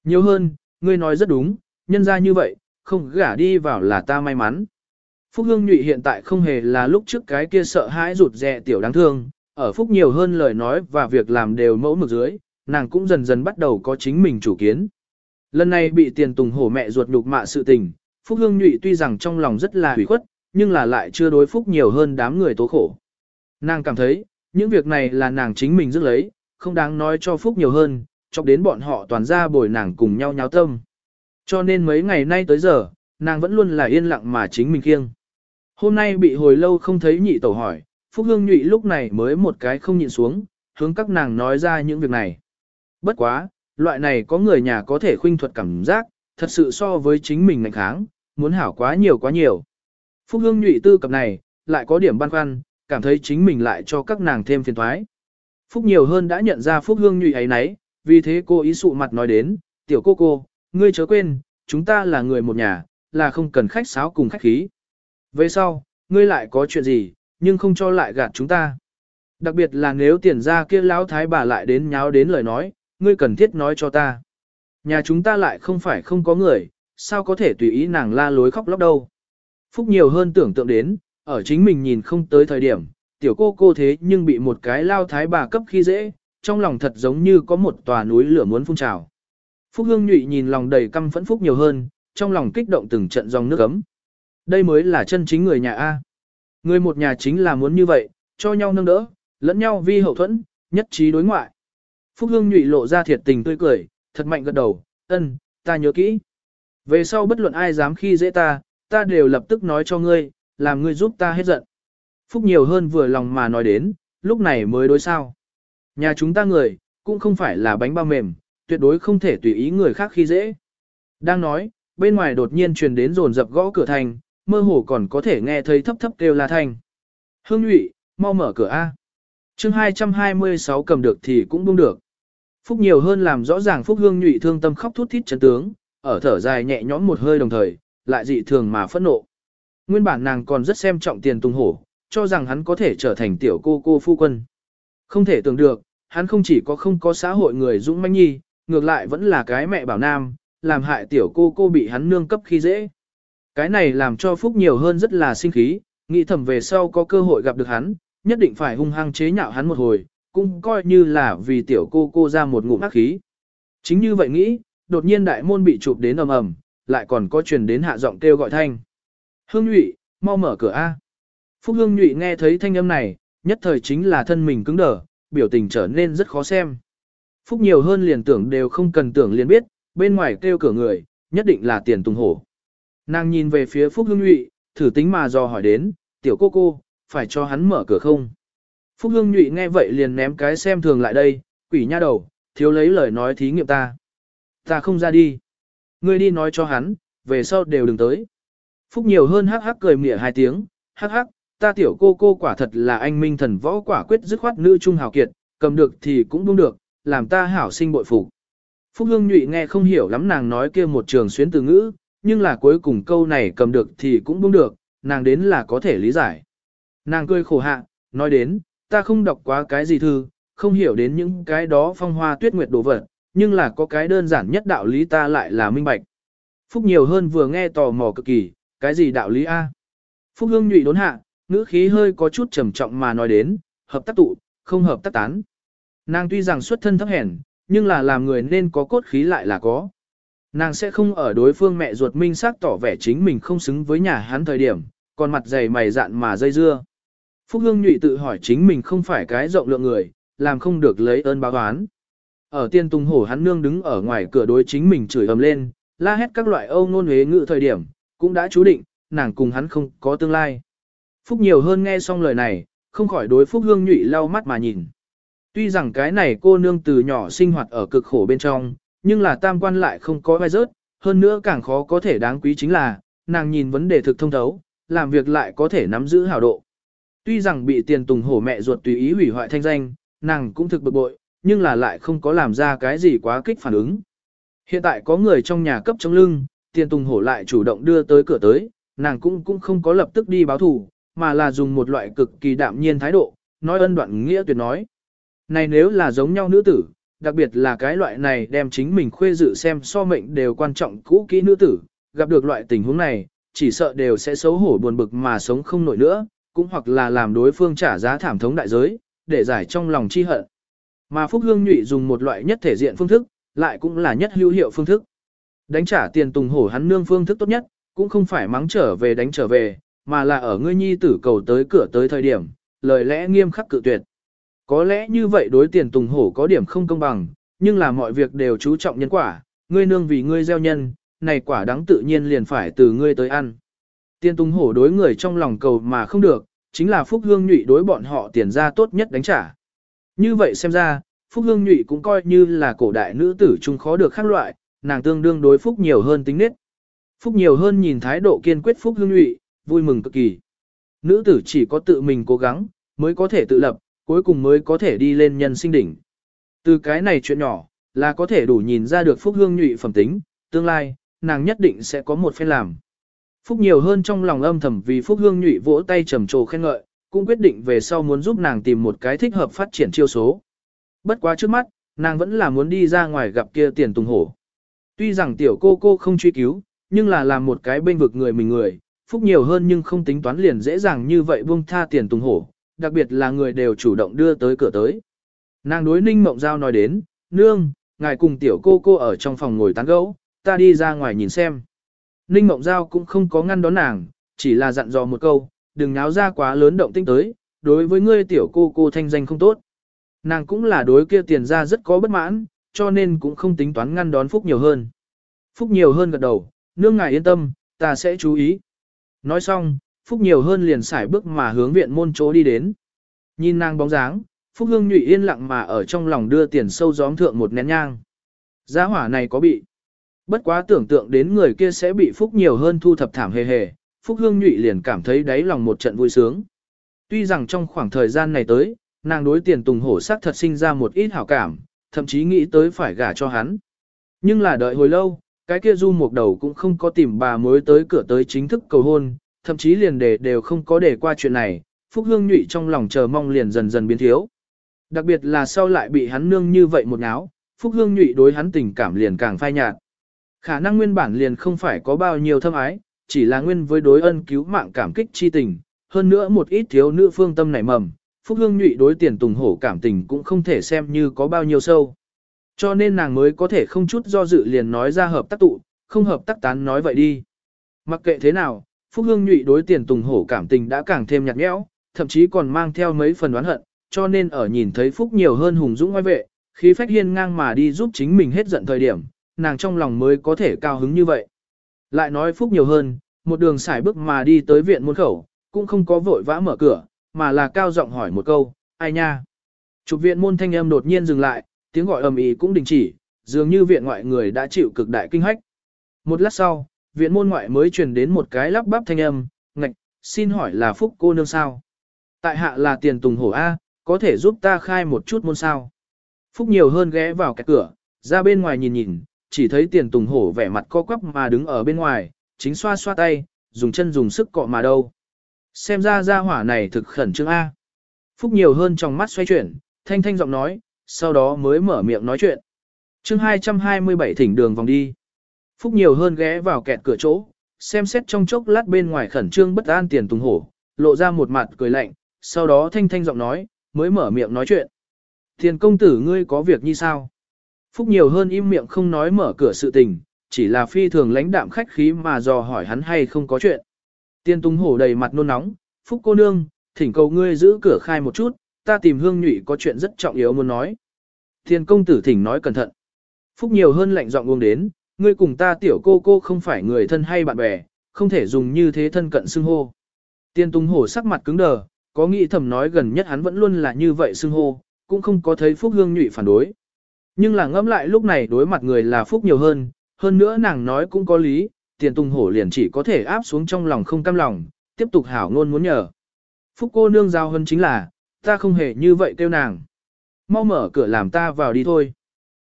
Nhiều hơn, ngươi nói rất đúng, nhân ra như vậy, không gả đi vào là ta may mắn. Phúc Hương Nhụy hiện tại không hề là lúc trước cái kia sợ hãi rụt rè tiểu đáng thương, ở Phúc nhiều hơn lời nói và việc làm đều mẫu mực dưới, nàng cũng dần dần bắt đầu có chính mình chủ kiến. Lần này bị tiền tùng hổ mẹ ruột nhục mạ sự tình, Phúc Hương Nhụy tuy rằng trong lòng rất là hủy khuất, nhưng là lại chưa đối phúc nhiều hơn đám người tố khổ. Nàng cảm thấy, những việc này là nàng chính mình dứt lấy, không đáng nói cho phúc nhiều hơn, chọc đến bọn họ toàn ra bồi nàng cùng nhau nháo tâm. Cho nên mấy ngày nay tới giờ, nàng vẫn luôn là yên lặng mà chính mình kiêng. Hôm nay bị hồi lâu không thấy nhị tẩu hỏi, Phúc Hương Nhụy lúc này mới một cái không nhịn xuống, hướng các nàng nói ra những việc này. Bất quá, loại này có người nhà có thể khuynh thuật cảm giác, thật sự so với chính mình ngành kháng, muốn hảo quá nhiều quá nhiều. Phúc Hương nhụy tư cập này, lại có điểm băn khoăn, cảm thấy chính mình lại cho các nàng thêm phiền thoái. Phúc nhiều hơn đã nhận ra Phúc Hương nhụy ấy nấy, vì thế cô ý sụ mặt nói đến, tiểu cô cô, ngươi chớ quên, chúng ta là người một nhà, là không cần khách sáo cùng khách khí. Về sau, ngươi lại có chuyện gì, nhưng không cho lại gạt chúng ta. Đặc biệt là nếu tiền ra kia lão thái bà lại đến nháo đến lời nói, ngươi cần thiết nói cho ta. Nhà chúng ta lại không phải không có người, sao có thể tùy ý nàng la lối khóc lóc đâu. Phúc nhiều hơn tưởng tượng đến, ở chính mình nhìn không tới thời điểm, tiểu cô cô thế nhưng bị một cái lao thái bà cấp khi dễ, trong lòng thật giống như có một tòa núi lửa muốn phun trào. Phúc Hương Nhụy nhìn lòng đầy căm phẫn Phúc nhiều hơn, trong lòng kích động từng trận dòng nước ấm. Đây mới là chân chính người nhà A. Người một nhà chính là muốn như vậy, cho nhau nâng đỡ, lẫn nhau vi hậu thuẫn, nhất trí đối ngoại. Phúc Hương nhụy lộ ra thiệt tình tươi cười, thật mạnh gật đầu, ân, ta nhớ kỹ. Về sau bất luận ai dám khi dễ ta, ta đều lập tức nói cho ngươi, làm ngươi giúp ta hết giận. Phúc nhiều hơn vừa lòng mà nói đến, lúc này mới đối sao. Nhà chúng ta người, cũng không phải là bánh bao mềm, tuyệt đối không thể tùy ý người khác khi dễ. Đang nói, bên ngoài đột nhiên truyền đến rồn dập gõ cửa thành, mơ hồ còn có thể nghe thấy thấp thấp kêu la thanh. Hương nhụy, mau mở cửa A. chương 226 cầm được thì cũng buông được. Phúc nhiều hơn làm rõ ràng Phúc Hương nhụy thương tâm khóc thút thít chấn tướng, ở thở dài nhẹ nhõm một hơi đồng thời, lại dị thường mà phẫn nộ. Nguyên bản nàng còn rất xem trọng tiền tung hổ, cho rằng hắn có thể trở thành tiểu cô cô phu quân. Không thể tưởng được, hắn không chỉ có không có xã hội người dũng mãnh nhi, ngược lại vẫn là cái mẹ bảo nam, làm hại tiểu cô cô bị hắn nương cấp khi dễ. Cái này làm cho Phúc nhiều hơn rất là sinh khí, nghĩ thầm về sau có cơ hội gặp được hắn, nhất định phải hung hăng chế nhạo hắn một hồi, cũng coi như là vì tiểu cô cô ra một ngụm ác khí. Chính như vậy nghĩ, đột nhiên đại môn bị chụp đến ầm ầm, lại còn có truyền đến hạ giọng kêu gọi thanh. Hương Nhụy, mau mở cửa A. Phúc Hương Nhụy nghe thấy thanh âm này, nhất thời chính là thân mình cứng đờ, biểu tình trở nên rất khó xem. Phúc nhiều hơn liền tưởng đều không cần tưởng liền biết, bên ngoài kêu cửa người, nhất định là tiền tùng hổ. Nàng nhìn về phía Phúc Hương Nhụy, thử tính mà do hỏi đến, tiểu cô cô, phải cho hắn mở cửa không? Phúc Hương Nhụy nghe vậy liền ném cái xem thường lại đây, quỷ nha đầu, thiếu lấy lời nói thí nghiệm ta. Ta không ra đi. Ngươi đi nói cho hắn, về sau đều đừng tới. Phúc nhiều hơn hắc hắc cười mỉa hai tiếng, hắc hắc, ta tiểu cô cô quả thật là anh minh thần võ quả quyết dứt khoát nữ trung hào kiệt, cầm được thì cũng buông được, làm ta hảo sinh bội phục. Phúc Hương Nhụy nghe không hiểu lắm nàng nói kia một trường xuyến từ ngữ, nhưng là cuối cùng câu này cầm được thì cũng buông được, nàng đến là có thể lý giải. Nàng cười khổ hạ, nói đến, ta không đọc quá cái gì thư, không hiểu đến những cái đó phong hoa tuyết nguyệt đồ vật, nhưng là có cái đơn giản nhất đạo lý ta lại là minh bạch. Phúc nhiều hơn vừa nghe tò mò cực kỳ, cái gì đạo lý A. Phúc hương nhụy đốn hạ, ngữ khí hơi có chút trầm trọng mà nói đến, hợp tác tụ, không hợp tác tán. Nàng tuy rằng xuất thân thấp hèn, nhưng là làm người nên có cốt khí lại là có. Nàng sẽ không ở đối phương mẹ ruột minh xác tỏ vẻ chính mình không xứng với nhà hắn thời điểm, còn mặt dày mày dạn mà dây dưa. Phúc Hương Nhụy tự hỏi chính mình không phải cái rộng lượng người, làm không được lấy ơn báo oán. Ở tiên tung hổ hắn nương đứng ở ngoài cửa đối chính mình chửi ầm lên, la hét các loại âu nôn huế ngự thời điểm, cũng đã chú định, nàng cùng hắn không có tương lai. Phúc nhiều hơn nghe xong lời này, không khỏi đối Phúc Hương Nhụy lau mắt mà nhìn. Tuy rằng cái này cô nương từ nhỏ sinh hoạt ở cực khổ bên trong, nhưng là tam quan lại không có vai rớt, hơn nữa càng khó có thể đáng quý chính là, nàng nhìn vấn đề thực thông thấu, làm việc lại có thể nắm giữ hảo độ. Tuy rằng bị tiền tùng hổ mẹ ruột tùy ý hủy hoại thanh danh, nàng cũng thực bực bội, nhưng là lại không có làm ra cái gì quá kích phản ứng. Hiện tại có người trong nhà cấp trong lưng, tiền tùng hổ lại chủ động đưa tới cửa tới, nàng cũng cũng không có lập tức đi báo thù, mà là dùng một loại cực kỳ đạm nhiên thái độ, nói ân đoạn nghĩa tuyệt nói. Này nếu là giống nhau nữ tử, đặc biệt là cái loại này đem chính mình khuê dự xem so mệnh đều quan trọng cũ kỹ nữ tử, gặp được loại tình huống này, chỉ sợ đều sẽ xấu hổ buồn bực mà sống không nổi nữa, cũng hoặc là làm đối phương trả giá thảm thống đại giới, để giải trong lòng chi hận. Mà Phúc Hương Nhụy dùng một loại nhất thể diện phương thức, lại cũng là nhất hữu hiệu phương thức. Đánh trả tiền tùng hổ hắn nương phương thức tốt nhất, cũng không phải mắng trở về đánh trở về, mà là ở ngươi nhi tử cầu tới cửa tới thời điểm, lời lẽ nghiêm khắc cự tuyệt. Có lẽ như vậy đối tiền tùng hổ có điểm không công bằng, nhưng là mọi việc đều chú trọng nhân quả, ngươi nương vì ngươi gieo nhân, này quả đáng tự nhiên liền phải từ ngươi tới ăn. Tiền tùng hổ đối người trong lòng cầu mà không được, chính là Phúc Hương Nhụy đối bọn họ tiền ra tốt nhất đánh trả. Như vậy xem ra, Phúc Hương Nhụy cũng coi như là cổ đại nữ tử trung khó được khác loại, nàng tương đương đối Phúc nhiều hơn tính nết. Phúc nhiều hơn nhìn thái độ kiên quyết Phúc Hương Nhụy, vui mừng cực kỳ. Nữ tử chỉ có tự mình cố gắng, mới có thể tự lập, cuối cùng mới có thể đi lên nhân sinh đỉnh. Từ cái này chuyện nhỏ, là có thể đủ nhìn ra được Phúc Hương Nhụy phẩm tính, tương lai, nàng nhất định sẽ có một phen làm. Phúc nhiều hơn trong lòng âm thầm vì Phúc Hương Nhụy vỗ tay trầm trồ khen ngợi, cũng quyết định về sau muốn giúp nàng tìm một cái thích hợp phát triển chiêu số. Bất quá trước mắt, nàng vẫn là muốn đi ra ngoài gặp kia tiền tùng hổ. Tuy rằng tiểu cô cô không truy cứu, nhưng là làm một cái bên vực người mình người, phúc nhiều hơn nhưng không tính toán liền dễ dàng như vậy buông tha tiền tùng hổ, đặc biệt là người đều chủ động đưa tới cửa tới. Nàng đối ninh mộng giao nói đến, nương, ngài cùng tiểu cô cô ở trong phòng ngồi tán gẫu, ta đi ra ngoài nhìn xem. Ninh mộng giao cũng không có ngăn đón nàng, chỉ là dặn dò một câu, đừng náo ra quá lớn động tinh tới, đối với ngươi tiểu cô cô thanh danh không tốt. Nàng cũng là đối kia tiền ra rất có bất mãn, cho nên cũng không tính toán ngăn đón Phúc nhiều hơn. Phúc nhiều hơn gật đầu, nương ngài yên tâm, ta sẽ chú ý. Nói xong, Phúc nhiều hơn liền xài bước mà hướng viện môn chỗ đi đến. Nhìn nàng bóng dáng, Phúc Hương nhụy yên lặng mà ở trong lòng đưa tiền sâu gióm thượng một nén nhang. Giá hỏa này có bị. Bất quá tưởng tượng đến người kia sẽ bị Phúc nhiều hơn thu thập thảm hề hề, Phúc Hương nhụy liền cảm thấy đáy lòng một trận vui sướng. Tuy rằng trong khoảng thời gian này tới, nàng đối tiền tùng hổ sắc thật sinh ra một ít hảo cảm, thậm chí nghĩ tới phải gả cho hắn. Nhưng là đợi hồi lâu, cái kia du một đầu cũng không có tìm bà mới tới cửa tới chính thức cầu hôn, thậm chí liền đề đều không có để qua chuyện này, Phúc Hương nhụy trong lòng chờ mong liền dần dần biến thiếu. Đặc biệt là sau lại bị hắn nương như vậy một áo, Phúc Hương nhụy đối hắn tình cảm liền càng phai nhạt. Khả năng nguyên bản liền không phải có bao nhiêu thâm ái, chỉ là nguyên với đối ân cứu mạng cảm kích chi tình, hơn nữa một ít thiếu nữ phương tâm nảy mầm, Phúc Hương nhụy đối tiền tùng hổ cảm tình cũng không thể xem như có bao nhiêu sâu. Cho nên nàng mới có thể không chút do dự liền nói ra hợp tác tụ, không hợp tác tán nói vậy đi. Mặc kệ thế nào, Phúc Hương nhụy đối tiền tùng hổ cảm tình đã càng thêm nhạt nhẽo, thậm chí còn mang theo mấy phần oán hận, cho nên ở nhìn thấy Phúc nhiều hơn hùng dũng ngoài vệ, khí phách hiên ngang mà đi giúp chính mình hết giận thời điểm, nàng trong lòng mới có thể cao hứng như vậy. Lại nói Phúc nhiều hơn, một đường xài bước mà đi tới viện môn khẩu, cũng không có vội vã mở cửa, mà là cao giọng hỏi một câu, ai nha. Chụp viện môn thanh âm đột nhiên dừng lại, tiếng gọi ầm ĩ cũng đình chỉ, dường như viện ngoại người đã chịu cực đại kinh hách. Một lát sau, viện môn ngoại mới truyền đến một cái lắp bắp thanh âm, ngạch, xin hỏi là Phúc cô nương sao? Tại hạ là tiền tùng hổ A, có thể giúp ta khai một chút môn sao? Phúc nhiều hơn ghé vào cái cửa, ra bên ngoài nhìn nhìn, chỉ thấy tiền tùng hổ vẻ mặt co quắp mà đứng ở bên ngoài, chính xoa xoa tay, dùng chân dùng sức cọ mà đâu. Xem ra ra hỏa này thực khẩn trương A. Phúc nhiều hơn trong mắt xoay chuyển, thanh thanh giọng nói, sau đó mới mở miệng nói chuyện. chương 227 thỉnh đường vòng đi. Phúc nhiều hơn ghé vào kẹt cửa chỗ, xem xét trong chốc lát bên ngoài khẩn trương bất an tiền tùng hổ, lộ ra một mặt cười lạnh, sau đó thanh thanh giọng nói, mới mở miệng nói chuyện. Tiền công tử ngươi có việc như sao? Phúc nhiều hơn im miệng không nói mở cửa sự tình, chỉ là phi thường lãnh đạm khách khí mà dò hỏi hắn hay không có chuyện. Tiền tùng hổ đầy mặt nôn nóng, Phúc cô nương, thỉnh cầu ngươi giữ cửa khai một chút, ta tìm hương nhụy có chuyện rất trọng yếu muốn nói. Tiền công tử thỉnh nói cẩn thận. Phúc nhiều hơn lạnh giọng uống đến, ngươi cùng ta tiểu cô cô không phải người thân hay bạn bè, không thể dùng như thế thân cận xưng hô. Tiên tung hổ sắc mặt cứng đờ, có nghĩ thầm nói gần nhất hắn vẫn luôn là như vậy xưng hô, cũng không có thấy Phúc Hương nhụy phản đối. Nhưng là ngẫm lại lúc này đối mặt người là Phúc nhiều hơn, hơn nữa nàng nói cũng có lý, tiền tung hổ liền chỉ có thể áp xuống trong lòng không cam lòng, tiếp tục hảo ngôn muốn nhờ. Phúc cô nương giao hơn chính là, ta không hề như vậy kêu nàng. Mau mở cửa làm ta vào đi thôi.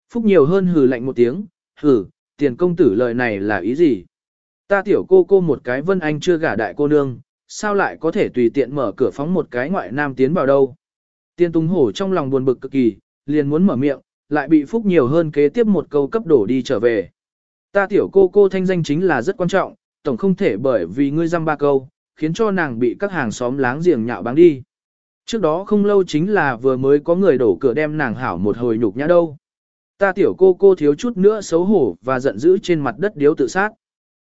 Phúc nhiều hơn hừ lạnh một tiếng, hừ, tiền công tử lời này là ý gì? Ta tiểu cô cô một cái vân anh chưa gả đại cô nương, sao lại có thể tùy tiện mở cửa phóng một cái ngoại nam tiến vào đâu? Tiền tung hổ trong lòng buồn bực cực kỳ, liền muốn mở miệng, lại bị Phúc nhiều hơn kế tiếp một câu cấp đổ đi trở về. Ta tiểu cô cô thanh danh chính là rất quan trọng, tổng không thể bởi vì ngươi dăm ba câu, khiến cho nàng bị các hàng xóm láng giềng nhạo báng đi. Trước đó không lâu chính là vừa mới có người đổ cửa đem nàng hảo một hồi nhục nhã đâu. Ta tiểu cô cô thiếu chút nữa xấu hổ và giận dữ trên mặt đất điếu tự sát.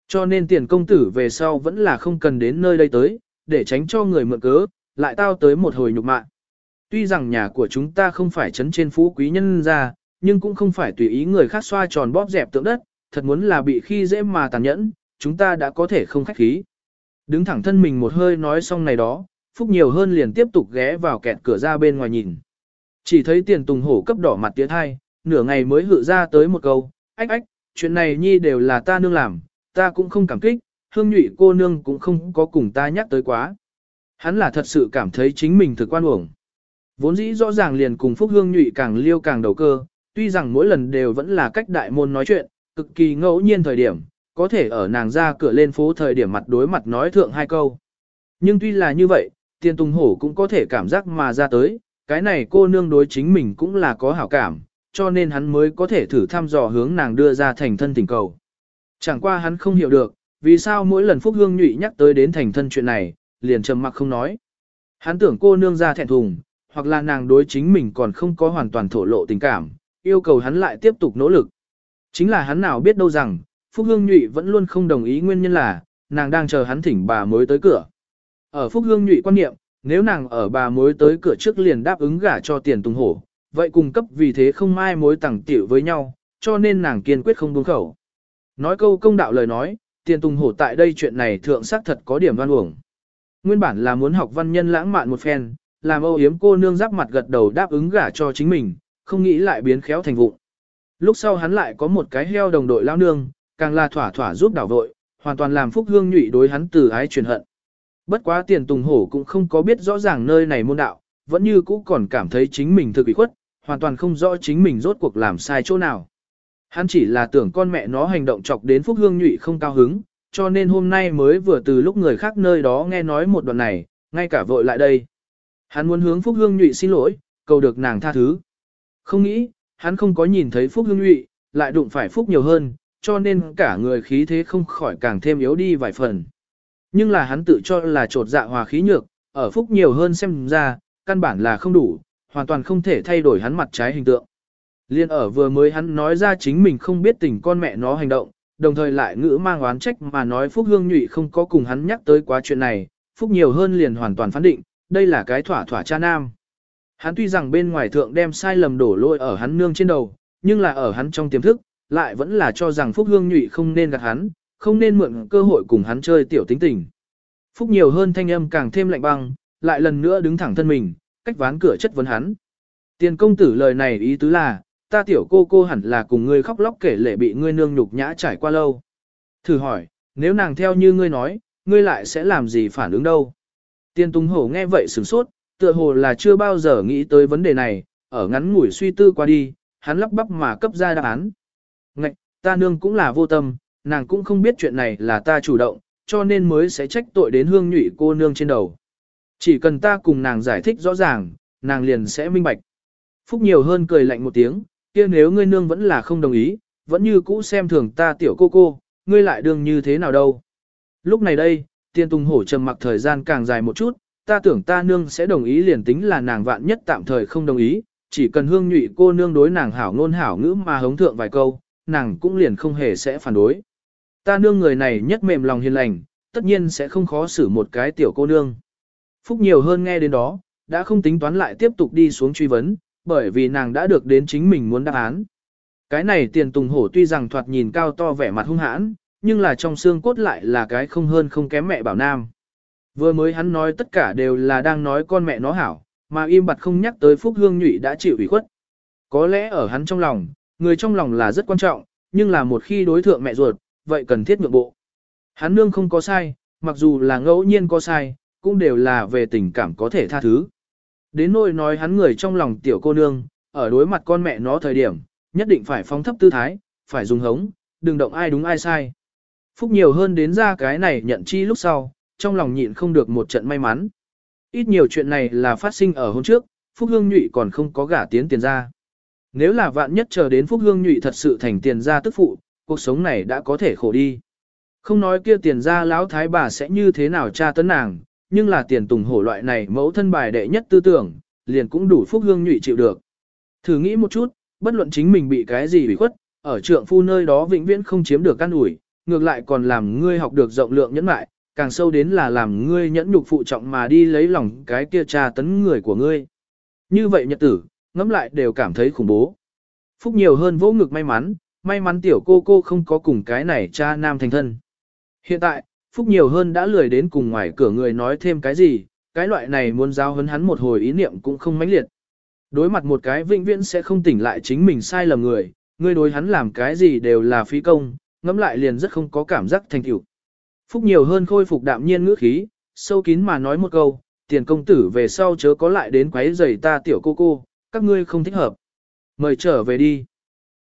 Cho nên tiền công tử về sau vẫn là không cần đến nơi đây tới, để tránh cho người mượn cớ, lại tao tới một hồi nhục mạ. Tuy rằng nhà của chúng ta không phải chấn trên phú quý nhân ra, nhưng cũng không phải tùy ý người khác xoa tròn bóp dẹp tượng đất, thật muốn là bị khi dễ mà tàn nhẫn, chúng ta đã có thể không khách khí. Đứng thẳng thân mình một hơi nói xong này đó, Phúc nhiều hơn liền tiếp tục ghé vào kẹt cửa ra bên ngoài nhìn. Chỉ thấy tiền tùng hổ cấp đỏ mặt tía thai, nửa ngày mới hự ra tới một câu, ách ách, chuyện này nhi đều là ta nương làm, ta cũng không cảm kích, hương nhụy cô nương cũng không có cùng ta nhắc tới quá. Hắn là thật sự cảm thấy chính mình thực quan uổng. Vốn dĩ rõ ràng liền cùng Phúc Hương nhụy càng liêu càng đầu cơ, tuy rằng mỗi lần đều vẫn là cách đại môn nói chuyện, cực kỳ ngẫu nhiên thời điểm, có thể ở nàng ra cửa lên phố thời điểm mặt đối mặt nói thượng hai câu. Nhưng tuy là như vậy, tiền tùng hổ cũng có thể cảm giác mà ra tới, cái này cô nương đối chính mình cũng là có hảo cảm, cho nên hắn mới có thể thử thăm dò hướng nàng đưa ra thành thân tình cầu. Chẳng qua hắn không hiểu được, vì sao mỗi lần Phúc Hương nhụy nhắc tới đến thành thân chuyện này, liền trầm mặc không nói. Hắn tưởng cô nương ra thẹn thùng, hoặc là nàng đối chính mình còn không có hoàn toàn thổ lộ tình cảm, yêu cầu hắn lại tiếp tục nỗ lực. Chính là hắn nào biết đâu rằng, Phúc Hương nhụy vẫn luôn không đồng ý nguyên nhân là, nàng đang chờ hắn thỉnh bà mới tới cửa. Ở Phúc Hương nhụy quan niệm, nếu nàng ở bà mới tới cửa trước liền đáp ứng gả cho tiền tùng hổ, vậy cùng cấp vì thế không mai mối tẳng tiểu với nhau, cho nên nàng kiên quyết không buông khẩu. Nói câu công đạo lời nói, tiền tùng hổ tại đây chuyện này thượng xác thật có điểm văn uổng. Nguyên bản là muốn học văn nhân lãng mạn một phen, làm âu yếm cô nương giáp mặt gật đầu đáp ứng gả cho chính mình, không nghĩ lại biến khéo thành vụ. Lúc sau hắn lại có một cái heo đồng đội lao nương, càng là thỏa thỏa giúp đảo vội, hoàn toàn làm phúc hương nhụy đối hắn từ ái truyền hận. Bất quá tiền tùng hổ cũng không có biết rõ ràng nơi này môn đạo, vẫn như cũ còn cảm thấy chính mình thực bị khuất, hoàn toàn không rõ chính mình rốt cuộc làm sai chỗ nào. Hắn chỉ là tưởng con mẹ nó hành động chọc đến Phúc Hương Nhụy không cao hứng, cho nên hôm nay mới vừa từ lúc người khác nơi đó nghe nói một đoạn này, ngay cả vội lại đây. Hắn muốn hướng Phúc Hương Nhụy xin lỗi, cầu được nàng tha thứ. Không nghĩ, hắn không có nhìn thấy Phúc Hương Nhụy, lại đụng phải Phúc nhiều hơn, cho nên cả người khí thế không khỏi càng thêm yếu đi vài phần. Nhưng là hắn tự cho là trột dạ hòa khí nhược, ở Phúc nhiều hơn xem ra, căn bản là không đủ, hoàn toàn không thể thay đổi hắn mặt trái hình tượng. Liên ở vừa mới hắn nói ra chính mình không biết tình con mẹ nó hành động, đồng thời lại ngữ mang oán trách mà nói Phúc Hương Nhụy không có cùng hắn nhắc tới quá chuyện này, Phúc nhiều hơn liền hoàn toàn phán định, đây là cái thỏa thỏa cha nam. Hắn tuy rằng bên ngoài thượng đem sai lầm đổ lỗi ở hắn nương trên đầu, nhưng là ở hắn trong tiềm thức, lại vẫn là cho rằng Phúc Hương Nhụy không nên gạt hắn, không nên mượn cơ hội cùng hắn chơi tiểu tính tình. Phúc nhiều hơn thanh âm càng thêm lạnh băng, lại lần nữa đứng thẳng thân mình, cách ván cửa chất vấn hắn. Tiền công tử lời này ý tứ là, ta tiểu cô cô hẳn là cùng ngươi khóc lóc kể lệ bị ngươi nương nhục nhã trải qua lâu. Thử hỏi, nếu nàng theo như ngươi nói, ngươi lại sẽ làm gì phản ứng đâu. tiền Tùng Hổ nghe vậy sửng sốt, tựa hồ là chưa bao giờ nghĩ tới vấn đề này, ở ngắn ngủi suy tư qua đi, hắn lắp bắp mà cấp ra đáp án. Ngạch, ta nương cũng là vô tâm, nàng cũng không biết chuyện này là ta chủ động, cho nên mới sẽ trách tội đến hương nhụy cô nương trên đầu. Chỉ cần ta cùng nàng giải thích rõ ràng, nàng liền sẽ minh bạch. Phúc nhiều hơn cười lạnh một tiếng, kia nếu ngươi nương vẫn là không đồng ý, vẫn như cũ xem thường ta tiểu cô cô, ngươi lại đương như thế nào đâu. Lúc này đây, tiên tùng hổ trầm mặc thời gian càng dài một chút, ta tưởng ta nương sẽ đồng ý liền tính là nàng vạn nhất tạm thời không đồng ý, chỉ cần hương nhụy cô nương đối nàng hảo ngôn hảo ngữ mà hống thượng vài câu, nàng cũng liền không hề sẽ phản đối. Ta nương người này nhất mềm lòng hiền lành, tất nhiên sẽ không khó xử một cái tiểu cô nương. Phúc nhiều hơn nghe đến đó, đã không tính toán lại tiếp tục đi xuống truy vấn, bởi vì nàng đã được đến chính mình muốn đáp án. Cái này tiền tùng hổ tuy rằng thoạt nhìn cao to vẻ mặt hung hãn, nhưng là trong xương cốt lại là cái không hơn không kém mẹ bảo nam. Vừa mới hắn nói tất cả đều là đang nói con mẹ nó hảo, mà im bặt không nhắc tới Phúc Hương Nhụy đã chịu ủy khuất. Có lẽ ở hắn trong lòng, người trong lòng là rất quan trọng, nhưng là một khi đối thượng mẹ ruột, vậy cần thiết nhượng bộ. Hắn nương không có sai, mặc dù là ngẫu nhiên có sai, cũng đều là về tình cảm có thể tha thứ. Đến nỗi nói hắn người trong lòng tiểu cô nương, ở đối mặt con mẹ nó thời điểm, nhất định phải phóng thấp tư thái, phải dùng hống, đừng động ai đúng ai sai. Phúc nhiều hơn đến ra cái này nhận chi lúc sau, trong lòng nhịn không được một trận may mắn. Ít nhiều chuyện này là phát sinh ở hôm trước, Phúc Hương Nhụy còn không có gả tiến tiền ra. Nếu là vạn nhất chờ đến Phúc Hương Nhụy thật sự thành tiền ra tức phụ, cuộc sống này đã có thể khổ đi. Không nói kia tiền ra lão thái bà sẽ như thế nào tra tấn nàng, nhưng là tiền tùng hổ loại này mẫu thân bài đệ nhất tư tưởng, liền cũng đủ Phúc Hương Nhụy chịu được. Thử nghĩ một chút, bất luận chính mình bị cái gì bị khuất, ở trượng phu nơi đó vĩnh viễn không chiếm được căn ủi, ngược lại còn làm ngươi học được rộng lượng nhẫn mại, càng sâu đến là làm ngươi nhẫn nhục phụ trọng mà đi lấy lòng cái kia tra tấn người của ngươi. Như vậy nhật tử, ngẫm lại đều cảm thấy khủng bố. Phúc nhiều hơn vỗ ngực may mắn, may mắn tiểu cô cô không có cùng cái này cha nam thành thân. Hiện tại, Phúc nhiều hơn đã lười đến cùng ngoài cửa người nói thêm cái gì, cái loại này muốn giao hấn hắn một hồi ý niệm cũng không mãnh liệt. Đối mặt một cái vĩnh viễn sẽ không tỉnh lại chính mình sai lầm người, người đối hắn làm cái gì đều là phí công, ngẫm lại liền rất không có cảm giác thành tựu. Phúc nhiều hơn khôi phục đạm nhiên ngữ khí, sâu kín mà nói một câu, tiền công tử về sau chớ có lại đến quấy rầy ta tiểu cô cô, các ngươi không thích hợp. Mời trở về đi.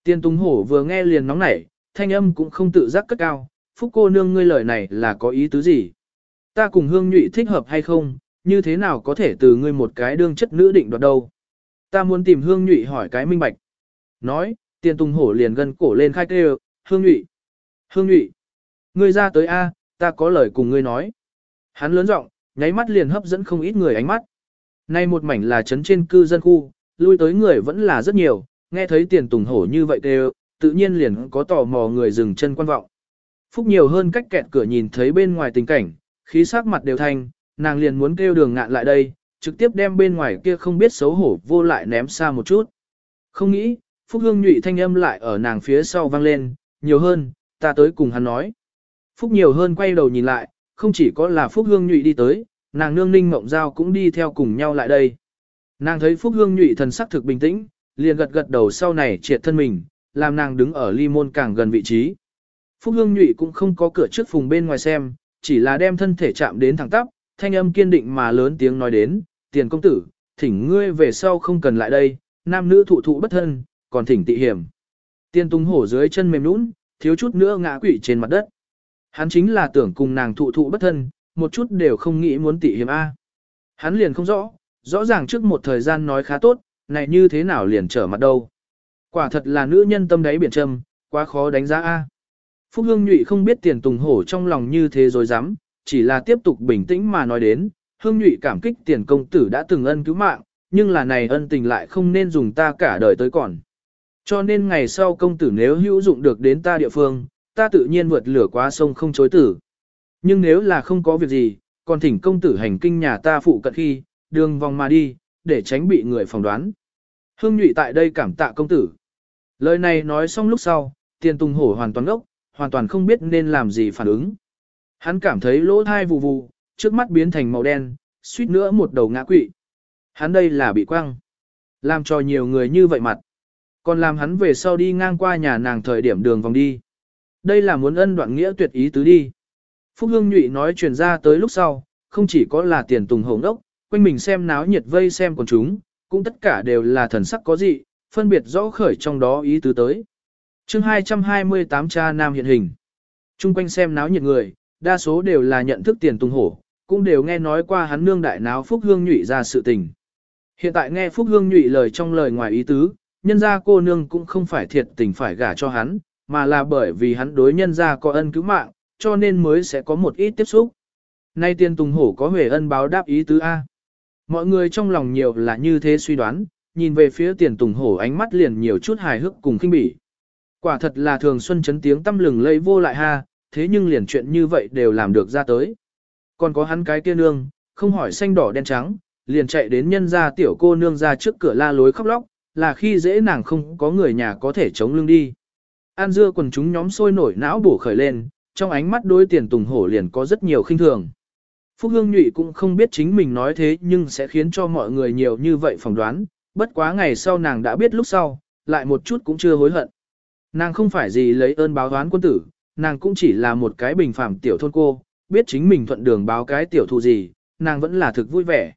Tiền tung hổ vừa nghe liền nóng nảy, thanh âm cũng không tự giác cất cao, Phúc cô nương ngươi lời này là có ý tứ gì? Ta cùng hương nhụy thích hợp hay không, như thế nào có thể từ ngươi một cái đương chất nữ định đoạt đâu? Ta muốn tìm hương nhụy hỏi cái minh bạch. Nói, tiền Tùng hổ liền gần cổ lên khai kêu, hương nhụy. Hương nhụy. Ngươi ra tới A, ta có lời cùng ngươi nói. Hắn lớn giọng, nháy mắt liền hấp dẫn không ít người ánh mắt. Nay một mảnh là trấn trên cư dân khu, lui tới người vẫn là rất nhiều, nghe thấy tiền tùng hổ như vậy đều, tự nhiên liền có tò mò người dừng chân quan vọng. Phúc nhiều hơn cách kẹt cửa nhìn thấy bên ngoài tình cảnh, khí sắc mặt đều thanh, nàng liền muốn kêu đường ngạn lại đây, trực tiếp đem bên ngoài kia không biết xấu hổ vô lại ném xa một chút. Không nghĩ, Phúc Hương nhụy thanh âm lại ở nàng phía sau vang lên, nhiều hơn, ta tới cùng hắn nói. Phúc nhiều hơn quay đầu nhìn lại, không chỉ có là Phúc Hương nhụy đi tới, nàng nương ninh mộng giao cũng đi theo cùng nhau lại đây. Nàng thấy Phúc Hương nhụy thần sắc thực bình tĩnh, liền gật gật đầu sau này triệt thân mình, làm nàng đứng ở ly môn càng gần vị trí. Phúc Hương nhụy cũng không có cửa trước phùng bên ngoài xem, chỉ là đem thân thể chạm đến thẳng tắp, thanh âm kiên định mà lớn tiếng nói đến, tiền công tử, thỉnh ngươi về sau không cần lại đây, nam nữ thụ thụ bất thân, còn thỉnh tị hiểm. Tiên tung hổ dưới chân mềm nũng, thiếu chút nữa ngã quỵ trên mặt đất. Hắn chính là tưởng cùng nàng thụ thụ bất thân, một chút đều không nghĩ muốn tị hiểm A. Hắn liền không rõ, rõ ràng trước một thời gian nói khá tốt, này như thế nào liền trở mặt đâu. Quả thật là nữ nhân tâm đáy biển trầm, quá khó đánh giá A. Phúc Hương Nhụy không biết tiền tùng hổ trong lòng như thế rồi dám, chỉ là tiếp tục bình tĩnh mà nói đến, Hương Nhụy cảm kích tiền công tử đã từng ân cứu mạng, nhưng là này ân tình lại không nên dùng ta cả đời tới còn. Cho nên ngày sau công tử nếu hữu dụng được đến ta địa phương, ta tự nhiên vượt lửa qua sông không chối tử. Nhưng nếu là không có việc gì, còn thỉnh công tử hành kinh nhà ta phụ cận khi, đường vòng mà đi, để tránh bị người phỏng đoán. Hương nhụy tại đây cảm tạ công tử. Lời này nói xong lúc sau, tiền tùng hổ hoàn toàn ngốc, hoàn toàn không biết nên làm gì phản ứng. Hắn cảm thấy lỗ thai vụ vụ, trước mắt biến thành màu đen, suýt nữa một đầu ngã quỵ. Hắn đây là bị quăng. Làm cho nhiều người như vậy mặt. Còn làm hắn về sau đi ngang qua nhà nàng thời điểm đường vòng đi. Đây là muốn ân đoạn nghĩa tuyệt ý tứ đi. Phúc Hương Nhụy nói truyền ra tới lúc sau, không chỉ có là tiền tùng hồng đốc, quanh mình xem náo nhiệt vây xem còn chúng, cũng tất cả đều là thần sắc có dị, phân biệt rõ khởi trong đó ý tứ tới chương 228 cha nam hiện hình. Trung quanh xem náo nhiệt người, đa số đều là nhận thức tiền tùng hổ, cũng đều nghe nói qua hắn nương đại náo Phúc Hương Nhụy ra sự tình. Hiện tại nghe Phúc Hương Nhụy lời trong lời ngoài ý tứ, nhân gia cô nương cũng không phải thiệt tình phải gả cho hắn, mà là bởi vì hắn đối nhân gia có ân cứu mạng, cho nên mới sẽ có một ít tiếp xúc. Nay tiên tùng hổ có huệ ân báo đáp ý tứ A. Mọi người trong lòng nhiều là như thế suy đoán, nhìn về phía tiền tùng hổ ánh mắt liền nhiều chút hài hước cùng khinh bỉ. Quả thật là thường xuân chấn tiếng tâm lừng lẫy vô lại ha, thế nhưng liền chuyện như vậy đều làm được ra tới. Còn có hắn cái kia nương, không hỏi xanh đỏ đen trắng, liền chạy đến nhân gia tiểu cô nương ra trước cửa la lối khóc lóc, là khi dễ nàng không có người nhà có thể chống lưng đi. An dưa quần chúng nhóm sôi nổi não bổ khởi lên, trong ánh mắt đối tiền tùng hổ liền có rất nhiều khinh thường. Phúc Hương Nhụy cũng không biết chính mình nói thế nhưng sẽ khiến cho mọi người nhiều như vậy phỏng đoán, bất quá ngày sau nàng đã biết lúc sau, lại một chút cũng chưa hối hận. Nàng không phải gì lấy ơn báo đoán quân tử, nàng cũng chỉ là một cái bình phạm tiểu thôn cô, biết chính mình thuận đường báo cái tiểu thù gì, nàng vẫn là thực vui vẻ.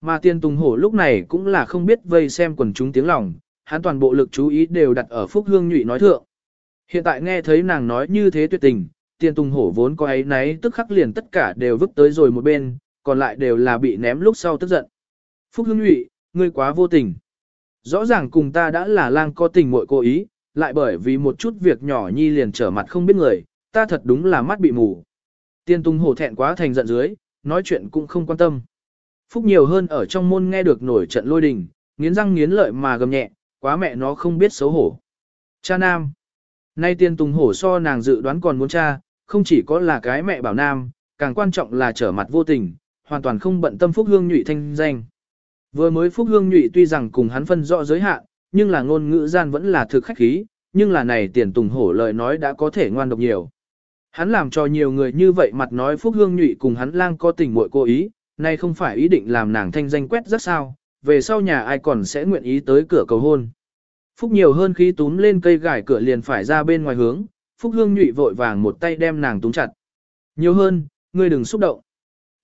Mà tiên tùng hổ lúc này cũng là không biết vây xem quần chúng tiếng lòng, hắn toàn bộ lực chú ý đều đặt ở Phúc Hương Nhụy nói thượng. Hiện tại nghe thấy nàng nói như thế tuyệt tình, tiên tùng hổ vốn có ấy nấy tức khắc liền tất cả đều vứt tới rồi một bên, còn lại đều là bị ném lúc sau tức giận. Phúc Hương Nhụy, ngươi quá vô tình. Rõ ràng cùng ta đã là lang có tình muội cố ý, lại bởi vì một chút việc nhỏ nhi liền trở mặt không biết người, ta thật đúng là mắt bị mù. Tiên Tung hổ thẹn quá thành giận dưới, nói chuyện cũng không quan tâm. Phúc nhiều hơn ở trong môn nghe được nổi trận lôi đình, nghiến răng nghiến lợi mà gầm nhẹ, quá mẹ nó không biết xấu hổ. Cha nam. Nay tiên tùng hổ so nàng dự đoán còn muốn cha, không chỉ có là cái mẹ bảo nam, càng quan trọng là trở mặt vô tình, hoàn toàn không bận tâm Phúc Hương nhụy thanh danh. Vừa mới Phúc Hương nhụy tuy rằng cùng hắn phân rõ giới hạn, nhưng là ngôn ngữ gian vẫn là thực khách khí, nhưng là này tiền tùng hổ lời nói đã có thể ngoan độc nhiều. Hắn làm cho nhiều người như vậy mặt nói Phúc Hương nhụy cùng hắn lang có tình muội cố ý, nay không phải ý định làm nàng thanh danh quét rất sao, về sau nhà ai còn sẽ nguyện ý tới cửa cầu hôn. Phúc nhiều hơn khi túm lên cây gải cửa liền phải ra bên ngoài hướng, Phúc Hương nhụy vội vàng một tay đem nàng túm chặt. Nhiều hơn, ngươi đừng xúc động.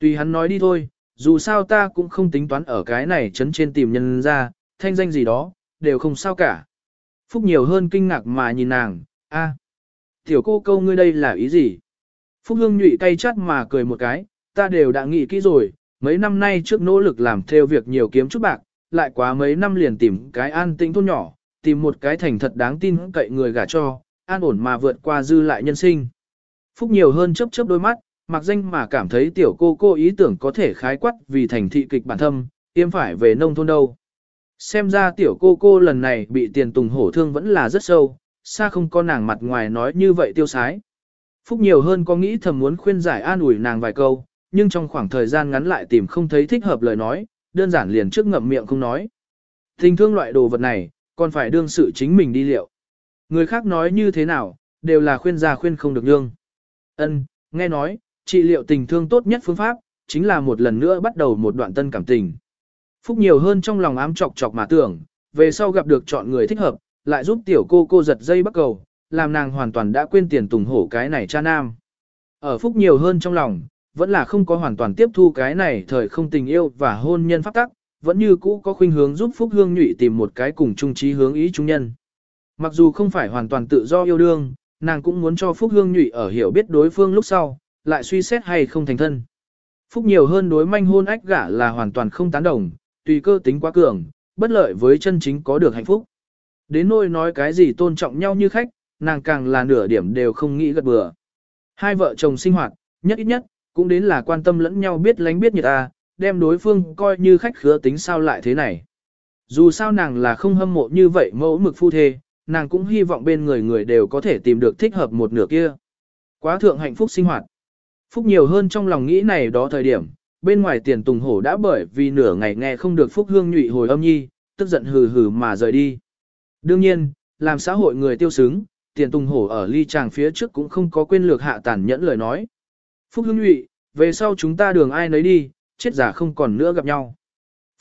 Tùy hắn nói đi thôi, dù sao ta cũng không tính toán ở cái này chấn trên tìm nhân ra, thanh danh gì đó, đều không sao cả. Phúc nhiều hơn kinh ngạc mà nhìn nàng, a, tiểu cô câu ngươi đây là ý gì? Phúc Hương nhụy cay chát mà cười một cái, ta đều đã nghĩ kỹ rồi, mấy năm nay trước nỗ lực làm theo việc nhiều kiếm chút bạc, lại quá mấy năm liền tìm cái an tĩnh thôn nhỏ, tìm một cái thành thật đáng tin cậy người gả cho, an ổn mà vượt qua dư lại nhân sinh. Phúc nhiều hơn chớp chớp đôi mắt, mặc danh mà cảm thấy tiểu cô cô ý tưởng có thể khái quát vì thành thị kịch bản thâm, yêm phải về nông thôn đâu. Xem ra tiểu cô cô lần này bị tiền tùng hổ thương vẫn là rất sâu, xa không có nàng mặt ngoài nói như vậy tiêu sái. Phúc nhiều hơn có nghĩ thầm muốn khuyên giải an ủi nàng vài câu, nhưng trong khoảng thời gian ngắn lại tìm không thấy thích hợp lời nói, đơn giản liền trước ngậm miệng không nói. Tình thương loại đồ vật này, còn phải đương sự chính mình đi liệu. Người khác nói như thế nào, đều là khuyên ra khuyên không được nương. Ân, nghe nói, trị liệu tình thương tốt nhất phương pháp, chính là một lần nữa bắt đầu một đoạn tân cảm tình. Phúc nhiều hơn trong lòng ám chọc chọc mà tưởng, về sau gặp được chọn người thích hợp, lại giúp tiểu cô cô giật dây bắt cầu, làm nàng hoàn toàn đã quên tiền tùng hổ cái này cha nam. Ở Phúc nhiều hơn trong lòng, vẫn là không có hoàn toàn tiếp thu cái này thời không tình yêu và hôn nhân pháp tắc, vẫn như cũ có khuynh hướng giúp Phúc Hương Nhụy tìm một cái cùng chung trí hướng ý chung nhân. Mặc dù không phải hoàn toàn tự do yêu đương, nàng cũng muốn cho Phúc Hương Nhụy ở hiểu biết đối phương lúc sau, lại suy xét hay không thành thân. Phúc nhiều hơn đối manh hôn ách gả là hoàn toàn không tán đồng, tùy cơ tính quá cường, bất lợi với chân chính có được hạnh phúc. Đến nỗi nói cái gì tôn trọng nhau như khách, nàng càng là nửa điểm đều không nghĩ gật bừa. Hai vợ chồng sinh hoạt, nhất ít nhất, cũng đến là quan tâm lẫn nhau biết lánh biết nhiệt ta, đem đối phương coi như khách khứa tính sao lại thế này. Dù sao nàng là không hâm mộ như vậy mẫu mực phu thê, nàng cũng hy vọng bên người người đều có thể tìm được thích hợp một nửa kia. Quá thượng hạnh phúc sinh hoạt. Phúc nhiều hơn trong lòng nghĩ này đó thời điểm, bên ngoài tiền tùng hổ đã bởi vì nửa ngày nghe không được Phúc Hương nhụy hồi âm nhi, tức giận hừ hừ mà rời đi. Đương nhiên, làm xã hội người tiêu xứng, tiền tùng hổ ở ly tràng phía trước cũng không có quên lược hạ tàn nhẫn lời nói. Phúc Hương nhụy, về sau chúng ta đường ai nấy đi, chết giả không còn nữa gặp nhau.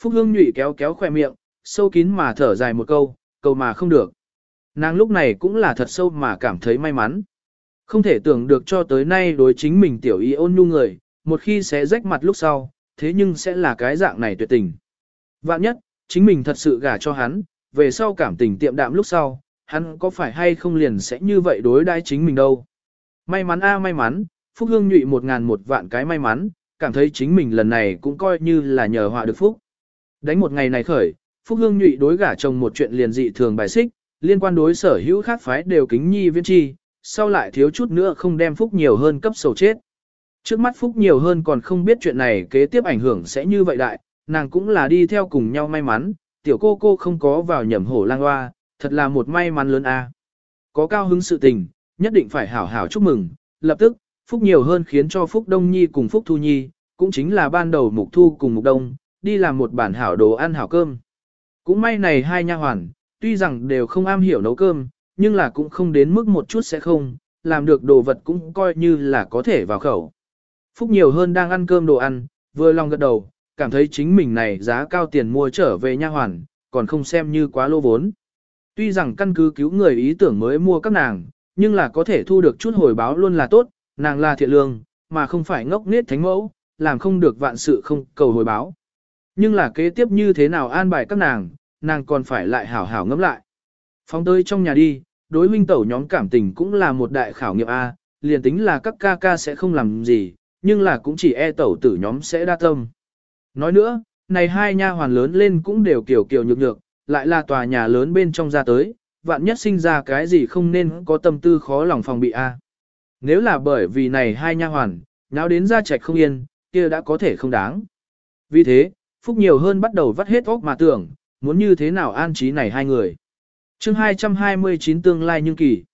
Phúc Hương nhụy kéo kéo khỏe miệng, sâu kín mà thở dài một câu, câu mà không được. Nàng lúc này cũng là thật sâu mà cảm thấy may mắn. Không thể tưởng được cho tới nay đối chính mình tiểu y ôn nhu người, một khi sẽ rách mặt lúc sau, thế nhưng sẽ là cái dạng này tuyệt tình. Vạn nhất, chính mình thật sự gả cho hắn, về sau cảm tình tiệm đạm lúc sau, hắn có phải hay không liền sẽ như vậy đối đãi chính mình đâu. May mắn a may mắn, Phúc Hương nhụy một ngàn một vạn cái may mắn, cảm thấy chính mình lần này cũng coi như là nhờ họa được Phúc. Đánh một ngày này khởi, Phúc Hương nhụy đối gả chồng một chuyện liền dị thường bài xích, liên quan đối sở hữu khác phái đều kính nhi viên chi, sau lại thiếu chút nữa không đem Phúc nhiều hơn cấp sầu chết. Trước mắt Phúc nhiều hơn còn không biết chuyện này kế tiếp ảnh hưởng sẽ như vậy đại, nàng cũng là đi theo cùng nhau may mắn, tiểu cô cô không có vào nhầm hổ lang hoa, thật là một may mắn lớn a. Có cao hứng sự tình, nhất định phải hảo hảo chúc mừng, lập tức, Phúc nhiều hơn khiến cho Phúc Đông Nhi cùng Phúc Thu Nhi, cũng chính là ban đầu Mục Thu cùng Mục Đông, đi làm một bản hảo đồ ăn hảo cơm. Cũng may này hai nha hoàn, tuy rằng đều không am hiểu nấu cơm, nhưng là cũng không đến mức một chút sẽ không, làm được đồ vật cũng coi như là có thể vào khẩu. Phúc nhiều hơn đang ăn cơm đồ ăn, vừa lòng gật đầu, cảm thấy chính mình này giá cao tiền mua trở về nha hoàn, còn không xem như quá lô vốn. Tuy rằng căn cứ cứu người ý tưởng mới mua các nàng, nhưng là có thể thu được chút hồi báo luôn là tốt, nàng là thiện lương, mà không phải ngốc nết thánh mẫu, làm không được vạn sự không cầu hồi báo. Nhưng là kế tiếp như thế nào an bài các nàng, nàng còn phải lại hảo hảo ngẫm lại. Phóng tới trong nhà đi, đối huynh tẩu nhóm cảm tình cũng là một đại khảo nghiệm A, liền tính là các ca ca sẽ không làm gì, nhưng là cũng chỉ e tẩu tử nhóm sẽ đa tâm. Nói nữa, này hai nha hoàn lớn lên cũng đều kiểu kiểu nhược nhược, lại là tòa nhà lớn bên trong ra tới, vạn nhất sinh ra cái gì không nên có tâm tư khó lòng phòng bị A. À. Nếu là bởi vì này hai nha hoàn, nháo đến ra trạch không yên, kia đã có thể không đáng. Vì thế, Phúc nhiều hơn bắt đầu vắt hết óc mà tưởng, muốn như thế nào an trí này hai người. chương 229 tương lai nhưng kỳ.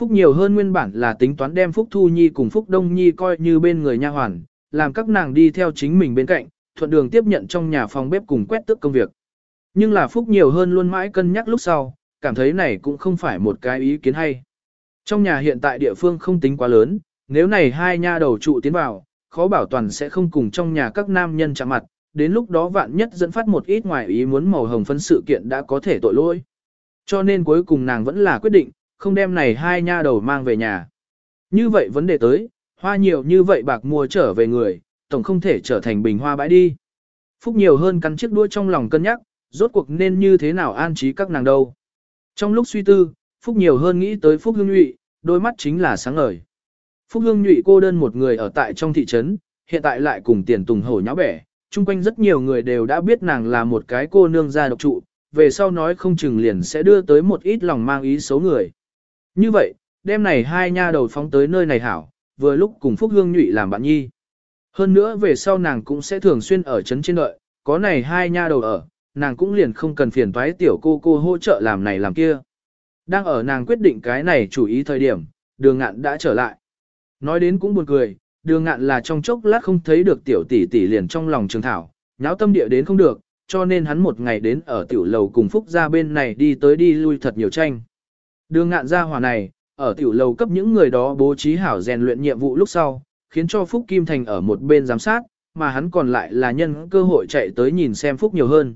Phúc nhiều hơn nguyên bản là tính toán đem Phúc Thu Nhi cùng Phúc Đông Nhi coi như bên người nha hoàn, làm các nàng đi theo chính mình bên cạnh, thuận đường tiếp nhận trong nhà phòng bếp cùng quét tước công việc. Nhưng là Phúc nhiều hơn luôn mãi cân nhắc lúc sau, cảm thấy này cũng không phải một cái ý kiến hay. Trong nhà hiện tại địa phương không tính quá lớn, nếu này hai nha đầu trụ tiến vào, khó bảo toàn sẽ không cùng trong nhà các nam nhân chạm mặt, đến lúc đó vạn nhất dẫn phát một ít ngoài ý muốn màu hồng phân sự kiện đã có thể tội lỗi. Cho nên cuối cùng nàng vẫn là quyết định, không đem này hai nha đầu mang về nhà. Như vậy vấn đề tới, hoa nhiều như vậy bạc mua trở về người, tổng không thể trở thành bình hoa bãi đi. Phúc nhiều hơn cắn chiếc đuôi trong lòng cân nhắc, rốt cuộc nên như thế nào an trí các nàng đâu. Trong lúc suy tư, Phúc nhiều hơn nghĩ tới Phúc Hương Nhụy, đôi mắt chính là sáng ngời. Phúc Hương Nhụy cô đơn một người ở tại trong thị trấn, hiện tại lại cùng tiền tùng hổ nháo bẻ, chung quanh rất nhiều người đều đã biết nàng là một cái cô nương gia độc trụ, về sau nói không chừng liền sẽ đưa tới một ít lòng mang ý xấu người. Như vậy, đêm này hai nha đầu phóng tới nơi này hảo, vừa lúc cùng Phúc Hương Nhụy làm bạn nhi. Hơn nữa về sau nàng cũng sẽ thường xuyên ở trấn trên đợi, có này hai nha đầu ở, nàng cũng liền không cần phiền toái tiểu cô cô hỗ trợ làm này làm kia. Đang ở nàng quyết định cái này chủ ý thời điểm, đường ngạn đã trở lại. Nói đến cũng buồn cười, đường ngạn là trong chốc lát không thấy được tiểu tỷ tỷ liền trong lòng trường thảo, nháo tâm địa đến không được, cho nên hắn một ngày đến ở tiểu lầu cùng Phúc ra bên này đi tới đi lui thật nhiều tranh. Đường ngạn ra hỏa này, ở tiểu lầu cấp những người đó bố trí hảo rèn luyện nhiệm vụ lúc sau, khiến cho Phúc Kim Thành ở một bên giám sát, mà hắn còn lại là nhân cơ hội chạy tới nhìn xem Phúc nhiều hơn.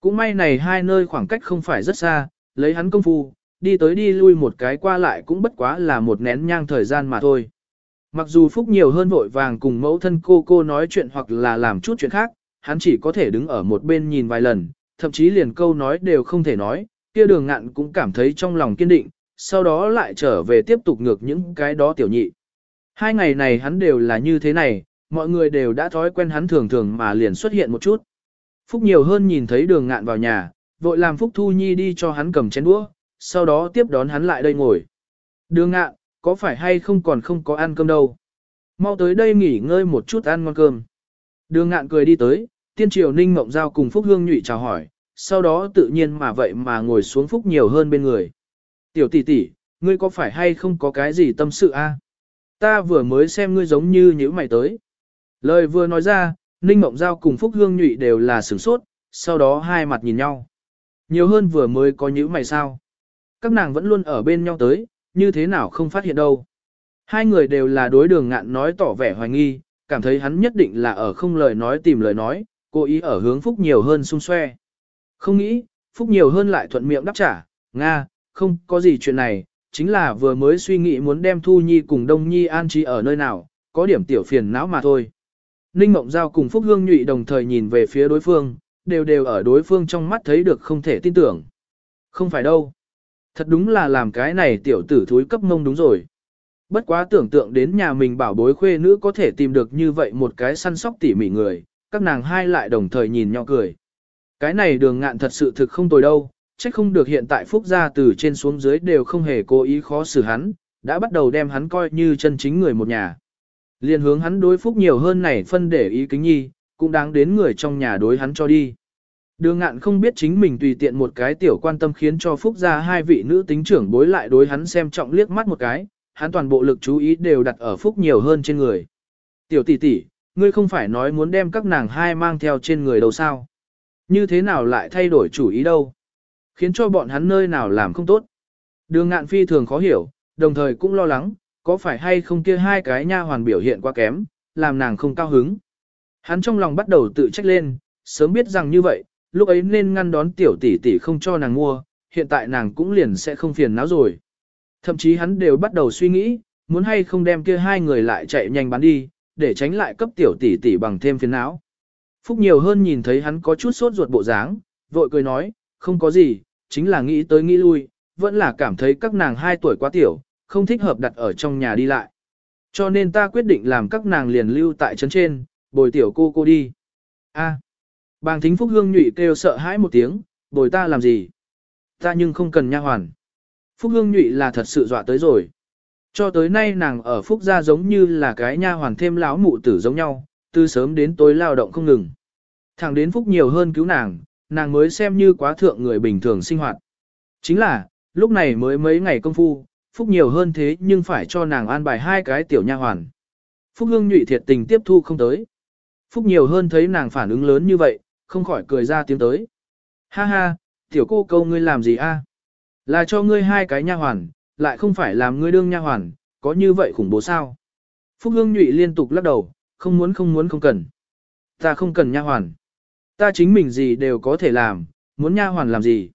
Cũng may này hai nơi khoảng cách không phải rất xa, lấy hắn công phu, đi tới đi lui một cái qua lại cũng bất quá là một nén nhang thời gian mà thôi. Mặc dù Phúc nhiều hơn vội vàng cùng mẫu thân cô cô nói chuyện hoặc là làm chút chuyện khác, hắn chỉ có thể đứng ở một bên nhìn vài lần, thậm chí liền câu nói đều không thể nói, kia đường ngạn cũng cảm thấy trong lòng kiên định, sau đó lại trở về tiếp tục ngược những cái đó tiểu nhị. Hai ngày này hắn đều là như thế này, mọi người đều đã thói quen hắn thường thường mà liền xuất hiện một chút. Phúc nhiều hơn nhìn thấy đường ngạn vào nhà, vội làm Phúc Thu Nhi đi cho hắn cầm chén đũa, sau đó tiếp đón hắn lại đây ngồi. Đường ngạn, có phải hay không còn không có ăn cơm đâu? Mau tới đây nghỉ ngơi một chút ăn ngon cơm. Đường ngạn cười đi tới, tiên triều ninh mộng giao cùng Phúc Hương nhụy chào hỏi, sau đó tự nhiên mà vậy mà ngồi xuống Phúc nhiều hơn bên người. Tiểu tỷ tỷ, ngươi có phải hay không có cái gì tâm sự a? Ta vừa mới xem ngươi giống như nhữ mày tới. Lời vừa nói ra, Ninh Mộng Giao cùng Phúc Hương Nhụy đều là sửng sốt, sau đó hai mặt nhìn nhau. Nhiều hơn vừa mới có nhữ mày sao. Các nàng vẫn luôn ở bên nhau tới, như thế nào không phát hiện đâu. Hai người đều là đối đường ngạn nói tỏ vẻ hoài nghi, cảm thấy hắn nhất định là ở không lời nói tìm lời nói, cố ý ở hướng Phúc nhiều hơn xung xoe. Không nghĩ, Phúc nhiều hơn lại thuận miệng đáp trả, Nga, không có gì chuyện này, chính là vừa mới suy nghĩ muốn đem Thu Nhi cùng Đông Nhi an trí ở nơi nào, có điểm tiểu phiền não mà thôi. Ninh Mộng Giao cùng Phúc Hương Nhụy đồng thời nhìn về phía đối phương, đều đều ở đối phương trong mắt thấy được không thể tin tưởng. Không phải đâu. Thật đúng là làm cái này tiểu tử thúi cấp mông đúng rồi. Bất quá tưởng tượng đến nhà mình bảo bối khuê nữ có thể tìm được như vậy một cái săn sóc tỉ mỉ người, các nàng hai lại đồng thời nhìn nhau cười. Cái này đường ngạn thật sự thực không tồi đâu, trách không được hiện tại phúc gia từ trên xuống dưới đều không hề cố ý khó xử hắn, đã bắt đầu đem hắn coi như chân chính người một nhà. Liên hướng hắn đối phúc nhiều hơn này phân để ý kính nhi, cũng đáng đến người trong nhà đối hắn cho đi. Đường ngạn không biết chính mình tùy tiện một cái tiểu quan tâm khiến cho phúc gia hai vị nữ tính trưởng bối lại đối hắn xem trọng liếc mắt một cái, hắn toàn bộ lực chú ý đều đặt ở phúc nhiều hơn trên người. Tiểu tỷ tỷ, ngươi không phải nói muốn đem các nàng hai mang theo trên người đâu sao? Như thế nào lại thay đổi chủ ý đâu? Khiến cho bọn hắn nơi nào làm không tốt. Đường ngạn phi thường khó hiểu, đồng thời cũng lo lắng, có phải hay không kia hai cái nha hoàn biểu hiện quá kém, làm nàng không cao hứng. Hắn trong lòng bắt đầu tự trách lên, sớm biết rằng như vậy, lúc ấy nên ngăn đón tiểu tỷ tỷ không cho nàng mua, hiện tại nàng cũng liền sẽ không phiền não rồi. Thậm chí hắn đều bắt đầu suy nghĩ, muốn hay không đem kia hai người lại chạy nhanh bán đi, để tránh lại cấp tiểu tỷ tỷ bằng thêm phiền não. Phúc nhiều hơn nhìn thấy hắn có chút sốt ruột bộ dáng, vội cười nói, không có gì, chính là nghĩ tới nghĩ lui, vẫn là cảm thấy các nàng hai tuổi quá tiểu, không thích hợp đặt ở trong nhà đi lại. Cho nên ta quyết định làm các nàng liền lưu tại trấn trên, bồi tiểu cô cô đi. A. Bàng thính Phúc Hương nhụy kêu sợ hãi một tiếng, bồi ta làm gì? Ta nhưng không cần nha hoàn. Phúc Hương nhụy là thật sự dọa tới rồi. Cho tới nay nàng ở Phúc gia giống như là cái nha hoàn thêm lão mụ tử giống nhau, từ sớm đến tối lao động không ngừng. Thẳng đến Phúc nhiều hơn cứu nàng, nàng mới xem như quá thượng người bình thường sinh hoạt. Chính là, lúc này mới mấy ngày công phu, Phúc nhiều hơn thế nhưng phải cho nàng an bài hai cái tiểu nha hoàn. Phúc Hương nhụy thiệt tình tiếp thu không tới. Phúc nhiều hơn thấy nàng phản ứng lớn như vậy, không khỏi cười ra tiếng tới. Ha ha, tiểu cô câu ngươi làm gì a? À? Là cho ngươi hai cái nha hoàn, lại không phải làm ngươi đương nha hoàn, có như vậy khủng bố sao? Phúc Hương Nhụy liên tục lắc đầu, không muốn không muốn không cần. Ta không cần nha hoàn. Ta chính mình gì đều có thể làm, muốn nha hoàn làm gì?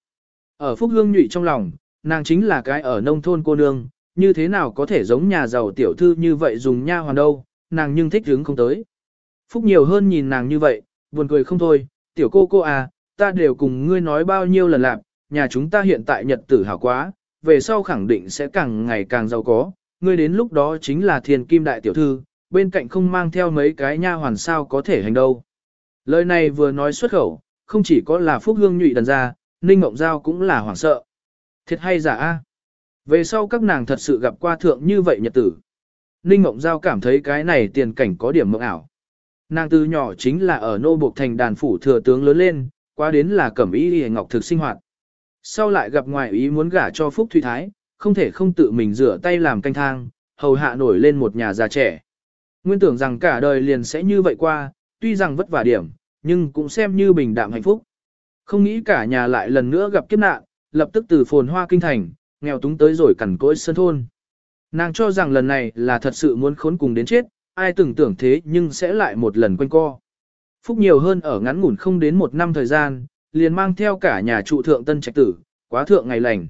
Ở Phúc Hương Nhụy trong lòng, nàng chính là cái ở nông thôn cô nương, như thế nào có thể giống nhà giàu tiểu thư như vậy dùng nha hoàn đâu, nàng nhưng thích hứng không tới. Phúc nhiều hơn nhìn nàng như vậy, buồn cười không thôi, tiểu cô cô à, ta đều cùng ngươi nói bao nhiêu lần lạc, nhà chúng ta hiện tại nhật tử hảo quá, về sau khẳng định sẽ càng ngày càng giàu có, ngươi đến lúc đó chính là thiền kim đại tiểu thư, bên cạnh không mang theo mấy cái nha hoàn sao có thể hành đâu. Lời này vừa nói xuất khẩu, không chỉ có là phúc hương nhụy đần ra, ninh mộng giao cũng là hoảng sợ. Thiệt hay giả a? Về sau các nàng thật sự gặp qua thượng như vậy nhật tử. Ninh mộng giao cảm thấy cái này tiền cảnh có điểm mộng ảo. Nàng từ nhỏ chính là ở nô buộc thành đàn phủ thừa tướng lớn lên, qua đến là cẩm ý hề ngọc thực sinh hoạt. Sau lại gặp ngoại ý muốn gả cho Phúc Thủy Thái, không thể không tự mình rửa tay làm canh thang, hầu hạ nổi lên một nhà già trẻ. Nguyên tưởng rằng cả đời liền sẽ như vậy qua, tuy rằng vất vả điểm, nhưng cũng xem như bình đạm hạnh phúc. Không nghĩ cả nhà lại lần nữa gặp kiếp nạn, lập tức từ phồn hoa kinh thành, nghèo túng tới rồi cằn cỗi sân thôn. Nàng cho rằng lần này là thật sự muốn khốn cùng đến chết, ai từng tưởng thế nhưng sẽ lại một lần quanh co. Phúc nhiều hơn ở ngắn ngủn không đến một năm thời gian, liền mang theo cả nhà trụ thượng tân trạch tử, quá thượng ngày lành.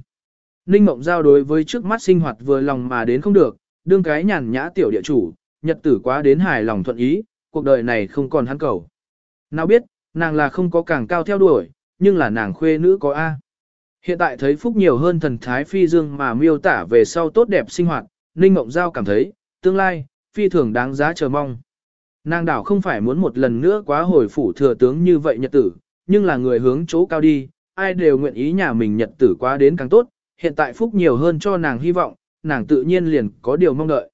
Ninh Mộng Giao đối với trước mắt sinh hoạt vừa lòng mà đến không được, đương cái nhàn nhã tiểu địa chủ, nhật tử quá đến hài lòng thuận ý, cuộc đời này không còn hắn cầu. Nào biết, nàng là không có càng cao theo đuổi, nhưng là nàng khuê nữ có A. Hiện tại thấy Phúc nhiều hơn thần thái phi dương mà miêu tả về sau tốt đẹp sinh hoạt, Ninh Mộng Giao cảm thấy, tương lai, phi thường đáng giá chờ mong. Nàng đảo không phải muốn một lần nữa quá hồi phủ thừa tướng như vậy nhật tử, nhưng là người hướng chỗ cao đi, ai đều nguyện ý nhà mình nhật tử quá đến càng tốt, hiện tại phúc nhiều hơn cho nàng hy vọng, nàng tự nhiên liền có điều mong đợi.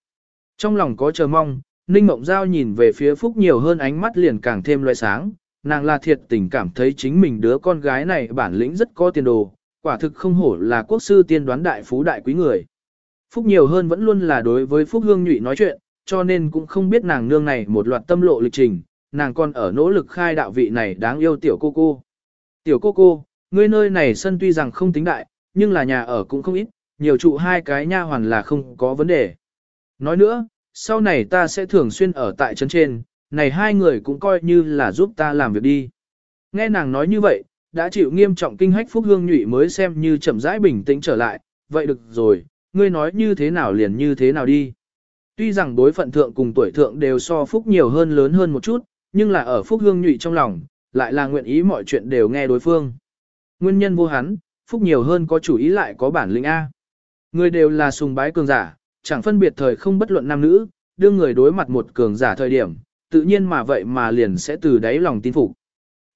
Trong lòng có chờ mong, Ninh Mộng Giao nhìn về phía phúc nhiều hơn ánh mắt liền càng thêm loại sáng, nàng là thiệt tình cảm thấy chính mình đứa con gái này bản lĩnh rất có tiền đồ, quả thực không hổ là quốc sư tiên đoán đại phú đại quý người. Phúc nhiều hơn vẫn luôn là đối với Phúc Hương Nhụy nói chuyện, cho nên cũng không biết nàng nương này một loạt tâm lộ lịch trình, nàng còn ở nỗ lực khai đạo vị này đáng yêu tiểu cô cô. Tiểu cô cô, ngươi nơi này sân tuy rằng không tính đại, nhưng là nhà ở cũng không ít, nhiều trụ hai cái nha hoàn là không có vấn đề. Nói nữa, sau này ta sẽ thường xuyên ở tại trấn trên, này hai người cũng coi như là giúp ta làm việc đi. Nghe nàng nói như vậy, đã chịu nghiêm trọng kinh hách phúc hương nhụy mới xem như chậm rãi bình tĩnh trở lại, vậy được rồi, ngươi nói như thế nào liền như thế nào đi. Tuy rằng đối phận thượng cùng tuổi thượng đều so phúc nhiều hơn lớn hơn một chút, nhưng là ở phúc hương nhụy trong lòng, lại là nguyện ý mọi chuyện đều nghe đối phương. Nguyên nhân vô hắn, phúc nhiều hơn có chủ ý lại có bản lĩnh A. Người đều là sùng bái cường giả, chẳng phân biệt thời không bất luận nam nữ, đưa người đối mặt một cường giả thời điểm, tự nhiên mà vậy mà liền sẽ từ đáy lòng tin phục.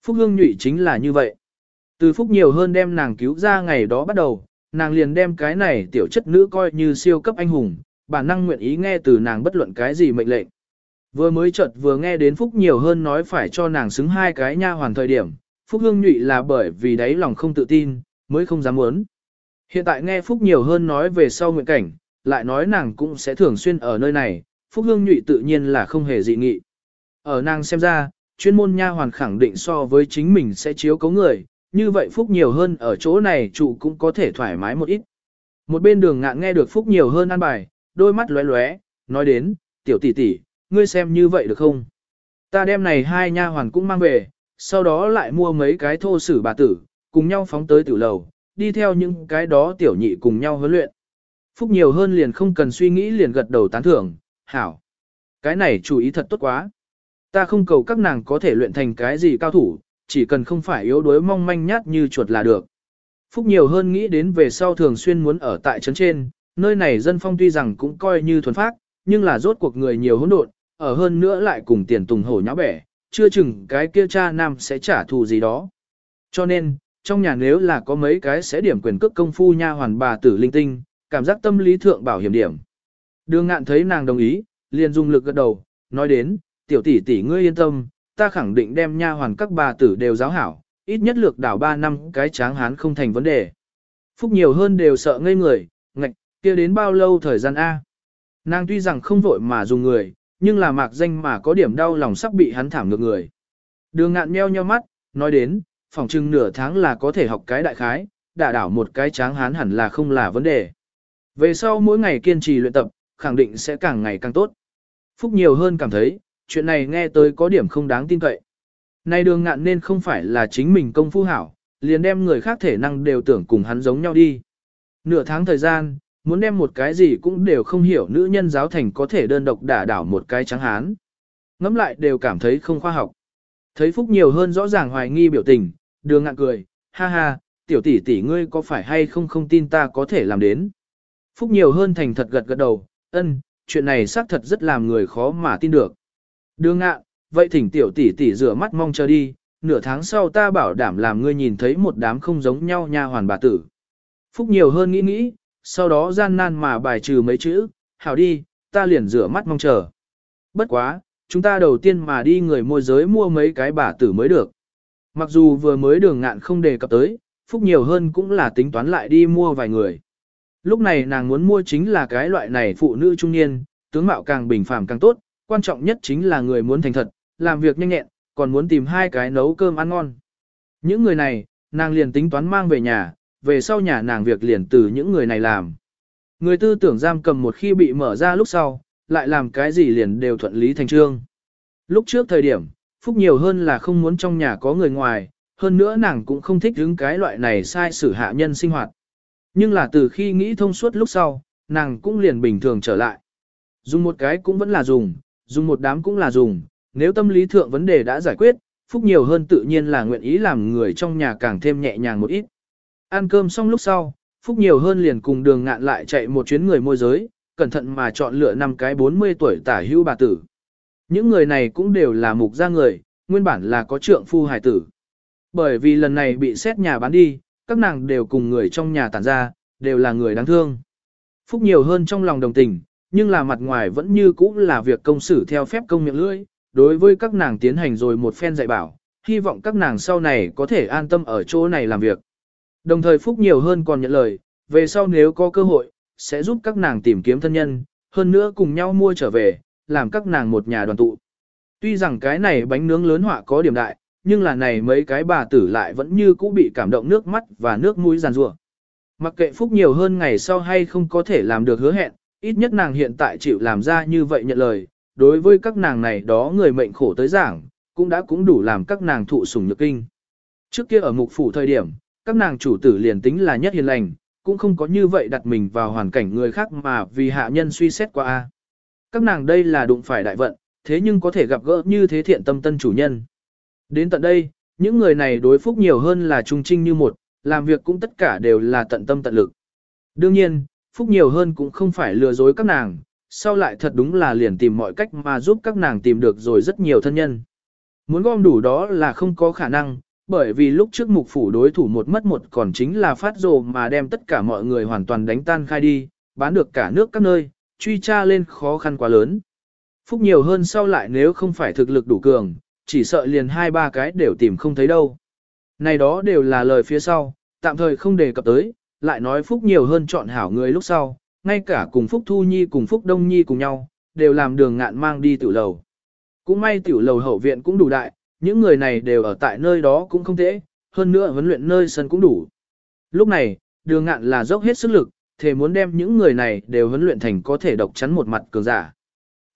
Phúc hương nhụy chính là như vậy. Từ phúc nhiều hơn đem nàng cứu ra ngày đó bắt đầu, nàng liền đem cái này tiểu chất nữ coi như siêu cấp anh hùng, bản năng nguyện ý nghe từ nàng bất luận cái gì mệnh lệnh. Vừa mới chợt vừa nghe đến Phúc nhiều hơn nói phải cho nàng xứng hai cái nha hoàn thời điểm, Phúc Hương Nhụy là bởi vì đấy lòng không tự tin, mới không dám muốn. Hiện tại nghe Phúc nhiều hơn nói về sau nguyện cảnh, lại nói nàng cũng sẽ thường xuyên ở nơi này, Phúc Hương Nhụy tự nhiên là không hề dị nghị. Ở nàng xem ra, chuyên môn nha hoàn khẳng định so với chính mình sẽ chiếu cấu người, như vậy Phúc nhiều hơn ở chỗ này trụ cũng có thể thoải mái một ít. Một bên đường ngạn nghe được Phúc nhiều hơn ăn bài, đôi mắt lóe lóe, nói đến, tiểu tỷ tỷ, ngươi xem như vậy được không? Ta đem này hai nha hoàn cũng mang về, sau đó lại mua mấy cái thô sử bà tử, cùng nhau phóng tới tiểu lầu, đi theo những cái đó tiểu nhị cùng nhau huấn luyện. Phúc nhiều hơn liền không cần suy nghĩ liền gật đầu tán thưởng, hảo. Cái này chủ ý thật tốt quá. Ta không cầu các nàng có thể luyện thành cái gì cao thủ, chỉ cần không phải yếu đuối mong manh nhát như chuột là được. Phúc nhiều hơn nghĩ đến về sau thường xuyên muốn ở tại trấn trên, nơi này dân phong tuy rằng cũng coi như thuần phác, nhưng là rốt cuộc người nhiều hỗn độn, ở hơn nữa lại cùng tiền tùng hổ nháo bẻ, chưa chừng cái kia cha nam sẽ trả thù gì đó. Cho nên, trong nhà nếu là có mấy cái sẽ điểm quyền cước công phu nha hoàn bà tử linh tinh, cảm giác tâm lý thượng bảo hiểm điểm. Đường ngạn thấy nàng đồng ý, liền dùng lực gật đầu, nói đến, tiểu tỷ tỷ ngươi yên tâm, ta khẳng định đem nha hoàn các bà tử đều giáo hảo, ít nhất lược đảo 3 năm cái tráng hán không thành vấn đề. Phúc nhiều hơn đều sợ ngây người, ngạch, kia đến bao lâu thời gian A. Nàng tuy rằng không vội mà dùng người, nhưng là mạc danh mà có điểm đau lòng sắp bị hắn thảm ngược người. Đường ngạn meo nheo mắt, nói đến, phòng trưng nửa tháng là có thể học cái đại khái, đả đảo một cái tráng hán hẳn là không là vấn đề. Về sau mỗi ngày kiên trì luyện tập, khẳng định sẽ càng ngày càng tốt. Phúc nhiều hơn cảm thấy, chuyện này nghe tới có điểm không đáng tin cậy. Này đường ngạn nên không phải là chính mình công phu hảo, liền đem người khác thể năng đều tưởng cùng hắn giống nhau đi. Nửa tháng thời gian, muốn đem một cái gì cũng đều không hiểu nữ nhân giáo thành có thể đơn độc đả đảo một cái trắng hán. Ngắm lại đều cảm thấy không khoa học. Thấy Phúc nhiều hơn rõ ràng hoài nghi biểu tình, đường ngạn cười, ha ha, tiểu tỷ tỷ ngươi có phải hay không không tin ta có thể làm đến. Phúc nhiều hơn thành thật gật gật đầu, ân, chuyện này xác thật rất làm người khó mà tin được. Đường ngạn, vậy thỉnh tiểu tỷ tỷ rửa mắt mong chờ đi, nửa tháng sau ta bảo đảm làm ngươi nhìn thấy một đám không giống nhau nha hoàn bà tử. Phúc nhiều hơn nghĩ nghĩ, sau đó gian nan mà bài trừ mấy chữ, hảo đi, ta liền rửa mắt mong chờ. Bất quá, chúng ta đầu tiên mà đi người môi giới mua mấy cái bà tử mới được. Mặc dù vừa mới đường ngạn không đề cập tới, Phúc nhiều hơn cũng là tính toán lại đi mua vài người. Lúc này nàng muốn mua chính là cái loại này phụ nữ trung niên, tướng mạo càng bình phàm càng tốt, quan trọng nhất chính là người muốn thành thật, làm việc nhanh nhẹn, còn muốn tìm hai cái nấu cơm ăn ngon. Những người này, nàng liền tính toán mang về nhà, về sau nhà nàng việc liền từ những người này làm. Người tư tưởng giam cầm một khi bị mở ra lúc sau, lại làm cái gì liền đều thuận lý thành trương. Lúc trước thời điểm, Phúc nhiều hơn là không muốn trong nhà có người ngoài, hơn nữa nàng cũng không thích đứng cái loại này sai sử hạ nhân sinh hoạt. Nhưng là từ khi nghĩ thông suốt lúc sau, nàng cũng liền bình thường trở lại. Dùng một cái cũng vẫn là dùng, dùng một đám cũng là dùng, nếu tâm lý thượng vấn đề đã giải quyết, Phúc nhiều hơn tự nhiên là nguyện ý làm người trong nhà càng thêm nhẹ nhàng một ít. Ăn cơm xong lúc sau, Phúc nhiều hơn liền cùng đường ngạn lại chạy một chuyến người môi giới, cẩn thận mà chọn lựa năm cái 40 tuổi tả hữu bà tử. Những người này cũng đều là mục gia người, nguyên bản là có trượng phu hài tử. Bởi vì lần này bị xét nhà bán đi, các nàng đều cùng người trong nhà tản ra, đều là người đáng thương. Phúc nhiều hơn trong lòng đồng tình, nhưng là mặt ngoài vẫn như cũ là việc công xử theo phép công miệng lưỡi, đối với các nàng tiến hành rồi một phen dạy bảo, hy vọng các nàng sau này có thể an tâm ở chỗ này làm việc. Đồng thời Phúc nhiều hơn còn nhận lời, về sau nếu có cơ hội, sẽ giúp các nàng tìm kiếm thân nhân, hơn nữa cùng nhau mua trở về, làm các nàng một nhà đoàn tụ. Tuy rằng cái này bánh nướng lớn họa có điểm đại, nhưng là này mấy cái bà tử lại vẫn như cũ bị cảm động nước mắt và nước mũi giàn rủa. Mặc kệ Phúc nhiều hơn ngày sau hay không có thể làm được hứa hẹn, ít nhất nàng hiện tại chịu làm ra như vậy nhận lời, đối với các nàng này đó người mệnh khổ tới giảng, cũng đã cũng đủ làm các nàng thụ sủng nhược kinh. Trước kia ở mục phủ thời điểm, các nàng chủ tử liền tính là nhất hiền lành, cũng không có như vậy đặt mình vào hoàn cảnh người khác mà vì hạ nhân suy xét qua a. Các nàng đây là đụng phải đại vận, thế nhưng có thể gặp gỡ như thế thiện tâm tân chủ nhân. Đến tận đây, những người này đối phúc nhiều hơn là trung trinh như một, làm việc cũng tất cả đều là tận tâm tận lực. Đương nhiên, phúc nhiều hơn cũng không phải lừa dối các nàng, sau lại thật đúng là liền tìm mọi cách mà giúp các nàng tìm được rồi rất nhiều thân nhân. Muốn gom đủ đó là không có khả năng, bởi vì lúc trước mục phủ đối thủ một mất một còn chính là phát rồ mà đem tất cả mọi người hoàn toàn đánh tan khai đi, bán được cả nước các nơi, truy tra lên khó khăn quá lớn. Phúc nhiều hơn sau lại nếu không phải thực lực đủ cường, chỉ sợ liền hai ba cái đều tìm không thấy đâu. Này đó đều là lời phía sau, tạm thời không đề cập tới, lại nói Phúc nhiều hơn chọn hảo người lúc sau, ngay cả cùng Phúc Thu Nhi cùng Phúc Đông Nhi cùng nhau, đều làm đường ngạn mang đi tiểu lầu. Cũng may tiểu lầu hậu viện cũng đủ đại, những người này đều ở tại nơi đó cũng không tệ, hơn nữa huấn luyện nơi sân cũng đủ. Lúc này, đường ngạn là dốc hết sức lực, thể muốn đem những người này đều huấn luyện thành có thể độc chắn một mặt cường giả.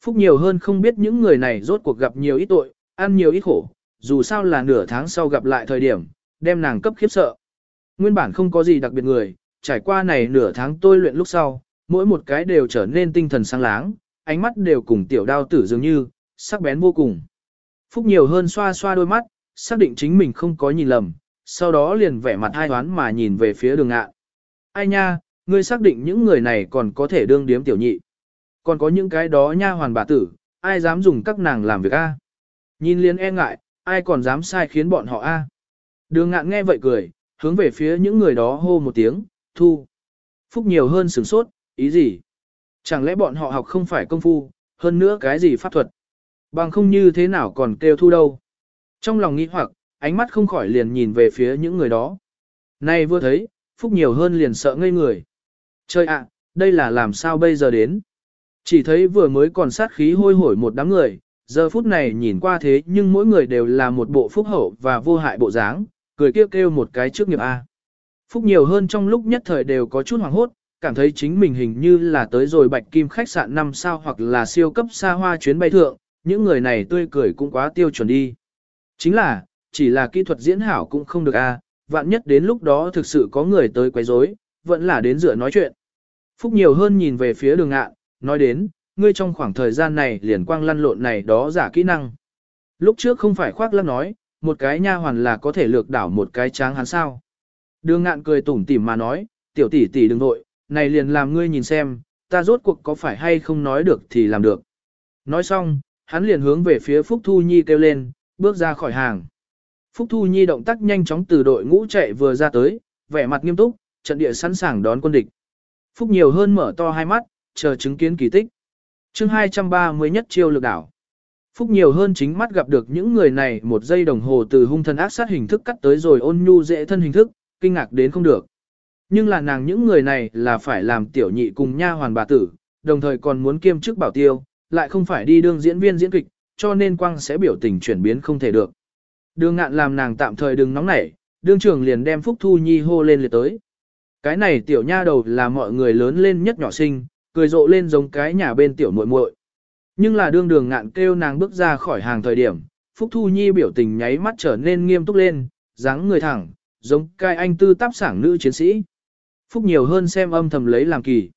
Phúc nhiều hơn không biết những người này rốt cuộc gặp nhiều ít tội, ăn nhiều ít khổ, dù sao là nửa tháng sau gặp lại thời điểm, đem nàng cấp khiếp sợ. Nguyên bản không có gì đặc biệt người, trải qua này nửa tháng tôi luyện lúc sau, mỗi một cái đều trở nên tinh thần sáng láng, ánh mắt đều cùng tiểu đao tử dường như, sắc bén vô cùng. Phúc nhiều hơn xoa xoa đôi mắt, xác định chính mình không có nhìn lầm, sau đó liền vẻ mặt hai đoán mà nhìn về phía đường ngạ. Ai nha, ngươi xác định những người này còn có thể đương điếm tiểu nhị. Còn có những cái đó nha hoàn bà tử, ai dám dùng các nàng làm việc a? Nhìn liền e ngại, ai còn dám sai khiến bọn họ a? Đường ngạn nghe vậy cười, hướng về phía những người đó hô một tiếng, thu. Phúc nhiều hơn sửng sốt, ý gì? Chẳng lẽ bọn họ học không phải công phu, hơn nữa cái gì pháp thuật? Bằng không như thế nào còn kêu thu đâu? Trong lòng nghĩ hoặc, ánh mắt không khỏi liền nhìn về phía những người đó. Nay vừa thấy, Phúc nhiều hơn liền sợ ngây người. Trời ạ, đây là làm sao bây giờ đến? Chỉ thấy vừa mới còn sát khí hôi hổi một đám người, giờ phút này nhìn qua thế nhưng mỗi người đều là một bộ phúc hậu và vô hại bộ dáng, cười kêu kêu một cái trước nghiệp A. Phúc nhiều hơn trong lúc nhất thời đều có chút hoảng hốt, cảm thấy chính mình hình như là tới rồi bạch kim khách sạn 5 sao hoặc là siêu cấp xa hoa chuyến bay thượng, những người này tươi cười cũng quá tiêu chuẩn đi. Chính là, chỉ là kỹ thuật diễn hảo cũng không được a, vạn nhất đến lúc đó thực sự có người tới quấy rối, vẫn là đến dựa nói chuyện. Phúc nhiều hơn nhìn về phía đường ngạn, nói đến, ngươi trong khoảng thời gian này liền quang lăn lộn này đó giả kỹ năng. Lúc trước không phải khoác lắc nói, một cái nha hoàn là có thể lược đảo một cái tráng hắn sao. Đường ngạn cười tủm tỉm mà nói, tiểu tỷ tỷ đừng nội, này liền làm ngươi nhìn xem, ta rốt cuộc có phải hay không nói được thì làm được. Nói xong, hắn liền hướng về phía Phúc Thu Nhi kêu lên, bước ra khỏi hàng. Phúc Thu Nhi động tác nhanh chóng từ đội ngũ chạy vừa ra tới, vẻ mặt nghiêm túc, trận địa sẵn sàng đón quân địch. Phúc nhiều hơn mở to hai mắt, chờ chứng kiến kỳ tích chương 230 nhất chiêu lực đảo. Phúc nhiều hơn chính mắt gặp được những người này một giây đồng hồ từ hung thần ác sát hình thức cắt tới rồi ôn nhu dễ thân hình thức, kinh ngạc đến không được. Nhưng là nàng những người này là phải làm tiểu nhị cùng nha hoàn bà tử, đồng thời còn muốn kiêm chức bảo tiêu, lại không phải đi đương diễn viên diễn kịch, cho nên quang sẽ biểu tình chuyển biến không thể được. Đường ngạn làm nàng tạm thời đừng nóng nảy, đương trưởng liền đem Phúc Thu Nhi hô lên liệt tới. Cái này tiểu nha đầu là mọi người lớn lên nhất nhỏ sinh, cười rộ lên giống cái nhà bên tiểu muội muội. Nhưng là đương đường ngạn kêu nàng bước ra khỏi hàng thời điểm, Phúc Thu Nhi biểu tình nháy mắt trở nên nghiêm túc lên, dáng người thẳng, giống cai anh tư táp sảng nữ chiến sĩ. Phúc nhiều hơn xem âm thầm lấy làm kỳ.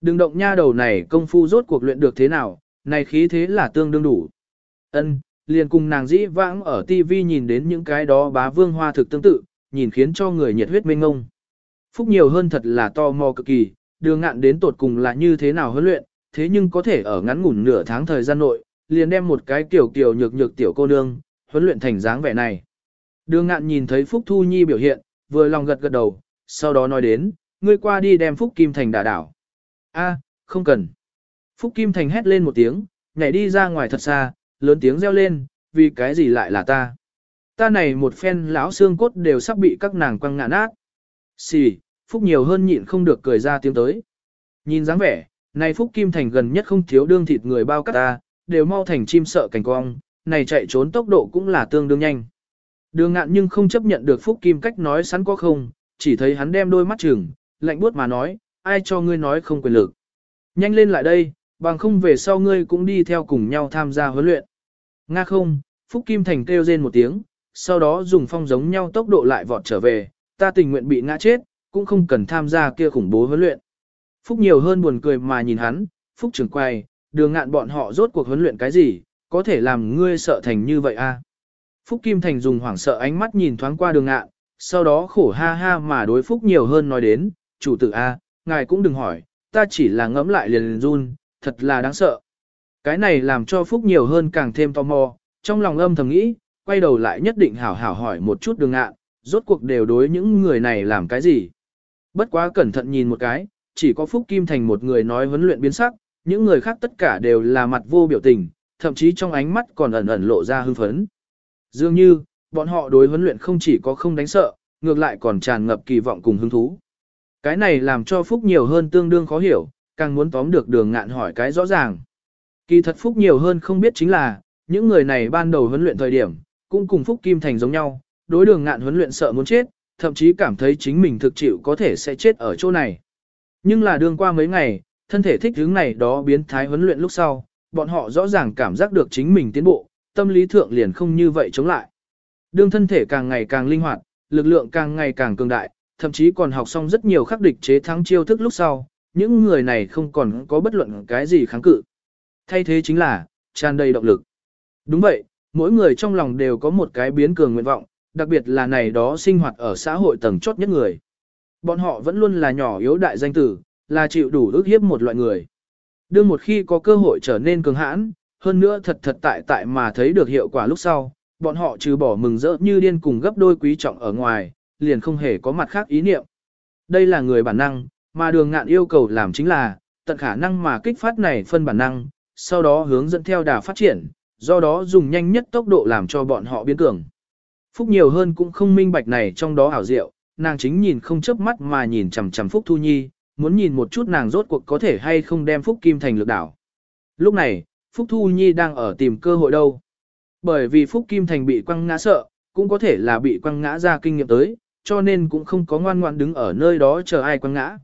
Đừng động nha đầu này công phu rốt cuộc luyện được thế nào, này khí thế là tương đương đủ. Ân, liền cùng nàng dĩ vãng ở TV nhìn đến những cái đó bá vương hoa thực tương tự, nhìn khiến cho người nhiệt huyết mênh ngông. Phúc nhiều hơn thật là to mò cực kỳ, đường ngạn đến tột cùng là như thế nào huấn luyện, thế nhưng có thể ở ngắn ngủn nửa tháng thời gian nội, liền đem một cái kiểu kiểu nhược nhược tiểu cô nương, huấn luyện thành dáng vẻ này. Đường ngạn nhìn thấy Phúc Thu Nhi biểu hiện, vừa lòng gật gật đầu, sau đó nói đến, ngươi qua đi đem Phúc Kim Thành đả đảo. A, không cần. Phúc Kim Thành hét lên một tiếng, nhảy đi ra ngoài thật xa, lớn tiếng reo lên, vì cái gì lại là ta. Ta này một phen lão xương cốt đều sắp bị các nàng quăng ngã nát. Xì, Phúc nhiều hơn nhịn không được cười ra tiếng tới. Nhìn dáng vẻ, này Phúc Kim Thành gần nhất không thiếu đương thịt người bao cắt ta, đều mau thành chim sợ cảnh cong, này chạy trốn tốc độ cũng là tương đương nhanh. Đường ngạn nhưng không chấp nhận được Phúc Kim cách nói sẵn có không, chỉ thấy hắn đem đôi mắt chừng, lạnh buốt mà nói, ai cho ngươi nói không quyền lực. Nhanh lên lại đây, bằng không về sau ngươi cũng đi theo cùng nhau tham gia huấn luyện. Nga không, Phúc Kim Thành kêu rên một tiếng, sau đó dùng phong giống nhau tốc độ lại vọt trở về, ta tình nguyện bị ngã chết, cũng không cần tham gia kia khủng bố huấn luyện. Phúc nhiều hơn buồn cười mà nhìn hắn, Phúc trưởng quay, đường ngạn bọn họ rốt cuộc huấn luyện cái gì, có thể làm ngươi sợ thành như vậy a? À? Phúc Kim Thành dùng hoảng sợ ánh mắt nhìn thoáng qua đường ngạn, sau đó khổ ha ha mà đối Phúc nhiều hơn nói đến, chủ tử a, ngài cũng đừng hỏi, ta chỉ là ngẫm lại liền liền run, thật là đáng sợ. Cái này làm cho Phúc nhiều hơn càng thêm tò mò, trong lòng âm thầm nghĩ, quay đầu lại nhất định hảo hảo hỏi một chút đường ngạn, rốt cuộc đều đối những người này làm cái gì. Bất quá cẩn thận nhìn một cái, chỉ có Phúc Kim Thành một người nói huấn luyện biến sắc, những người khác tất cả đều là mặt vô biểu tình, thậm chí trong ánh mắt còn ẩn ẩn lộ ra hưng phấn. Dường như, bọn họ đối huấn luyện không chỉ có không đánh sợ, ngược lại còn tràn ngập kỳ vọng cùng hứng thú. Cái này làm cho Phúc nhiều hơn tương đương khó hiểu, càng muốn tóm được đường ngạn hỏi cái rõ ràng. Kỳ thật Phúc nhiều hơn không biết chính là, những người này ban đầu huấn luyện thời điểm, cũng cùng Phúc Kim Thành giống nhau, đối đường ngạn huấn luyện sợ muốn chết, thậm chí cảm thấy chính mình thực chịu có thể sẽ chết ở chỗ này. Nhưng là đường qua mấy ngày, thân thể thích hướng này đó biến thái huấn luyện lúc sau, bọn họ rõ ràng cảm giác được chính mình tiến bộ, tâm lý thượng liền không như vậy chống lại. Đường thân thể càng ngày càng linh hoạt, lực lượng càng ngày càng cường đại, thậm chí còn học xong rất nhiều khắc địch chế thắng chiêu thức lúc sau, những người này không còn có bất luận cái gì kháng cự. Thay thế chính là, tràn đầy động lực. Đúng vậy, mỗi người trong lòng đều có một cái biến cường nguyện vọng, đặc biệt là này đó sinh hoạt ở xã hội tầng chốt nhất người. Bọn họ vẫn luôn là nhỏ yếu đại danh tử, là chịu đủ ước hiếp một loại người. Đương một khi có cơ hội trở nên cường hãn, hơn nữa thật thật tại tại mà thấy được hiệu quả lúc sau, bọn họ trừ bỏ mừng rỡ như điên cùng gấp đôi quý trọng ở ngoài, liền không hề có mặt khác ý niệm. Đây là người bản năng, mà đường ngạn yêu cầu làm chính là, tận khả năng mà kích phát này phân bản năng, sau đó hướng dẫn theo đà phát triển, do đó dùng nhanh nhất tốc độ làm cho bọn họ biến cường. Phúc nhiều hơn cũng không minh bạch này trong đó ảo diệu, nàng chính nhìn không chớp mắt mà nhìn chằm chằm Phúc Thu Nhi, muốn nhìn một chút nàng rốt cuộc có thể hay không đem Phúc Kim thành lực đảo. Lúc này, Phúc Thu Nhi đang ở tìm cơ hội đâu. Bởi vì Phúc Kim Thành bị quăng ngã sợ, cũng có thể là bị quăng ngã ra kinh nghiệm tới, cho nên cũng không có ngoan ngoan đứng ở nơi đó chờ ai quăng ngã.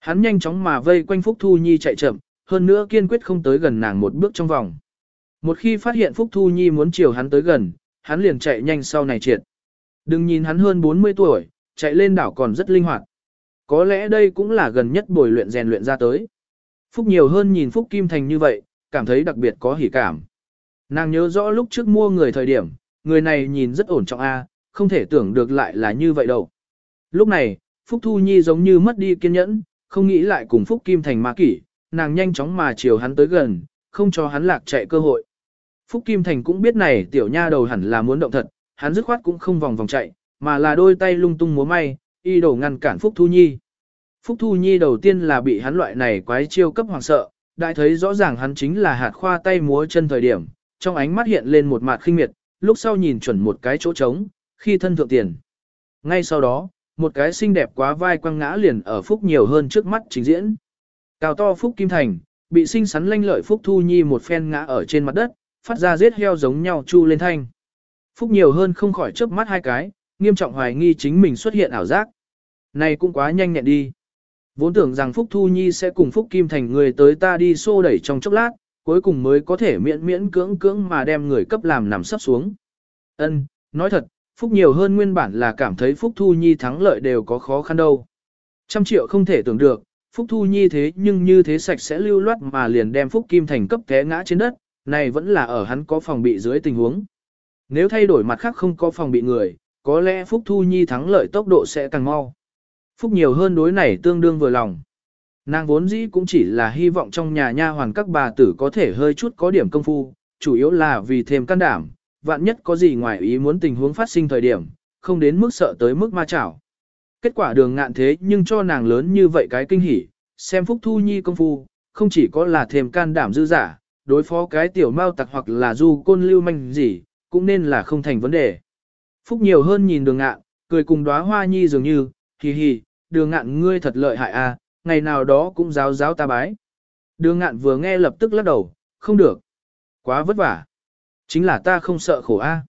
Hắn nhanh chóng mà vây quanh Phúc Thu Nhi chạy chậm, hơn nữa kiên quyết không tới gần nàng một bước trong vòng. Một khi phát hiện Phúc Thu Nhi muốn chiều hắn tới gần, hắn liền chạy nhanh sau này triệt. Đừng nhìn hắn hơn 40 tuổi, chạy lên đảo còn rất linh hoạt. Có lẽ đây cũng là gần nhất bồi luyện rèn luyện ra tới. Phúc nhiều hơn nhìn Phúc Kim Thành như vậy, cảm thấy đặc biệt có hỉ cảm. Nàng nhớ rõ lúc trước mua người thời điểm, người này nhìn rất ổn trọng A, không thể tưởng được lại là như vậy đâu. Lúc này, Phúc Thu Nhi giống như mất đi kiên nhẫn, không nghĩ lại cùng Phúc Kim Thành ma kỷ, nàng nhanh chóng mà chiều hắn tới gần, không cho hắn lạc chạy cơ hội. Phúc Kim Thành cũng biết này tiểu nha đầu hẳn là muốn động thật, hắn dứt khoát cũng không vòng vòng chạy, mà là đôi tay lung tung múa may, y đổ ngăn cản Phúc Thu Nhi. Phúc Thu Nhi đầu tiên là bị hắn loại này quái chiêu cấp hoàng sợ, đại thấy rõ ràng hắn chính là hạt khoa tay múa chân thời điểm, trong ánh mắt hiện lên một mặt khinh miệt, lúc sau nhìn chuẩn một cái chỗ trống, khi thân thượng tiền. Ngay sau đó, một cái xinh đẹp quá vai quăng ngã liền ở Phúc nhiều hơn trước mắt trình diễn. Cao to Phúc Kim Thành, bị xinh xắn lanh lợi Phúc Thu Nhi một phen ngã ở trên mặt đất, phát ra giết heo giống nhau chu lên thanh. Phúc nhiều hơn không khỏi chớp mắt hai cái, nghiêm trọng hoài nghi chính mình xuất hiện ảo giác. Này cũng quá nhanh nhẹn đi. Vốn tưởng rằng Phúc Thu Nhi sẽ cùng Phúc Kim Thành người tới ta đi xô đẩy trong chốc lát, cuối cùng mới có thể miễn miễn cưỡng cưỡng mà đem người cấp làm nằm sắp xuống. Ân, nói thật, Phúc nhiều hơn nguyên bản là cảm thấy Phúc Thu Nhi thắng lợi đều có khó khăn đâu. Trăm triệu không thể tưởng được, Phúc Thu Nhi thế nhưng như thế sạch sẽ lưu loát mà liền đem Phúc Kim Thành cấp té ngã trên đất, này vẫn là ở hắn có phòng bị dưới tình huống. Nếu thay đổi mặt khác không có phòng bị người, có lẽ Phúc Thu Nhi thắng lợi tốc độ sẽ càng mau. Phúc nhiều hơn đối này tương đương vừa lòng. Nàng vốn dĩ cũng chỉ là hy vọng trong nhà nha hoàn các bà tử có thể hơi chút có điểm công phu, chủ yếu là vì thêm can đảm, vạn nhất có gì ngoài ý muốn tình huống phát sinh thời điểm, không đến mức sợ tới mức ma chảo. Kết quả đường ngạn thế nhưng cho nàng lớn như vậy cái kinh hỉ, xem Phúc Thu Nhi công phu, không chỉ có là thêm can đảm dư giả, đối phó cái tiểu mao tặc hoặc là du côn lưu manh gì, cũng nên là không thành vấn đề. Phúc nhiều hơn nhìn đường ngạn, cười cùng đóa hoa nhi dường như, hì hì, đường ngạn ngươi thật lợi hại à, ngày nào đó cũng giáo giáo ta bái. Đường ngạn vừa nghe lập tức lắc đầu, không được. Quá vất vả. Chính là ta không sợ khổ a.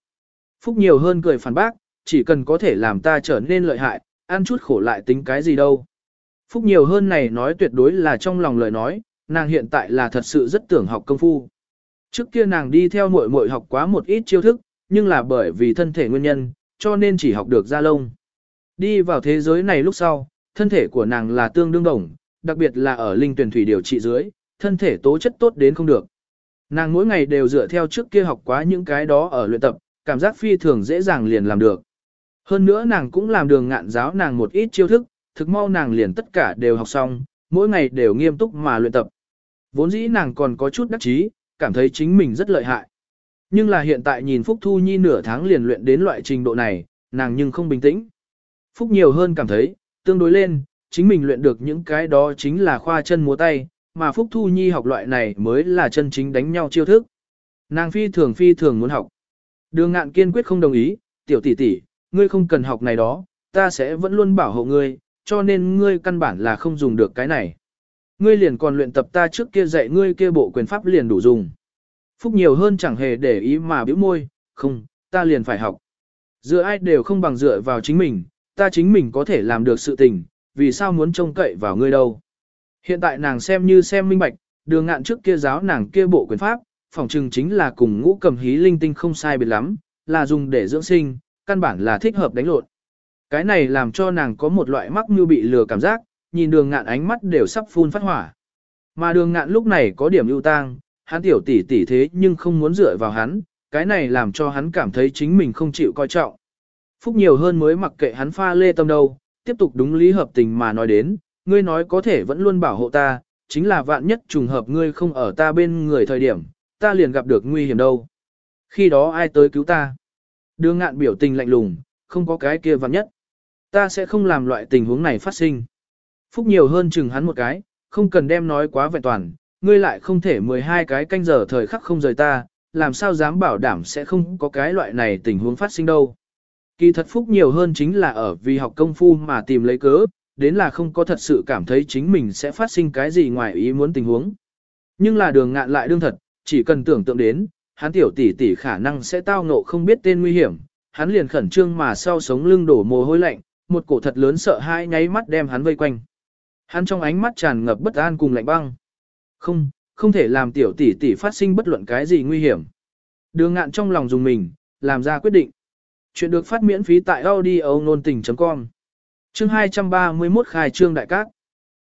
Phúc nhiều hơn cười phản bác, chỉ cần có thể làm ta trở nên lợi hại, ăn chút khổ lại tính cái gì đâu. Phúc nhiều hơn này nói tuyệt đối là trong lòng lời nói, nàng hiện tại là thật sự rất tưởng học công phu. Trước kia nàng đi theo muội muội học quá một ít chiêu thức, nhưng là bởi vì thân thể nguyên nhân, cho nên chỉ học được ra lông. Đi vào thế giới này lúc sau, thân thể của nàng là tương đương đồng, đặc biệt là ở linh tuyển thủy điều trị dưới, thân thể tố chất tốt đến không được. Nàng mỗi ngày đều dựa theo trước kia học quá những cái đó ở luyện tập, cảm giác phi thường dễ dàng liền làm được. Hơn nữa nàng cũng làm đường ngạn giáo nàng một ít chiêu thức, thực mau nàng liền tất cả đều học xong, mỗi ngày đều nghiêm túc mà luyện tập. Vốn dĩ nàng còn có chút đắc chí, cảm thấy chính mình rất lợi hại. Nhưng là hiện tại nhìn Phúc Thu Nhi nửa tháng liền luyện đến loại trình độ này, nàng nhưng không bình tĩnh. Phúc nhiều hơn cảm thấy, tương đối lên, chính mình luyện được những cái đó chính là khoa chân múa tay, mà Phúc Thu Nhi học loại này mới là chân chính đánh nhau chiêu thức. Nàng phi thường phi thường muốn học. Đường ngạn kiên quyết không đồng ý, tiểu tỷ tỷ, ngươi không cần học này đó, ta sẽ vẫn luôn bảo hộ ngươi, cho nên ngươi căn bản là không dùng được cái này. Ngươi liền còn luyện tập ta trước kia dạy ngươi kia bộ quyền pháp liền đủ dùng. Phúc nhiều hơn chẳng hề để ý mà bĩu môi, không, ta liền phải học. Dựa ai đều không bằng dựa vào chính mình, ta chính mình có thể làm được sự tình, vì sao muốn trông cậy vào ngươi đâu. Hiện tại nàng xem như xem minh bạch, đường ngạn trước kia giáo nàng kia bộ quyền pháp, phỏng chừng chính là cùng ngũ cầm hí linh tinh không sai biệt lắm, là dùng để dưỡng sinh, căn bản là thích hợp đánh lộn. Cái này làm cho nàng có một loại mắc mưu bị lừa cảm giác, nhìn đường ngạn ánh mắt đều sắp phun phát hỏa. Mà đường ngạn lúc này có điểm ưu tang, hắn tiểu tỷ tỷ thế nhưng không muốn dựa vào hắn, cái này làm cho hắn cảm thấy chính mình không chịu coi trọng. Phúc nhiều hơn mới mặc kệ hắn pha lê tâm đâu, tiếp tục đúng lý hợp tình mà nói đến, ngươi nói có thể vẫn luôn bảo hộ ta, chính là vạn nhất trùng hợp ngươi không ở ta bên người thời điểm, ta liền gặp được nguy hiểm đâu. Khi đó ai tới cứu ta? Đường ngạn biểu tình lạnh lùng, không có cái kia vạn nhất. Ta sẽ không làm loại tình huống này phát sinh. Phúc nhiều hơn chừng hắn một cái, không cần đem nói quá vẹn toàn, ngươi lại không thể 12 cái canh giờ thời khắc không rời ta, làm sao dám bảo đảm sẽ không có cái loại này tình huống phát sinh đâu. Kỳ thật Phúc nhiều hơn chính là ở vì học công phu mà tìm lấy cớ, đến là không có thật sự cảm thấy chính mình sẽ phát sinh cái gì ngoài ý muốn tình huống. Nhưng là đường ngạn lại đương thật, chỉ cần tưởng tượng đến, hắn tiểu tỷ tỷ khả năng sẽ tao ngộ không biết tên nguy hiểm, hắn liền khẩn trương mà sau sống lưng đổ mồ hôi lạnh, một cổ thật lớn sợ hai nháy mắt đem hắn vây quanh. Hắn trong ánh mắt tràn ngập bất an cùng lạnh băng. Không, không thể làm tiểu tỷ tỷ phát sinh bất luận cái gì nguy hiểm. Đường ngạn trong lòng dùng mình, làm ra quyết định. Chuyện được phát miễn phí tại audio nôn tình.com Chương 231 khai trương đại cát.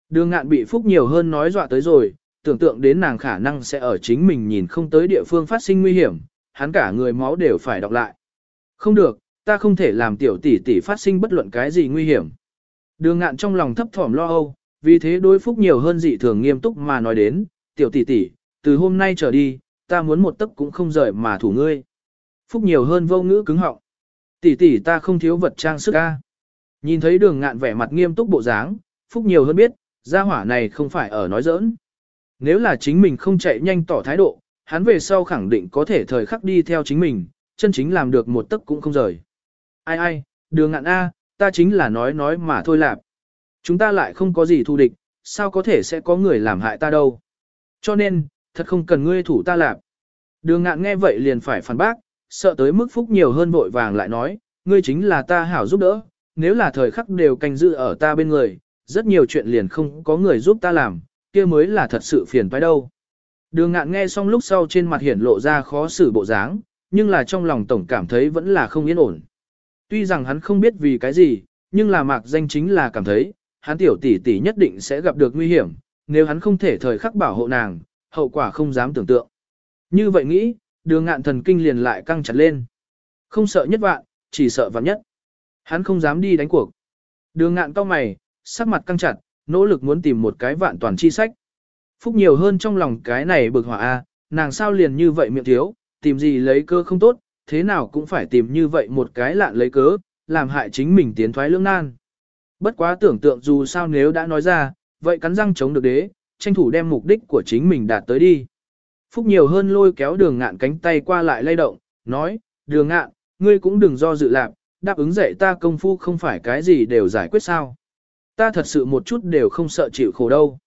Đường ngạn bị phúc nhiều hơn nói dọa tới rồi, tưởng tượng đến nàng khả năng sẽ ở chính mình nhìn không tới địa phương phát sinh nguy hiểm, hắn cả người máu đều phải đọc lại. Không được, ta không thể làm tiểu tỷ tỷ phát sinh bất luận cái gì nguy hiểm. Đường ngạn trong lòng thấp thỏm lo âu, vì thế đối phúc nhiều hơn dị thường nghiêm túc mà nói đến, tiểu tỷ tỷ, từ hôm nay trở đi, ta muốn một tấc cũng không rời mà thủ ngươi. Phúc nhiều hơn vô ngữ cứng họng. Tỷ tỷ ta không thiếu vật trang sức ca. Nhìn thấy đường ngạn vẻ mặt nghiêm túc bộ dáng, Phúc nhiều hơn biết, gia hỏa này không phải ở nói giỡn. Nếu là chính mình không chạy nhanh tỏ thái độ, hắn về sau khẳng định có thể thời khắc đi theo chính mình, chân chính làm được một tấc cũng không rời. Ai ai, đường ngạn A, ta chính là nói nói mà thôi lạp. Chúng ta lại không có gì thù địch, sao có thể sẽ có người làm hại ta đâu. Cho nên, thật không cần ngươi thủ ta lạp. Đường ngạn nghe vậy liền phải phản bác, sợ tới mức phúc nhiều hơn vội vàng lại nói, ngươi chính là ta hảo giúp đỡ, nếu là thời khắc đều canh giữ ở ta bên người, rất nhiều chuyện liền không có người giúp ta làm, kia mới là thật sự phiền phải đâu. Đường ngạn nghe xong lúc sau trên mặt hiển lộ ra khó xử bộ dáng, nhưng là trong lòng tổng cảm thấy vẫn là không yên ổn. Tuy rằng hắn không biết vì cái gì, nhưng là mạc danh chính là cảm thấy, hắn tiểu tỷ tỷ nhất định sẽ gặp được nguy hiểm, nếu hắn không thể thời khắc bảo hộ nàng, hậu quả không dám tưởng tượng. Như vậy nghĩ, đường ngạn thần kinh liền lại căng chặt lên. Không sợ nhất vạn, chỉ sợ vạn nhất. Hắn không dám đi đánh cuộc. Đường ngạn cao mày, sắc mặt căng chặt, nỗ lực muốn tìm một cái vạn toàn chi sách. Phúc nhiều hơn trong lòng cái này bực hỏa a, nàng sao liền như vậy miệng thiếu, tìm gì lấy cơ không tốt, thế nào cũng phải tìm như vậy một cái lạn lấy cớ, làm hại chính mình tiến thoái lưỡng nan. Bất quá tưởng tượng dù sao nếu đã nói ra, vậy cắn răng chống được đế, tranh thủ đem mục đích của chính mình đạt tới đi. Phúc nhiều hơn lôi kéo đường ngạn cánh tay qua lại lay động, nói, đường ngạn, ngươi cũng đừng do dự lạc, đáp ứng dạy ta công phu không phải cái gì đều giải quyết sao. Ta thật sự một chút đều không sợ chịu khổ đâu.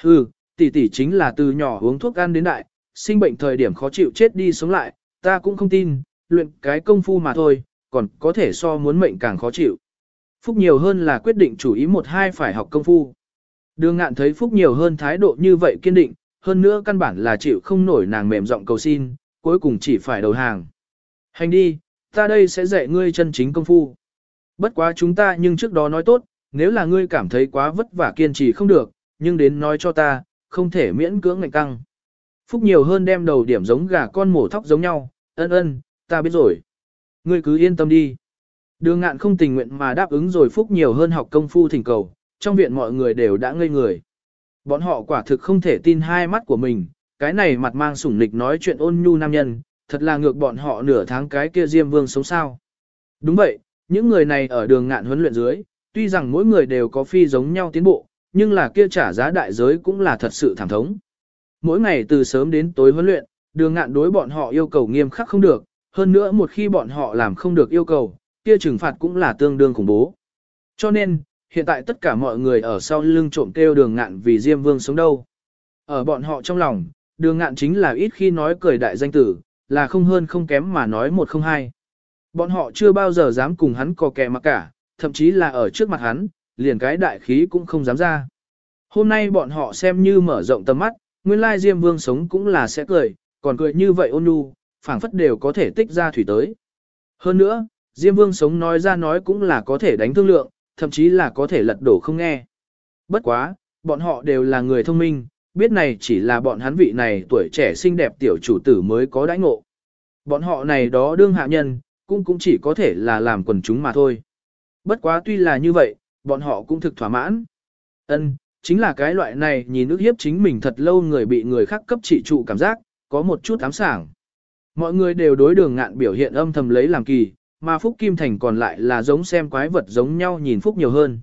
Hừ, tỷ tỷ chính là từ nhỏ uống thuốc ăn đến đại, sinh bệnh thời điểm khó chịu chết đi sống lại, ta cũng không tin, luyện cái công phu mà thôi, còn có thể so muốn mệnh càng khó chịu. Phúc nhiều hơn là quyết định chủ ý một hai phải học công phu. Đường ngạn thấy Phúc nhiều hơn thái độ như vậy kiên định, hơn nữa căn bản là chịu không nổi nàng mềm giọng cầu xin, cuối cùng chỉ phải đầu hàng. Hành đi, ta đây sẽ dạy ngươi chân chính công phu. Bất quá chúng ta nhưng trước đó nói tốt, nếu là ngươi cảm thấy quá vất vả kiên trì không được, nhưng đến nói cho ta, không thể miễn cưỡng ngạnh căng. Phúc nhiều hơn đem đầu điểm giống gà con mổ thóc giống nhau, ân ân, ta biết rồi. Ngươi cứ yên tâm đi. Đường ngạn không tình nguyện mà đáp ứng rồi Phúc nhiều hơn học công phu thỉnh cầu, trong viện mọi người đều đã ngây người. Bọn họ quả thực không thể tin hai mắt của mình, cái này mặt mang sủng nịch nói chuyện ôn nhu nam nhân, thật là ngược bọn họ nửa tháng cái kia Diêm Vương sống sao. Đúng vậy, những người này ở đường ngạn huấn luyện dưới, tuy rằng mỗi người đều có phi giống nhau tiến bộ, nhưng là kia trả giá đại giới cũng là thật sự thảm thống. Mỗi ngày từ sớm đến tối huấn luyện, đường ngạn đối bọn họ yêu cầu nghiêm khắc không được, hơn nữa một khi bọn họ làm không được yêu cầu, kia trừng phạt cũng là tương đương khủng bố. Cho nên, hiện tại tất cả mọi người ở sau lưng trộm kêu đường ngạn vì Diêm Vương sống đâu. Ở bọn họ trong lòng, đường ngạn chính là ít khi nói cười đại danh tử, là không hơn không kém mà nói một không hai. Bọn họ chưa bao giờ dám cùng hắn có kẻ mà cả, thậm chí là ở trước mặt hắn, liền cái đại khí cũng không dám ra. Hôm nay bọn họ xem như mở rộng tầm mắt, nguyên lai Diêm Vương sống cũng là sẽ cười, còn cười như vậy ôn nhu, phảng phất đều có thể tích ra thủy tới. Hơn nữa, Diêm Vương sống nói ra nói cũng là có thể đánh thương lượng, thậm chí là có thể lật đổ không nghe. Bất quá, bọn họ đều là người thông minh, biết này chỉ là bọn hắn vị này tuổi trẻ xinh đẹp tiểu chủ tử mới có đãi ngộ. Bọn họ này đó đương hạ nhân, cũng cũng chỉ có thể là làm quần chúng mà thôi. Bất quá tuy là như vậy, bọn họ cũng thực thỏa mãn. Ân, chính là cái loại này nhìn ước hiếp chính mình thật lâu người bị người khác cấp trị trụ cảm giác, có một chút ám sảng. Mọi người đều đối đường ngạn biểu hiện âm thầm lấy làm kỳ, mà Phúc Kim Thành còn lại là giống xem quái vật giống nhau nhìn Phúc nhiều hơn.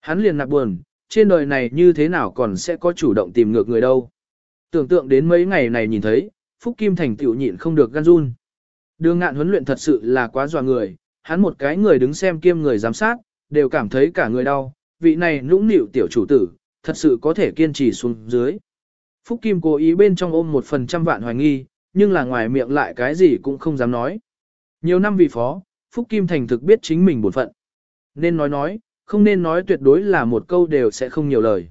Hắn liền nạc buồn, trên đời này như thế nào còn sẽ có chủ động tìm ngược người đâu. Tưởng tượng đến mấy ngày này nhìn thấy, Phúc Kim Thành tiểu nhịn không được gan run. Đường ngạn huấn luyện thật sự là quá dọa người, hắn một cái người đứng xem kiêm người giám sát, đều cảm thấy cả người đau, vị này nũng nịu tiểu chủ tử, thật sự có thể kiên trì xuống dưới. Phúc Kim cố ý bên trong ôm một phần trăm vạn hoài nghi, nhưng là ngoài miệng lại cái gì cũng không dám nói. Nhiều năm vì phó, Phúc Kim thành thực biết chính mình bổn phận. Nên nói nói, không nên nói tuyệt đối là một câu đều sẽ không nhiều lời.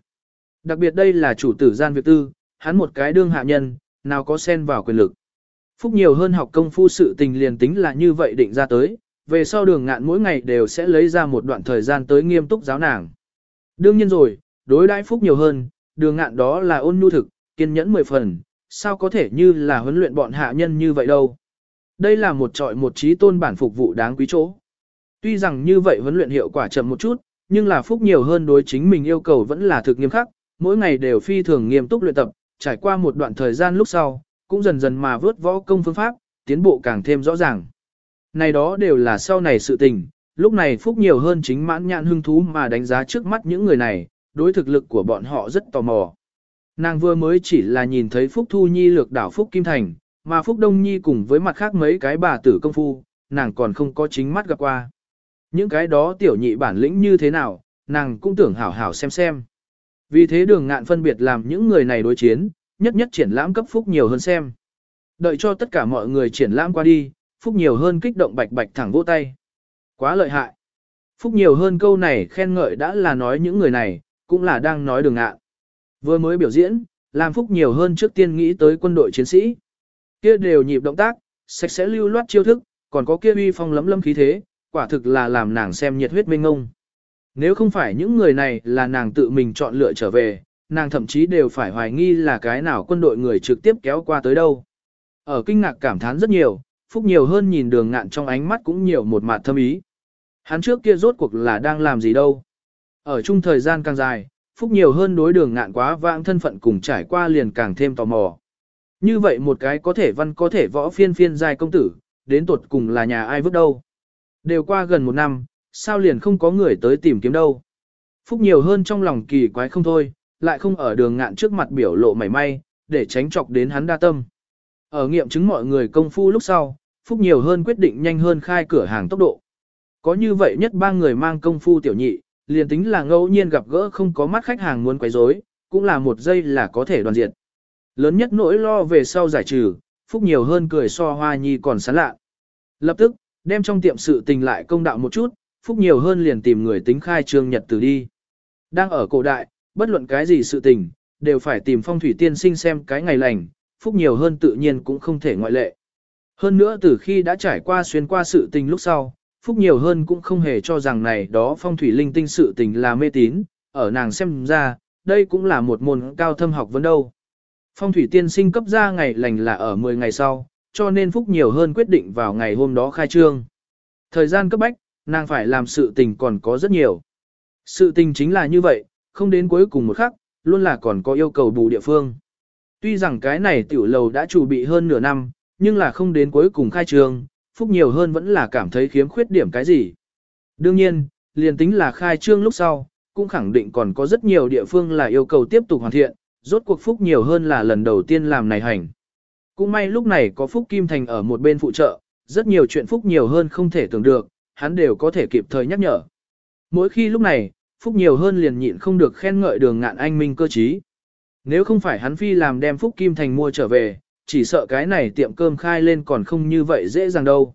Đặc biệt đây là chủ tử gian việc tư, hắn một cái đương hạ nhân, nào có xen vào quyền lực. Phúc nhiều hơn học công phu sự tình liền tính là như vậy định ra tới, về sau đường ngạn mỗi ngày đều sẽ lấy ra một đoạn thời gian tới nghiêm túc giáo nàng. Đương nhiên rồi, đối đãi Phúc nhiều hơn, đường ngạn đó là ôn nhu thực, kiên nhẫn mười phần, sao có thể như là huấn luyện bọn hạ nhân như vậy đâu. Đây là một trọi một trí tôn bản phục vụ đáng quý chỗ. Tuy rằng như vậy huấn luyện hiệu quả chậm một chút, nhưng là Phúc nhiều hơn đối chính mình yêu cầu vẫn là thực nghiêm khắc, mỗi ngày đều phi thường nghiêm túc luyện tập, trải qua một đoạn thời gian lúc sau, cũng dần dần mà vớt võ công phương pháp, tiến bộ càng thêm rõ ràng. Này đó đều là sau này sự tình, lúc này Phúc nhiều hơn chính mãn nhãn hưng thú mà đánh giá trước mắt những người này, đối thực lực của bọn họ rất tò mò. Nàng vừa mới chỉ là nhìn thấy Phúc Thu Nhi lược đảo Phúc Kim Thành, mà Phúc Đông Nhi cùng với mặt khác mấy cái bà tử công phu, nàng còn không có chính mắt gặp qua. Những cái đó tiểu nhị bản lĩnh như thế nào, nàng cũng tưởng hảo hảo xem xem. Vì thế đường ngạn phân biệt làm những người này đối chiến, nhất nhất triển lãm cấp Phúc nhiều hơn xem. Đợi cho tất cả mọi người triển lãm qua đi, Phúc nhiều hơn kích động bạch bạch thẳng vỗ tay. Quá lợi hại. Phúc nhiều hơn câu này khen ngợi đã là nói những người này, cũng là đang nói đường ngạn. Vừa mới biểu diễn, làm Phúc nhiều hơn trước tiên nghĩ tới quân đội chiến sĩ. Kia đều nhịp động tác, sạch sẽ lưu loát chiêu thức, còn có kia uy phong lấm lâm khí thế, quả thực là làm nàng xem nhiệt huyết mênh ngông. Nếu không phải những người này là nàng tự mình chọn lựa trở về, nàng thậm chí đều phải hoài nghi là cái nào quân đội người trực tiếp kéo qua tới đâu. Ở kinh ngạc cảm thán rất nhiều, Phúc nhiều hơn nhìn đường ngạn trong ánh mắt cũng nhiều một mặt thâm ý. Hắn trước kia rốt cuộc là đang làm gì đâu. Ở chung thời gian càng dài, Phúc nhiều hơn đối đường ngạn quá vãng thân phận cùng trải qua liền càng thêm tò mò. Như vậy một cái có thể văn có thể võ phiên phiên giai công tử, đến tuột cùng là nhà ai vứt đâu. Đều qua gần một năm, sao liền không có người tới tìm kiếm đâu. Phúc nhiều hơn trong lòng kỳ quái không thôi, lại không ở đường ngạn trước mặt biểu lộ mảy may, để tránh chọc đến hắn đa tâm. Ở nghiệm chứng mọi người công phu lúc sau, Phúc nhiều hơn quyết định nhanh hơn khai cửa hàng tốc độ. Có như vậy nhất ba người mang công phu tiểu nhị, liền tính là ngẫu nhiên gặp gỡ không có mắt khách hàng muốn quấy rối, cũng là một giây là có thể đoàn diệt. Lớn nhất nỗi lo về sau giải trừ, Phúc nhiều hơn cười so hoa nhi còn sán lạ. Lập tức, đem trong tiệm sự tình lại công đạo một chút, Phúc nhiều hơn liền tìm người tính khai trương nhật từ đi. Đang ở cổ đại, bất luận cái gì sự tình, đều phải tìm phong thủy tiên sinh xem cái ngày lành, Phúc nhiều hơn tự nhiên cũng không thể ngoại lệ. Hơn nữa từ khi đã trải qua xuyên qua sự tình lúc sau, phúc nhiều hơn cũng không hề cho rằng này đó phong thủy linh tinh sự tình là mê tín, ở nàng xem ra, đây cũng là một môn cao thâm học vấn đâu. Phong thủy tiên sinh cấp ra ngày lành là ở 10 ngày sau, cho nên phúc nhiều hơn quyết định vào ngày hôm đó khai trương. Thời gian cấp bách, nàng phải làm sự tình còn có rất nhiều. Sự tình chính là như vậy, không đến cuối cùng một khắc, luôn là còn có yêu cầu bù địa phương. Tuy rằng cái này tiểu lầu đã chuẩn bị hơn nửa năm, nhưng là không đến cuối cùng khai trương, phúc nhiều hơn vẫn là cảm thấy khiếm khuyết điểm cái gì. Đương nhiên, liền tính là khai trương lúc sau, cũng khẳng định còn có rất nhiều địa phương là yêu cầu tiếp tục hoàn thiện, rốt cuộc phúc nhiều hơn là lần đầu tiên làm này hành. Cũng may lúc này có phúc Kim Thành ở một bên phụ trợ, rất nhiều chuyện phúc nhiều hơn không thể tưởng được, hắn đều có thể kịp thời nhắc nhở. Mỗi khi lúc này, phúc nhiều hơn liền nhịn không được khen ngợi đường ngạn anh minh cơ trí. Nếu không phải hắn phi làm đem phúc Kim Thành mua trở về, chỉ sợ cái này tiệm cơm khai lên còn không như vậy dễ dàng đâu.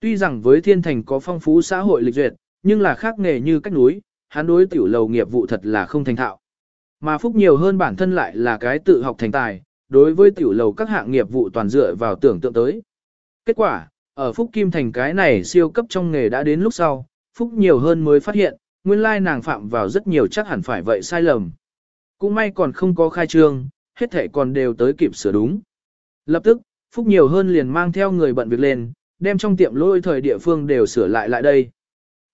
Tuy rằng với thiên thành có phong phú xã hội lịch duyệt, nhưng là khác nghề như cách núi, hắn đối tiểu lầu nghiệp vụ thật là không thành thạo. Mà phúc nhiều hơn bản thân lại là cái tự học thành tài, đối với tiểu lầu các hạng nghiệp vụ toàn dựa vào tưởng tượng tới. Kết quả, ở phúc kim thành cái này siêu cấp trong nghề đã đến lúc sau, phúc nhiều hơn mới phát hiện, nguyên lai nàng phạm vào rất nhiều chắc hẳn phải vậy sai lầm. Cũng may còn không có khai trương, hết thể còn đều tới kịp sửa đúng. Lập tức, Phúc nhiều hơn liền mang theo người bận việc lên, đem trong tiệm lôi thời địa phương đều sửa lại lại đây.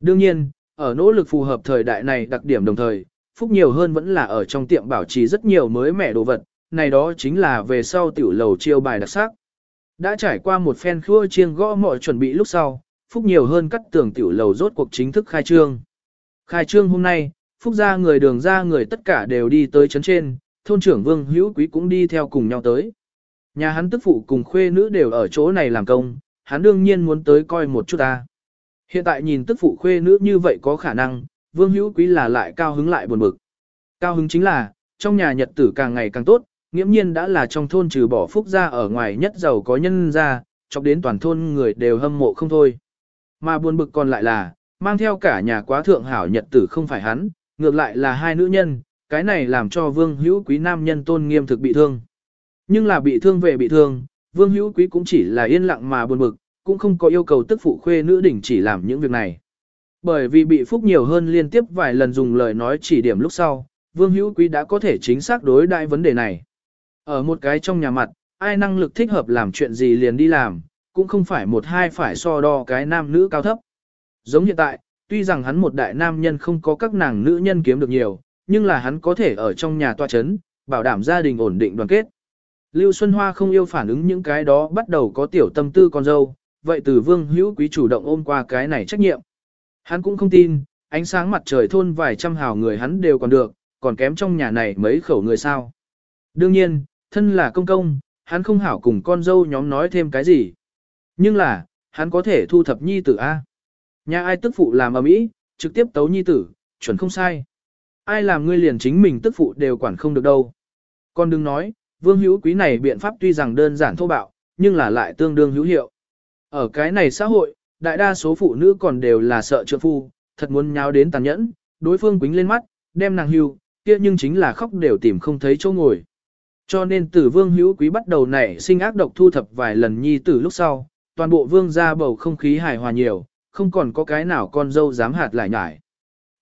Đương nhiên, ở nỗ lực phù hợp thời đại này đặc điểm đồng thời, Phúc nhiều hơn vẫn là ở trong tiệm bảo trì rất nhiều mới mẻ đồ vật, này đó chính là về sau tiểu lầu chiêu bài đặc sắc. Đã trải qua một phen khua chiêng gõ mọi chuẩn bị lúc sau, Phúc nhiều hơn cắt tường tiểu lầu rốt cuộc chính thức khai trương. Khai trương hôm nay, Phúc ra người đường ra người tất cả đều đi tới chấn trên, thôn trưởng Vương Hữu Quý cũng đi theo cùng nhau tới. Nhà hắn tức phụ cùng khuê nữ đều ở chỗ này làm công, hắn đương nhiên muốn tới coi một chút ta. Hiện tại nhìn tức phụ khuê nữ như vậy có khả năng, Vương Hữu Quý là lại cao hứng lại buồn bực. Cao hứng chính là, trong nhà nhật tử càng ngày càng tốt, nghiễm nhiên đã là trong thôn trừ bỏ phúc ra ở ngoài nhất giàu có nhân ra, chọc đến toàn thôn người đều hâm mộ không thôi. Mà buồn bực còn lại là, mang theo cả nhà quá thượng hảo nhật tử không phải hắn, ngược lại là hai nữ nhân, cái này làm cho vương hữu quý nam nhân tôn nghiêm thực bị thương. Nhưng là bị thương về bị thương, vương hữu quý cũng chỉ là yên lặng mà buồn bực, cũng không có yêu cầu tức phụ khuê nữ đỉnh chỉ làm những việc này. Bởi vì bị phúc nhiều hơn liên tiếp vài lần dùng lời nói chỉ điểm lúc sau, vương hữu quý đã có thể chính xác đối đại vấn đề này. Ở một cái trong nhà mặt, ai năng lực thích hợp làm chuyện gì liền đi làm, cũng không phải một hai phải so đo cái nam nữ cao thấp. Giống hiện tại, tuy rằng hắn một đại nam nhân không có các nàng nữ nhân kiếm được nhiều, nhưng là hắn có thể ở trong nhà tòa chấn, bảo đảm gia đình ổn định đoàn kết. Lưu Xuân Hoa không yêu phản ứng những cái đó bắt đầu có tiểu tâm tư con dâu, vậy từ vương hữu quý chủ động ôm qua cái này trách nhiệm. Hắn cũng không tin, ánh sáng mặt trời thôn vài trăm hào người hắn đều còn được, còn kém trong nhà này mấy khẩu người sao. Đương nhiên, thân là công công, hắn không hảo cùng con dâu nhóm nói thêm cái gì. Nhưng là, hắn có thể thu thập nhi tử A. Nhà ai tức phụ làm ở mỹ, trực tiếp tấu nhi tử, chuẩn không sai. Ai làm ngươi liền chính mình tức phụ đều quản không được đâu. Con đừng nói, vương hữu quý này biện pháp tuy rằng đơn giản thô bạo, nhưng là lại tương đương hữu hiệu. Ở cái này xã hội, đại đa số phụ nữ còn đều là sợ trượng phu, thật muốn nháo đến tàn nhẫn, đối phương quính lên mắt, đem nàng hưu, kia nhưng chính là khóc đều tìm không thấy chỗ ngồi. Cho nên tử vương hữu quý bắt đầu nảy sinh ác độc thu thập vài lần nhi tử lúc sau, toàn bộ vương ra bầu không khí hài hòa nhiều, không còn có cái nào con dâu dám hạt lại nhải.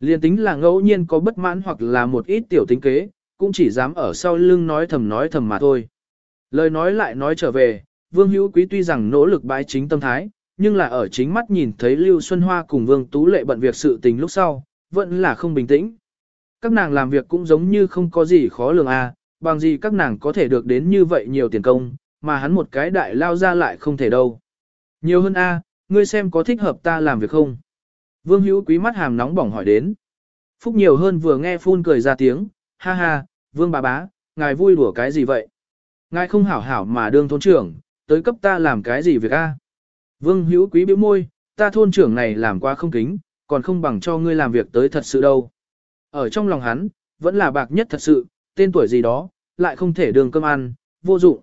Liên tính là ngẫu nhiên có bất mãn hoặc là một ít tiểu tính kế, cũng chỉ dám ở sau lưng nói thầm nói thầm mà thôi. Lời nói lại nói trở về, Vương Hữu Quý tuy rằng nỗ lực bái chính tâm thái, nhưng là ở chính mắt nhìn thấy Lưu Xuân Hoa cùng Vương Tú Lệ bận việc sự tình lúc sau, vẫn là không bình tĩnh. Các nàng làm việc cũng giống như không có gì khó lường a, à, bằng gì các nàng có thể được đến như vậy nhiều tiền công, mà hắn một cái đại lao ra lại không thể đâu. Nhiều hơn a, ngươi xem có thích hợp ta làm việc không? Vương Hữu Quý mắt hàm nóng bỏng hỏi đến. Phúc nhiều hơn vừa nghe phun cười ra tiếng, ha ha, Vương bà bá, ngài vui đùa cái gì vậy? Ngài không hảo hảo mà đương thôn trưởng, tới cấp ta làm cái gì việc a? Vương Hữu Quý bĩu môi, ta thôn trưởng này làm quá không kính, còn không bằng cho ngươi làm việc tới thật sự đâu. Ở trong lòng hắn, vẫn là bạc nhất thật sự, tên tuổi gì đó, lại không thể đường cơm ăn, vô dụng.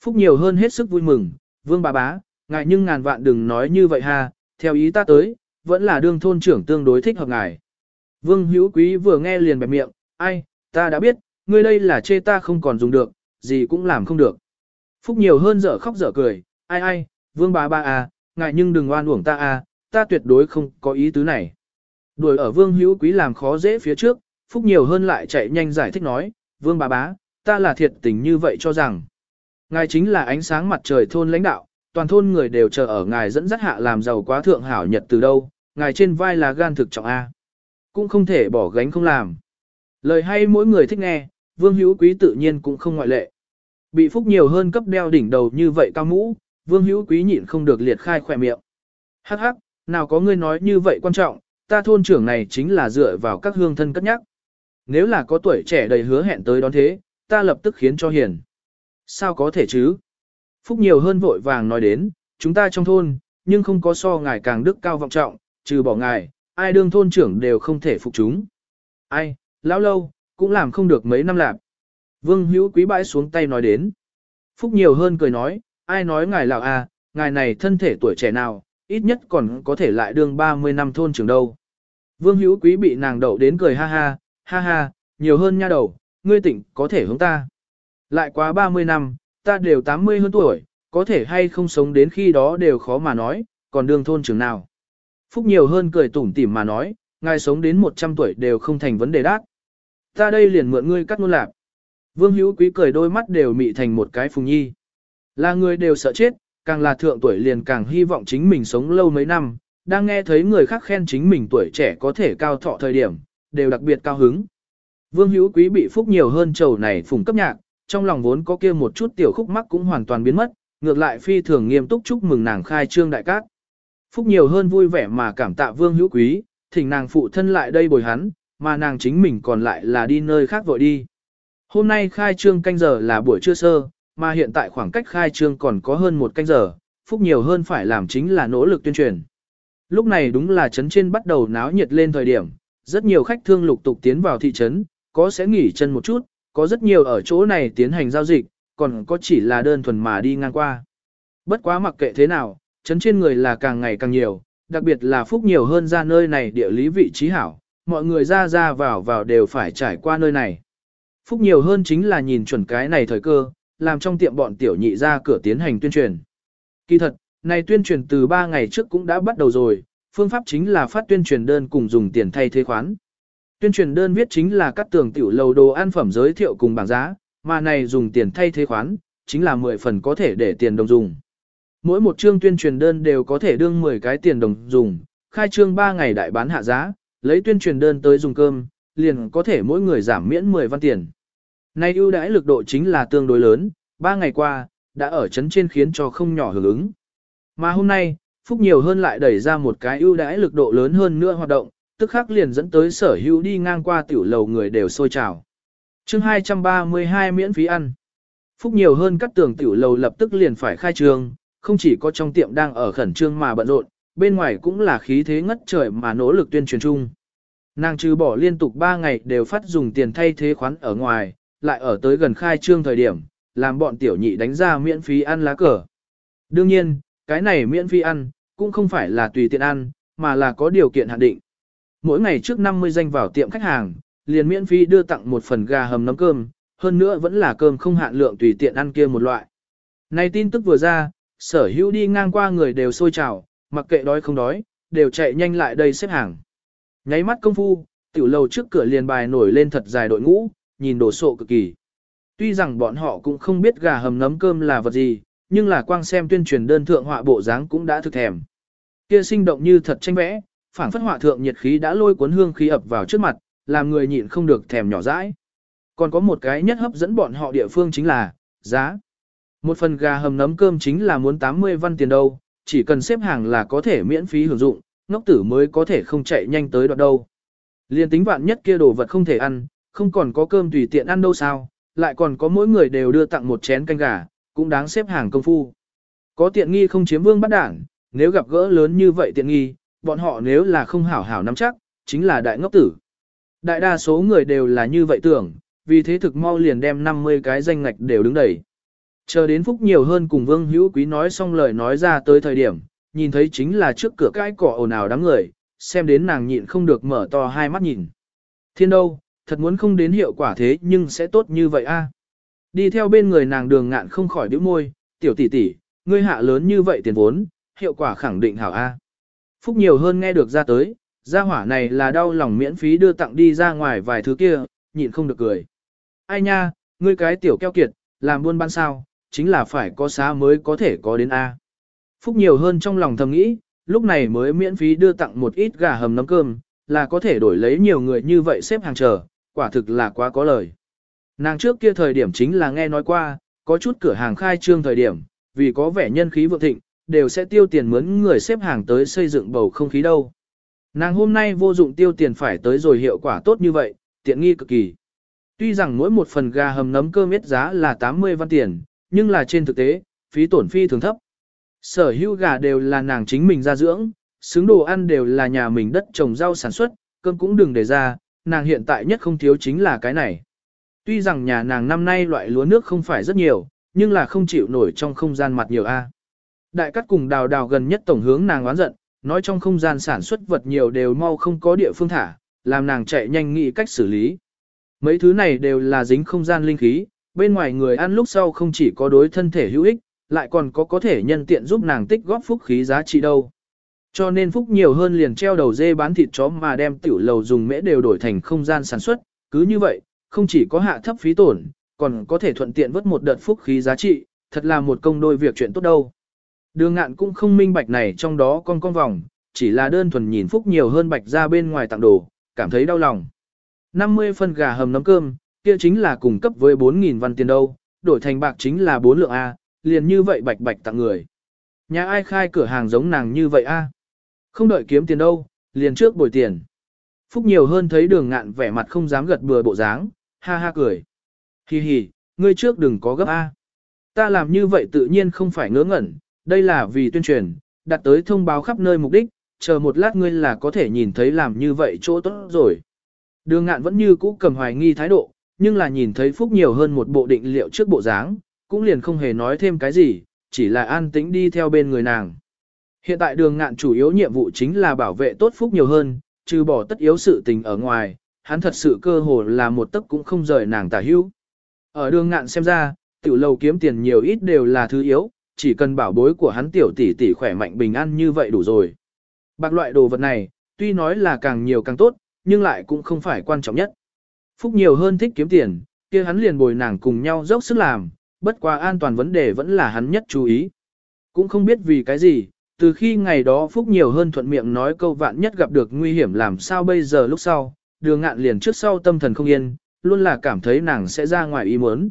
Phúc nhiều hơn hết sức vui mừng, vương bà bá, ngài nhưng ngàn vạn đừng nói như vậy ha, theo ý ta tới, vẫn là đương thôn trưởng tương đối thích hợp ngài. Vương hữu quý vừa nghe liền bẹp miệng, ai, ta đã biết, ngươi đây là chê ta không còn dùng được, gì cũng làm không được. Phúc nhiều hơn dở khóc dở cười, ai ai, vương bà ba à, ngài nhưng đừng oan uổng ta à, ta tuyệt đối không có ý tứ này. Đuổi ở vương hữu quý làm khó dễ phía trước, phúc nhiều hơn lại chạy nhanh giải thích nói, vương bà bá, ta là thiệt tình như vậy cho rằng. Ngài chính là ánh sáng mặt trời thôn lãnh đạo, toàn thôn người đều chờ ở ngài dẫn dắt hạ làm giàu quá thượng hảo nhật từ đâu, ngài trên vai là gan thực trọng A. Cũng không thể bỏ gánh không làm. Lời hay mỗi người thích nghe, vương hữu quý tự nhiên cũng không ngoại lệ. Bị phúc nhiều hơn cấp đeo đỉnh đầu như vậy cao mũ, vương hữu quý nhịn không được liệt khai khỏe miệng. Hắc hắc, nào có ngươi nói như vậy quan trọng, ta thôn trưởng này chính là dựa vào các hương thân cất nhắc. Nếu là có tuổi trẻ đầy hứa hẹn tới đón thế, ta lập tức khiến cho hiền. Sao có thể chứ? Phúc nhiều hơn vội vàng nói đến, chúng ta trong thôn, nhưng không có so ngài càng đức cao vọng trọng, trừ bỏ ngài, ai đương thôn trưởng đều không thể phục chúng. Ai, lão lâu, cũng làm không được mấy năm lạc. Vương hữu quý bãi xuống tay nói đến. Phúc nhiều hơn cười nói, ai nói ngài lão à, ngài này thân thể tuổi trẻ nào, ít nhất còn có thể lại đương 30 năm thôn trưởng đâu. Vương hữu quý bị nàng đậu đến cười ha ha, ha ha, nhiều hơn nha đầu, ngươi tỉnh có thể hướng ta. Lại quá 30 năm, ta đều 80 hơn tuổi, có thể hay không sống đến khi đó đều khó mà nói, còn đương thôn trưởng nào. Phúc nhiều hơn cười tủm tỉm mà nói, ngài sống đến 100 tuổi đều không thành vấn đề đát. Ta đây liền mượn ngươi cắt ngôn lạc. Vương hữu quý cười đôi mắt đều mị thành một cái phùng nhi. Là người đều sợ chết, càng là thượng tuổi liền càng hy vọng chính mình sống lâu mấy năm, đang nghe thấy người khác khen chính mình tuổi trẻ có thể cao thọ thời điểm, đều đặc biệt cao hứng. Vương hữu quý bị phúc nhiều hơn trầu này phùng cấp nhạc, trong lòng vốn có kia một chút tiểu khúc mắc cũng hoàn toàn biến mất, ngược lại phi thường nghiêm túc chúc mừng nàng khai trương đại cát. Phúc nhiều hơn vui vẻ mà cảm tạ vương hữu quý, thỉnh nàng phụ thân lại đây bồi hắn, mà nàng chính mình còn lại là đi nơi khác vội đi. Hôm nay khai trương canh giờ là buổi trưa sơ, mà hiện tại khoảng cách khai trương còn có hơn một canh giờ, Phúc nhiều hơn phải làm chính là nỗ lực tuyên truyền. Lúc này đúng là trấn trên bắt đầu náo nhiệt lên thời điểm, rất nhiều khách thương lục tục tiến vào thị trấn, có sẽ nghỉ chân một chút, có rất nhiều ở chỗ này tiến hành giao dịch, còn có chỉ là đơn thuần mà đi ngang qua. Bất quá mặc kệ thế nào, trấn trên người là càng ngày càng nhiều, đặc biệt là phúc nhiều hơn ra nơi này địa lý vị trí hảo, mọi người ra ra vào vào đều phải trải qua nơi này. Phúc nhiều hơn chính là nhìn chuẩn cái này thời cơ, làm trong tiệm bọn tiểu nhị ra cửa tiến hành tuyên truyền. Kỳ thật, này tuyên truyền từ 3 ngày trước cũng đã bắt đầu rồi, phương pháp chính là phát tuyên truyền đơn cùng dùng tiền thay thế khoán. Tuyên truyền đơn viết chính là các tường tiểu lầu đồ ăn phẩm giới thiệu cùng bảng giá, mà này dùng tiền thay thế khoán, chính là 10 phần có thể để tiền đồng dùng. Mỗi một chương tuyên truyền đơn đều có thể đương 10 cái tiền đồng dùng, khai trương 3 ngày đại bán hạ giá, lấy tuyên truyền đơn tới dùng cơm, liền có thể mỗi người giảm miễn 10 văn tiền nay ưu đãi lực độ chính là tương đối lớn, ba ngày qua, đã ở chấn trên khiến cho không nhỏ hưởng ứng. Mà hôm nay, Phúc nhiều hơn lại đẩy ra một cái ưu đãi lực độ lớn hơn nữa hoạt động, tức khắc liền dẫn tới sở hữu đi ngang qua tiểu lầu người đều sôi trào. chương 232 miễn phí ăn. Phúc nhiều hơn các tường tiểu lầu lập tức liền phải khai trương, không chỉ có trong tiệm đang ở khẩn trương mà bận rộn, bên ngoài cũng là khí thế ngất trời mà nỗ lực tuyên truyền chung. Nàng trừ bỏ liên tục 3 ngày đều phát dùng tiền thay thế khoán ở ngoài, lại ở tới gần khai trương thời điểm, làm bọn tiểu nhị đánh ra miễn phí ăn lá cờ. Đương nhiên, cái này miễn phí ăn, cũng không phải là tùy tiện ăn, mà là có điều kiện hạn định. Mỗi ngày trước 50 danh vào tiệm khách hàng, liền miễn phí đưa tặng một phần gà hầm nấm cơm, hơn nữa vẫn là cơm không hạn lượng tùy tiện ăn kia một loại. Này tin tức vừa ra, sở hữu đi ngang qua người đều sôi trào, mặc kệ đói không đói, đều chạy nhanh lại đây xếp hàng. Nháy mắt công phu, tiểu lầu trước cửa liền bài nổi lên thật dài đội ngũ, nhìn đồ sộ cực kỳ. Tuy rằng bọn họ cũng không biết gà hầm nấm cơm là vật gì, nhưng là quang xem tuyên truyền đơn thượng họa bộ dáng cũng đã thực thèm. Kia sinh động như thật tranh vẽ, phản phất họa thượng nhiệt khí đã lôi cuốn hương khí ập vào trước mặt, làm người nhịn không được thèm nhỏ dãi. Còn có một cái nhất hấp dẫn bọn họ địa phương chính là giá. Một phần gà hầm nấm cơm chính là muốn 80 văn tiền đâu, chỉ cần xếp hàng là có thể miễn phí hưởng dụng, ngốc tử mới có thể không chạy nhanh tới đoạn đâu. Liên tính vạn nhất kia đồ vật không thể ăn, không còn có cơm tùy tiện ăn đâu sao, lại còn có mỗi người đều đưa tặng một chén canh gà, cũng đáng xếp hàng công phu. Có tiện nghi không chiếm vương bắt đảng, nếu gặp gỡ lớn như vậy tiện nghi, bọn họ nếu là không hảo hảo nắm chắc, chính là đại ngốc tử. Đại đa số người đều là như vậy tưởng, vì thế thực mau liền đem 50 cái danh ngạch đều đứng đầy. Chờ đến phúc nhiều hơn cùng Vương Hữu Quý nói xong lời nói ra tới thời điểm, nhìn thấy chính là trước cửa cái cỏ ồn ào đám người, xem đến nàng nhịn không được mở to hai mắt nhìn. Thiên đâu, thật muốn không đến hiệu quả thế nhưng sẽ tốt như vậy a. Đi theo bên người nàng đường ngạn không khỏi đứa môi, tiểu tỷ tỷ, ngươi hạ lớn như vậy tiền vốn, hiệu quả khẳng định hảo a. Phúc nhiều hơn nghe được ra tới, gia hỏa này là đau lòng miễn phí đưa tặng đi ra ngoài vài thứ kia, nhịn không được cười. Ai nha, ngươi cái tiểu keo kiệt, làm buôn bán sao, chính là phải có xá mới có thể có đến A. Phúc nhiều hơn trong lòng thầm nghĩ, lúc này mới miễn phí đưa tặng một ít gà hầm nấm cơm, là có thể đổi lấy nhiều người như vậy xếp hàng chờ, quả thực là quá có lời. Nàng trước kia thời điểm chính là nghe nói qua, có chút cửa hàng khai trương thời điểm, vì có vẻ nhân khí vượng thịnh, đều sẽ tiêu tiền mướn người xếp hàng tới xây dựng bầu không khí đâu. Nàng hôm nay vô dụng tiêu tiền phải tới rồi hiệu quả tốt như vậy, tiện nghi cực kỳ. Tuy rằng mỗi một phần gà hầm nấm cơm ít giá là 80 văn tiền, nhưng là trên thực tế, phí tổn phi thường thấp. Sở hữu gà đều là nàng chính mình ra dưỡng, xứng đồ ăn đều là nhà mình đất trồng rau sản xuất, cơm cũng đừng để ra, nàng hiện tại nhất không thiếu chính là cái này. Tuy rằng nhà nàng năm nay loại lúa nước không phải rất nhiều, nhưng là không chịu nổi trong không gian mặt nhiều A. Đại cắt cùng đào đào gần nhất tổng hướng nàng oán giận, nói trong không gian sản xuất vật nhiều đều mau không có địa phương thả, làm nàng chạy nhanh nghĩ cách xử lý. Mấy thứ này đều là dính không gian linh khí, bên ngoài người ăn lúc sau không chỉ có đối thân thể hữu ích, lại còn có có thể nhân tiện giúp nàng tích góp phúc khí giá trị đâu. Cho nên phúc nhiều hơn liền treo đầu dê bán thịt chó mà đem tiểu lầu dùng mễ đều đổi thành không gian sản xuất, cứ như vậy, không chỉ có hạ thấp phí tổn, còn có thể thuận tiện vớt một đợt phúc khí giá trị, thật là một công đôi việc chuyện tốt đâu. Đường ngạn cũng không minh bạch này trong đó con con vòng, chỉ là đơn thuần nhìn phúc nhiều hơn bạch ra bên ngoài tặng đồ, cảm thấy đau lòng. 50 phân gà hầm nấm cơm, kia chính là cung cấp với 4.000 văn tiền đâu, đổi thành bạc chính là 4 lượng A, liền như vậy bạch bạch tặng người. Nhà ai khai cửa hàng giống nàng như vậy A? Không đợi kiếm tiền đâu, liền trước bồi tiền. Phúc nhiều hơn thấy đường ngạn vẻ mặt không dám gật bừa bộ dáng, ha ha cười. Hi hi, ngươi trước đừng có gấp A. Ta làm như vậy tự nhiên không phải ngớ ngẩn, đây là vì tuyên truyền, đặt tới thông báo khắp nơi mục đích, chờ một lát ngươi là có thể nhìn thấy làm như vậy chỗ tốt rồi. Đường ngạn vẫn như cũ cầm hoài nghi thái độ, nhưng là nhìn thấy Phúc nhiều hơn một bộ định liệu trước bộ dáng, cũng liền không hề nói thêm cái gì, chỉ là an tĩnh đi theo bên người nàng. Hiện tại đường ngạn chủ yếu nhiệm vụ chính là bảo vệ tốt Phúc nhiều hơn, trừ bỏ tất yếu sự tình ở ngoài, hắn thật sự cơ hồ là một tấc cũng không rời nàng tả hữu. Ở đường ngạn xem ra, tiểu lầu kiếm tiền nhiều ít đều là thứ yếu, chỉ cần bảo bối của hắn tiểu tỷ tỷ khỏe mạnh bình an như vậy đủ rồi. Bạc loại đồ vật này, tuy nói là càng nhiều càng tốt, nhưng lại cũng không phải quan trọng nhất. Phúc nhiều hơn thích kiếm tiền, kia hắn liền bồi nàng cùng nhau dốc sức làm, bất quá an toàn vấn đề vẫn là hắn nhất chú ý. Cũng không biết vì cái gì, từ khi ngày đó Phúc nhiều hơn thuận miệng nói câu vạn nhất gặp được nguy hiểm làm sao bây giờ lúc sau, đường ngạn liền trước sau tâm thần không yên, luôn là cảm thấy nàng sẽ ra ngoài ý muốn.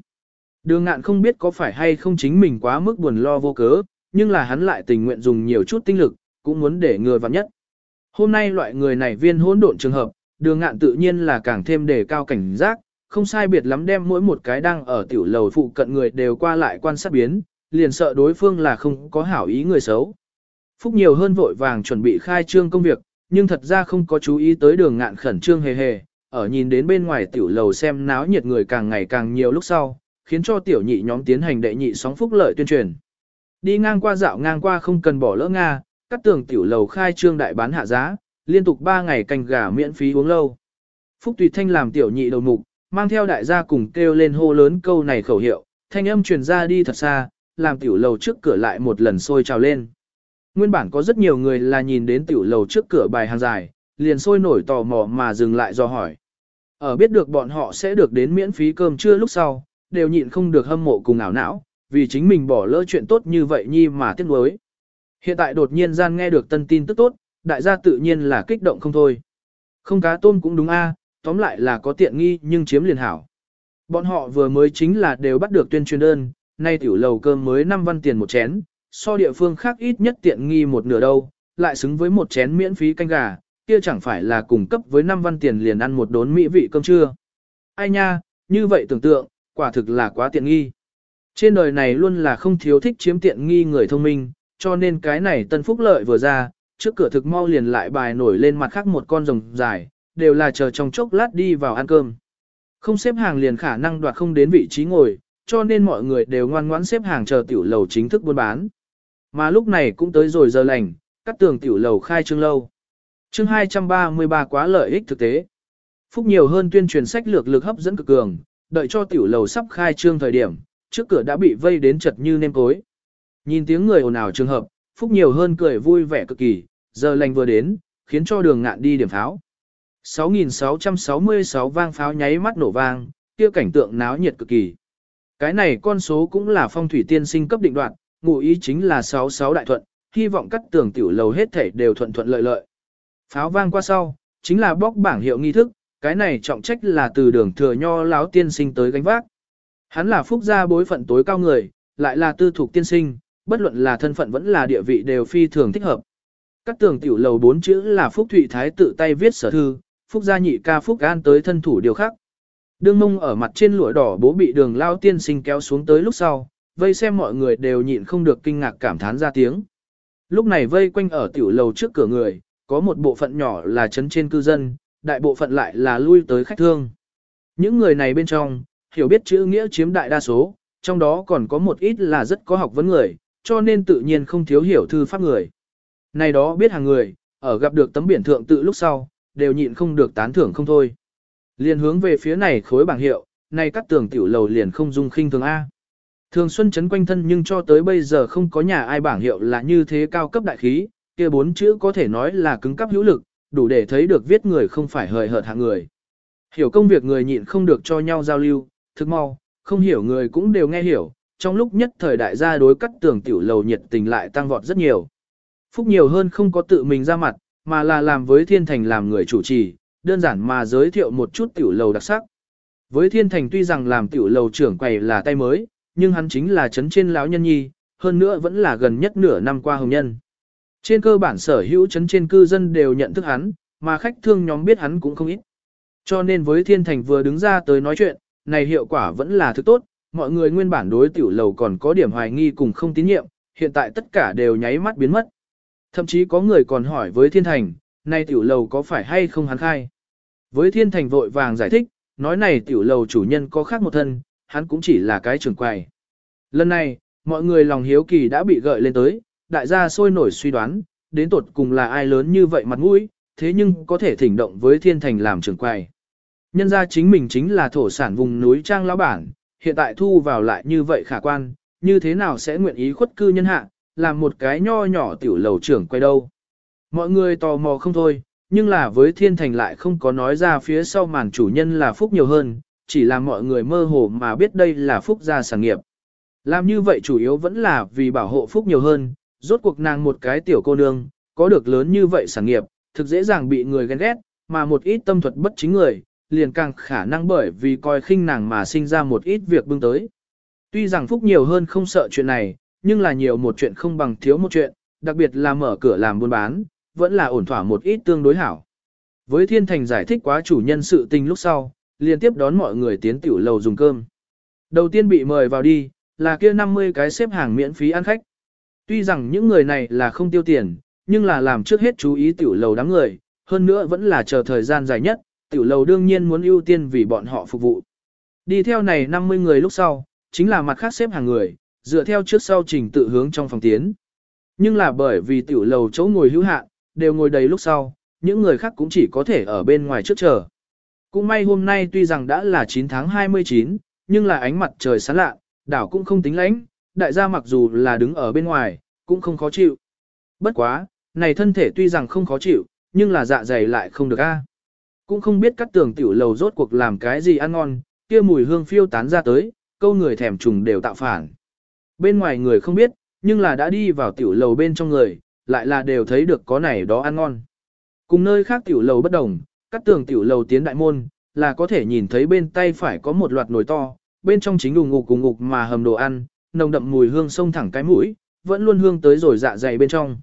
Đường ngạn không biết có phải hay không chính mình quá mức buồn lo vô cớ, nhưng là hắn lại tình nguyện dùng nhiều chút tinh lực, cũng muốn để người vạn nhất. Hôm nay loại người này viên hỗn độn trường hợp, đường ngạn tự nhiên là càng thêm đề cao cảnh giác, không sai biệt lắm đem mỗi một cái đang ở tiểu lầu phụ cận người đều qua lại quan sát biến, liền sợ đối phương là không có hảo ý người xấu. Phúc nhiều hơn vội vàng chuẩn bị khai trương công việc, nhưng thật ra không có chú ý tới đường ngạn khẩn trương hề hề, ở nhìn đến bên ngoài tiểu lầu xem náo nhiệt người càng ngày càng nhiều lúc sau, khiến cho tiểu nhị nhóm tiến hành đệ nhị sóng phúc lợi tuyên truyền. Đi ngang qua dạo ngang qua không cần bỏ lỡ Nga, cắt tường tiểu lầu khai trương đại bán hạ giá, liên tục 3 ngày canh gà miễn phí uống lâu. Phúc Tùy Thanh làm tiểu nhị đầu mục, mang theo đại gia cùng kêu lên hô lớn câu này khẩu hiệu, thanh âm truyền ra đi thật xa, làm tiểu lầu trước cửa lại một lần sôi trào lên. Nguyên bản có rất nhiều người là nhìn đến tiểu lầu trước cửa bài hàng dài, liền sôi nổi tò mò mà dừng lại do hỏi. Ở biết được bọn họ sẽ được đến miễn phí cơm trưa lúc sau, đều nhịn không được hâm mộ cùng ảo não, vì chính mình bỏ lỡ chuyện tốt như vậy nhi mà tiếc nuối. Hiện tại đột nhiên gian nghe được tân tin tức tốt, đại gia tự nhiên là kích động không thôi. Không cá tôm cũng đúng a, tóm lại là có tiện nghi nhưng chiếm liền hảo. Bọn họ vừa mới chính là đều bắt được tuyên truyền đơn, nay tiểu lầu cơm mới 5 văn tiền một chén, so địa phương khác ít nhất tiện nghi một nửa đâu, lại xứng với một chén miễn phí canh gà, kia chẳng phải là cùng cấp với 5 văn tiền liền ăn một đốn mỹ vị cơm trưa. Ai nha, như vậy tưởng tượng, quả thực là quá tiện nghi. Trên đời này luôn là không thiếu thích chiếm tiện nghi người thông minh, cho nên cái này tân phúc lợi vừa ra, trước cửa thực mau liền lại bài nổi lên mặt khác một con rồng dài, đều là chờ trong chốc lát đi vào ăn cơm. Không xếp hàng liền khả năng đoạt không đến vị trí ngồi, cho nên mọi người đều ngoan ngoãn xếp hàng chờ tiểu lầu chính thức buôn bán. Mà lúc này cũng tới rồi giờ lành, cắt tường tiểu lầu khai trương lâu. Chương 233 quá lợi ích thực tế. Phúc nhiều hơn tuyên truyền sách lược lực hấp dẫn cực cường, đợi cho tiểu lầu sắp khai trương thời điểm, trước cửa đã bị vây đến chật như nêm cối. Nhìn tiếng người ồn ào trường hợp, Phúc nhiều hơn cười vui vẻ cực kỳ, giờ lành vừa đến, khiến cho đường ngạn đi điểm pháo. 6.666 vang pháo nháy mắt nổ vang, kia cảnh tượng náo nhiệt cực kỳ. Cái này con số cũng là phong thủy tiên sinh cấp định đoạn, ngụ ý chính là 66 đại thuận, hy vọng các tường tiểu lầu hết thể đều thuận thuận lợi lợi. Pháo vang qua sau, chính là bóc bảng hiệu nghi thức, cái này trọng trách là từ đường thừa nho láo tiên sinh tới gánh vác. Hắn là phúc gia bối phận tối cao người, lại là tư thuộc tiên sinh, bất luận là thân phận vẫn là địa vị đều phi thường thích hợp. Các tường tiểu lầu bốn chữ là phúc thụy thái tự tay viết sở thư, phúc gia nhị ca phúc an tới thân thủ điều khác. Đương mông ở mặt trên lụa đỏ bố bị đường lao tiên sinh kéo xuống tới lúc sau, vây xem mọi người đều nhịn không được kinh ngạc cảm thán ra tiếng. Lúc này vây quanh ở tiểu lầu trước cửa người, có một bộ phận nhỏ là chấn trên cư dân, đại bộ phận lại là lui tới khách thương. Những người này bên trong, hiểu biết chữ nghĩa chiếm đại đa số, trong đó còn có một ít là rất có học vấn người, cho nên tự nhiên không thiếu hiểu thư pháp người. Này đó biết hàng người, ở gặp được tấm biển thượng tự lúc sau, đều nhịn không được tán thưởng không thôi. Liền hướng về phía này khối bảng hiệu, này các tường tiểu lầu liền không dung khinh thường A. Thường xuân chấn quanh thân nhưng cho tới bây giờ không có nhà ai bảng hiệu là như thế cao cấp đại khí, kia bốn chữ có thể nói là cứng cấp hữu lực, đủ để thấy được viết người không phải hời hợt hạng người. Hiểu công việc người nhịn không được cho nhau giao lưu, thức mau, không hiểu người cũng đều nghe hiểu, trong lúc nhất thời đại gia đối cắt tưởng tiểu lầu nhiệt tình lại tăng vọt rất nhiều. Phúc nhiều hơn không có tự mình ra mặt, mà là làm với thiên thành làm người chủ trì, đơn giản mà giới thiệu một chút tiểu lầu đặc sắc. Với thiên thành tuy rằng làm tiểu lầu trưởng quầy là tay mới, nhưng hắn chính là chấn trên lão nhân nhi, hơn nữa vẫn là gần nhất nửa năm qua hồng nhân. Trên cơ bản sở hữu chấn trên cư dân đều nhận thức hắn, mà khách thương nhóm biết hắn cũng không ít. Cho nên với thiên thành vừa đứng ra tới nói chuyện, này hiệu quả vẫn là thứ tốt, mọi người nguyên bản đối tiểu lầu còn có điểm hoài nghi cùng không tín nhiệm, hiện tại tất cả đều nháy mắt biến mất. Thậm chí có người còn hỏi với thiên thành, này tiểu lầu có phải hay không hắn khai. Với thiên thành vội vàng giải thích, nói này tiểu lầu chủ nhân có khác một thân, hắn cũng chỉ là cái trưởng quầy. Lần này, mọi người lòng hiếu kỳ đã bị gợi lên tới, đại gia sôi nổi suy đoán, đến tột cùng là ai lớn như vậy mặt mũi, thế nhưng có thể thỉnh động với thiên thành làm trưởng quầy. Nhân ra chính mình chính là thổ sản vùng núi trang lão bản, hiện tại thu vào lại như vậy khả quan, như thế nào sẽ nguyện ý khuất cư nhân hạ, làm một cái nho nhỏ tiểu lầu trưởng quay đâu. Mọi người tò mò không thôi, nhưng là với thiên thành lại không có nói ra phía sau màn chủ nhân là phúc nhiều hơn, chỉ là mọi người mơ hồ mà biết đây là phúc gia sản nghiệp. Làm như vậy chủ yếu vẫn là vì bảo hộ phúc nhiều hơn, rốt cuộc nàng một cái tiểu cô nương, có được lớn như vậy sản nghiệp, thực dễ dàng bị người ghen ghét, mà một ít tâm thuật bất chính người, liền càng khả năng bởi vì coi khinh nàng mà sinh ra một ít việc bưng tới. Tuy rằng phúc nhiều hơn không sợ chuyện này, nhưng là nhiều một chuyện không bằng thiếu một chuyện, đặc biệt là mở cửa làm buôn bán, vẫn là ổn thỏa một ít tương đối hảo. Với thiên thành giải thích quá chủ nhân sự tình lúc sau, liên tiếp đón mọi người tiến tiểu lầu dùng cơm. Đầu tiên bị mời vào đi, là kia 50 cái xếp hàng miễn phí ăn khách. Tuy rằng những người này là không tiêu tiền, nhưng là làm trước hết chú ý tiểu lầu đám người, hơn nữa vẫn là chờ thời gian dài nhất, tiểu lầu đương nhiên muốn ưu tiên vì bọn họ phục vụ. Đi theo này 50 người lúc sau, chính là mặt khác xếp hàng người, dựa theo trước sau trình tự hướng trong phòng tiến. Nhưng là bởi vì tiểu lầu chỗ ngồi hữu hạn, đều ngồi đầy lúc sau, những người khác cũng chỉ có thể ở bên ngoài trước chờ. Cũng may hôm nay tuy rằng đã là 9 tháng 29, nhưng là ánh mặt trời sáng lạ, đảo cũng không tính lạnh, đại gia mặc dù là đứng ở bên ngoài, cũng không khó chịu. Bất quá, này thân thể tuy rằng không khó chịu, nhưng là dạ dày lại không được a. Cũng không biết các tường tiểu lầu rốt cuộc làm cái gì ăn ngon, kia mùi hương phiêu tán ra tới, câu người thèm trùng đều tạo phản. Bên ngoài người không biết, nhưng là đã đi vào tiểu lầu bên trong người, lại là đều thấy được có này đó ăn ngon. Cùng nơi khác tiểu lầu bất đồng, cắt tường tiểu lầu tiến đại môn, là có thể nhìn thấy bên tay phải có một loạt nồi to, bên trong chính đùng ngục cùng ngục mà hầm đồ ăn, nồng đậm mùi hương sông thẳng cái mũi, vẫn luôn hương tới rồi dạ dày bên trong.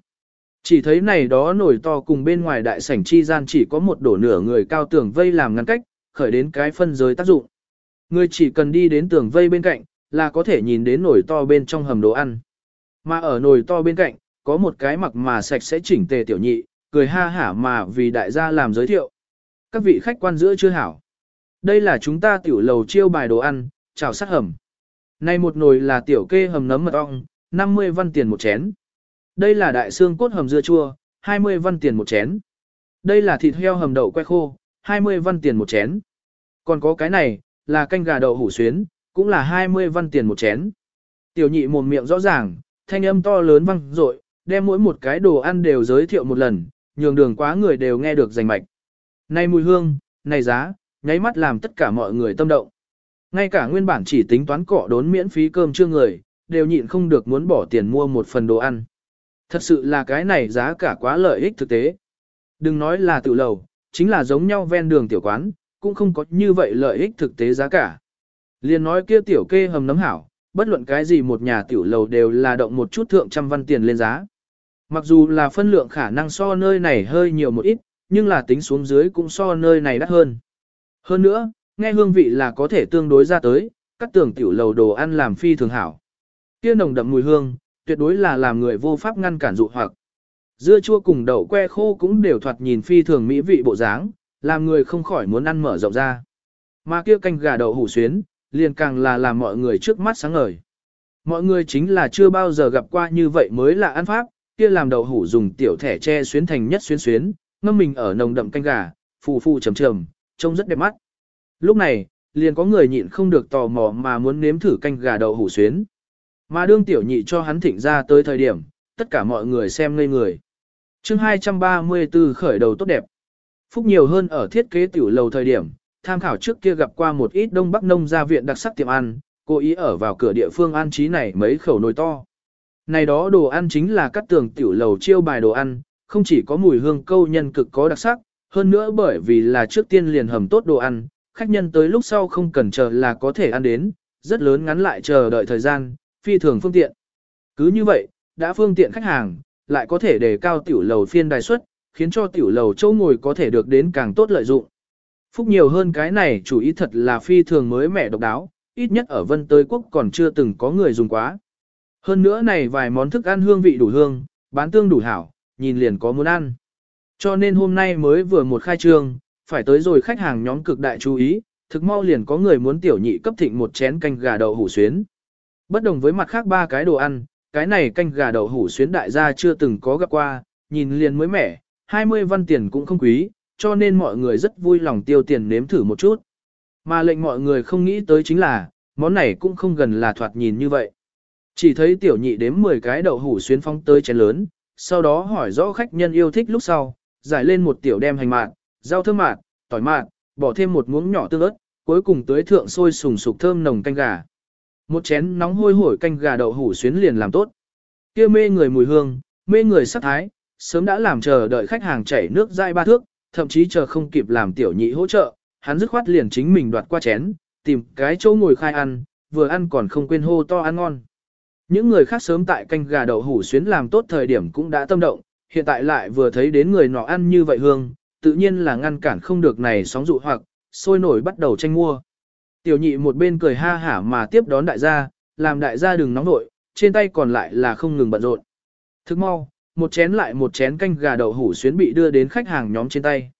Chỉ thấy này đó nổi to cùng bên ngoài đại sảnh chi gian chỉ có một đổ nửa người cao tường vây làm ngăn cách, khởi đến cái phân giới tác dụng. Người chỉ cần đi đến tường vây bên cạnh, là có thể nhìn đến nồi to bên trong hầm đồ ăn. Mà ở nồi to bên cạnh, có một cái mặc mà sạch sẽ chỉnh tề tiểu nhị, cười ha hả mà vì đại gia làm giới thiệu. Các vị khách quan giữa chưa hảo. Đây là chúng ta tiểu lầu chiêu bài đồ ăn, chào sát hầm. Này một nồi là tiểu kê hầm nấm mật ong, 50 văn tiền một chén. Đây là đại xương cốt hầm dưa chua, 20 văn tiền một chén. Đây là thịt heo hầm đậu que khô, 20 văn tiền một chén. Còn có cái này, là canh gà đậu hủ xuyến, cũng là 20 văn tiền một chén. Tiểu nhị mồm miệng rõ ràng, thanh âm to lớn vang dội, đem mỗi một cái đồ ăn đều giới thiệu một lần, nhường đường quá người đều nghe được rành mạch. Này mùi hương, này giá, nháy mắt làm tất cả mọi người tâm động. Ngay cả nguyên bản chỉ tính toán cọ đốn miễn phí cơm chưa người, đều nhịn không được muốn bỏ tiền mua một phần đồ ăn. Thật sự là cái này giá cả quá lợi ích thực tế. Đừng nói là tự lầu, chính là giống nhau ven đường tiểu quán, cũng không có như vậy lợi ích thực tế giá cả. Liên nói kia tiểu kê hầm nấm hảo, bất luận cái gì một nhà tiểu lầu đều là động một chút thượng trăm văn tiền lên giá. Mặc dù là phân lượng khả năng so nơi này hơi nhiều một ít, nhưng là tính xuống dưới cũng so nơi này đắt hơn. Hơn nữa, nghe hương vị là có thể tương đối ra tới, các tường tiểu lầu đồ ăn làm phi thường hảo. Kia nồng đậm mùi hương, tuyệt đối là làm người vô pháp ngăn cản dụ hoặc. Dưa chua cùng đậu que khô cũng đều thoạt nhìn phi thường mỹ vị bộ dáng, làm người không khỏi muốn ăn mở rộng ra. Mà kia canh gà đậu hủ xuyến, liền càng là làm mọi người trước mắt sáng ngời. Mọi người chính là chưa bao giờ gặp qua như vậy mới là ăn pháp, kia làm đậu hủ dùng tiểu thẻ che xuyến thành nhất xuyến xuyến, ngâm mình ở nồng đậm canh gà, phù phù trầm trầm, trông rất đẹp mắt. Lúc này, liền có người nhịn không được tò mò mà muốn nếm thử canh gà đậu hủ xuyến. Mà đương tiểu nhị cho hắn thịnh ra tới thời điểm, tất cả mọi người xem ngây người. chương 234 khởi đầu tốt đẹp. Phúc nhiều hơn ở thiết kế tiểu lầu thời điểm, tham khảo trước kia gặp qua một ít đông bắc nông gia viện đặc sắc tiệm ăn, cố ý ở vào cửa địa phương an trí này mấy khẩu nồi to. Này đó đồ ăn chính là các tường tiểu lầu chiêu bài đồ ăn, không chỉ có mùi hương câu nhân cực có đặc sắc, hơn nữa bởi vì là trước tiên liền hầm tốt đồ ăn, khách nhân tới lúc sau không cần chờ là có thể ăn đến, rất lớn ngắn lại chờ đợi thời gian, phi thường phương tiện. Cứ như vậy, đã phương tiện khách hàng, lại có thể đề cao tiểu lầu phiên đài suất, khiến cho tiểu lầu châu ngồi có thể được đến càng tốt lợi dụng. Phúc nhiều hơn cái này chủ ý thật là phi thường mới mẻ độc đáo, ít nhất ở Vân Tơi Quốc còn chưa từng có người dùng quá. Hơn nữa này vài món thức ăn hương vị đủ hương, bán tương đủ hảo, nhìn liền có muốn ăn. Cho nên hôm nay mới vừa một khai trương, phải tới rồi khách hàng nhóm cực đại chú ý, thực mau liền có người muốn tiểu nhị cấp thịnh một chén canh gà đậu hủ xuyến. Bất đồng với mặt khác ba cái đồ ăn, cái này canh gà đậu hủ xuyến đại gia chưa từng có gặp qua, nhìn liền mới mẻ, 20 văn tiền cũng không quý, cho nên mọi người rất vui lòng tiêu tiền nếm thử một chút. Mà lệnh mọi người không nghĩ tới chính là, món này cũng không gần là thoạt nhìn như vậy. Chỉ thấy tiểu nhị đếm 10 cái đậu hủ xuyến phong tới chén lớn, sau đó hỏi rõ khách nhân yêu thích lúc sau, giải lên một tiểu đem hành mạt, rau thơm mạt, tỏi mạt, bỏ thêm một muỗng nhỏ tương ớt, cuối cùng tới thượng sôi sùng sục thơm nồng canh gà. Một chén nóng hôi hổi canh gà đậu hủ xuyến liền làm tốt. Kia mê người mùi hương, mê người sắc thái, sớm đã làm chờ đợi khách hàng chảy nước dai ba thước, thậm chí chờ không kịp làm tiểu nhị hỗ trợ, hắn dứt khoát liền chính mình đoạt qua chén, tìm cái chỗ ngồi khai ăn, vừa ăn còn không quên hô to ăn ngon. Những người khác sớm tại canh gà đậu hủ xuyến làm tốt thời điểm cũng đã tâm động, hiện tại lại vừa thấy đến người nọ ăn như vậy hương, tự nhiên là ngăn cản không được này sóng dụ hoặc, sôi nổi bắt đầu tranh mua. Tiểu nhị một bên cười ha hả mà tiếp đón đại gia, làm đại gia đừng nóng nội, trên tay còn lại là không ngừng bận rộn. Thức mau, một chén lại một chén canh gà đậu hủ xuyến bị đưa đến khách hàng nhóm trên tay.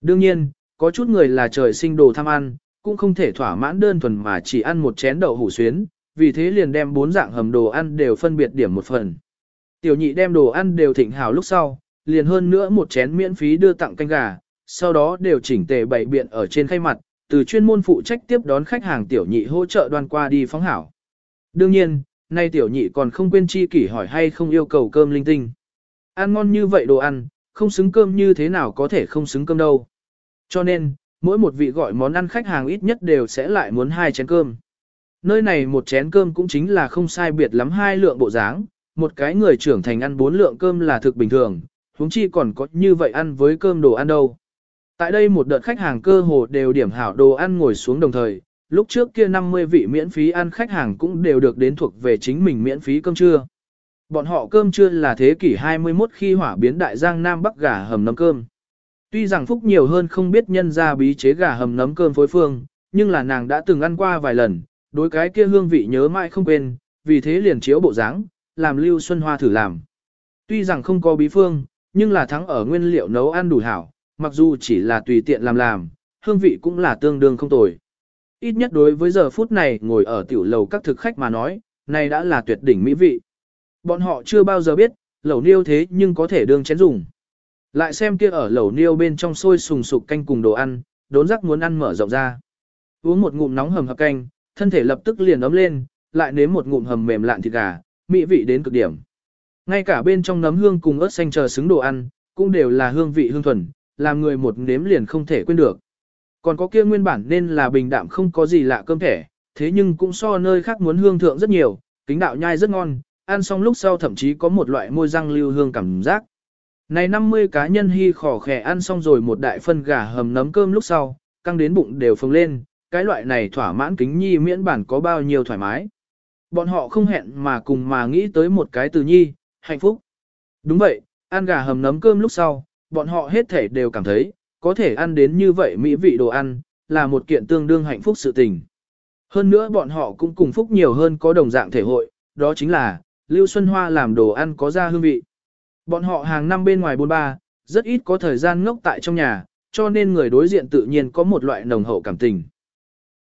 Đương nhiên, có chút người là trời sinh đồ tham ăn, cũng không thể thỏa mãn đơn thuần mà chỉ ăn một chén đậu hủ xuyến, vì thế liền đem bốn dạng hầm đồ ăn đều phân biệt điểm một phần. Tiểu nhị đem đồ ăn đều thịnh hào lúc sau, liền hơn nữa một chén miễn phí đưa tặng canh gà, sau đó đều chỉnh tề bày biện ở trên khay mặt, từ chuyên môn phụ trách tiếp đón khách hàng tiểu nhị hỗ trợ đoan qua đi phóng hảo. Đương nhiên, nay tiểu nhị còn không quên chi kỷ hỏi hay không yêu cầu cơm linh tinh. Ăn ngon như vậy đồ ăn, không xứng cơm như thế nào có thể không xứng cơm đâu. Cho nên, mỗi một vị gọi món ăn khách hàng ít nhất đều sẽ lại muốn hai chén cơm. Nơi này một chén cơm cũng chính là không sai biệt lắm hai lượng bộ dáng, một cái người trưởng thành ăn bốn lượng cơm là thực bình thường, huống chi còn có như vậy ăn với cơm đồ ăn đâu. Tại đây một đợt khách hàng cơ hồ đều điểm hảo đồ ăn ngồi xuống đồng thời, lúc trước kia 50 vị miễn phí ăn khách hàng cũng đều được đến thuộc về chính mình miễn phí cơm trưa. Bọn họ cơm trưa là thế kỷ 21 khi hỏa biến đại giang Nam Bắc gà hầm nấm cơm. Tuy rằng Phúc nhiều hơn không biết nhân ra bí chế gà hầm nấm cơm phối phương, nhưng là nàng đã từng ăn qua vài lần, đối cái kia hương vị nhớ mãi không quên, vì thế liền chiếu bộ dáng, làm Lưu Xuân Hoa thử làm. Tuy rằng không có bí phương, nhưng là thắng ở nguyên liệu nấu ăn đủ hảo, mặc dù chỉ là tùy tiện làm làm, hương vị cũng là tương đương không tồi. Ít nhất đối với giờ phút này ngồi ở tiểu lầu các thực khách mà nói, này đã là tuyệt đỉnh mỹ vị. Bọn họ chưa bao giờ biết, lẩu niêu thế nhưng có thể đương chén dùng. Lại xem kia ở lẩu niêu bên trong sôi sùng sục canh cùng đồ ăn, đốn rắc muốn ăn mở rộng ra. Uống một ngụm nóng hầm hập canh, thân thể lập tức liền ấm lên, lại nếm một ngụm hầm mềm lạn thịt gà, mỹ vị đến cực điểm. Ngay cả bên trong nấm hương cùng ớt xanh chờ xứng đồ ăn, cũng đều là hương vị hương thuần, làm người một nếm liền không thể quên được. Còn có kia nguyên bản nên là bình đạm không có gì lạ cơm thẻ, thế nhưng cũng so nơi khác muốn hương thượng rất nhiều, kính đạo nhai rất ngon, ăn xong lúc sau thậm chí có một loại môi răng lưu hương cảm giác. Này 50 cá nhân hy khỏ khẻ ăn xong rồi một đại phân gà hầm nấm cơm lúc sau, căng đến bụng đều phồng lên, cái loại này thỏa mãn kính nhi miễn bản có bao nhiêu thoải mái. Bọn họ không hẹn mà cùng mà nghĩ tới một cái từ nhi, hạnh phúc. Đúng vậy, ăn gà hầm nấm cơm lúc sau, bọn họ hết thể đều cảm thấy, có thể ăn đến như vậy mỹ vị đồ ăn, là một kiện tương đương hạnh phúc sự tình. Hơn nữa bọn họ cũng cùng phúc nhiều hơn có đồng dạng thể hội, đó chính là, Lưu Xuân Hoa làm đồ ăn có ra hương vị. Bọn họ hàng năm bên ngoài buôn ba, rất ít có thời gian ngốc tại trong nhà, cho nên người đối diện tự nhiên có một loại nồng hậu cảm tình.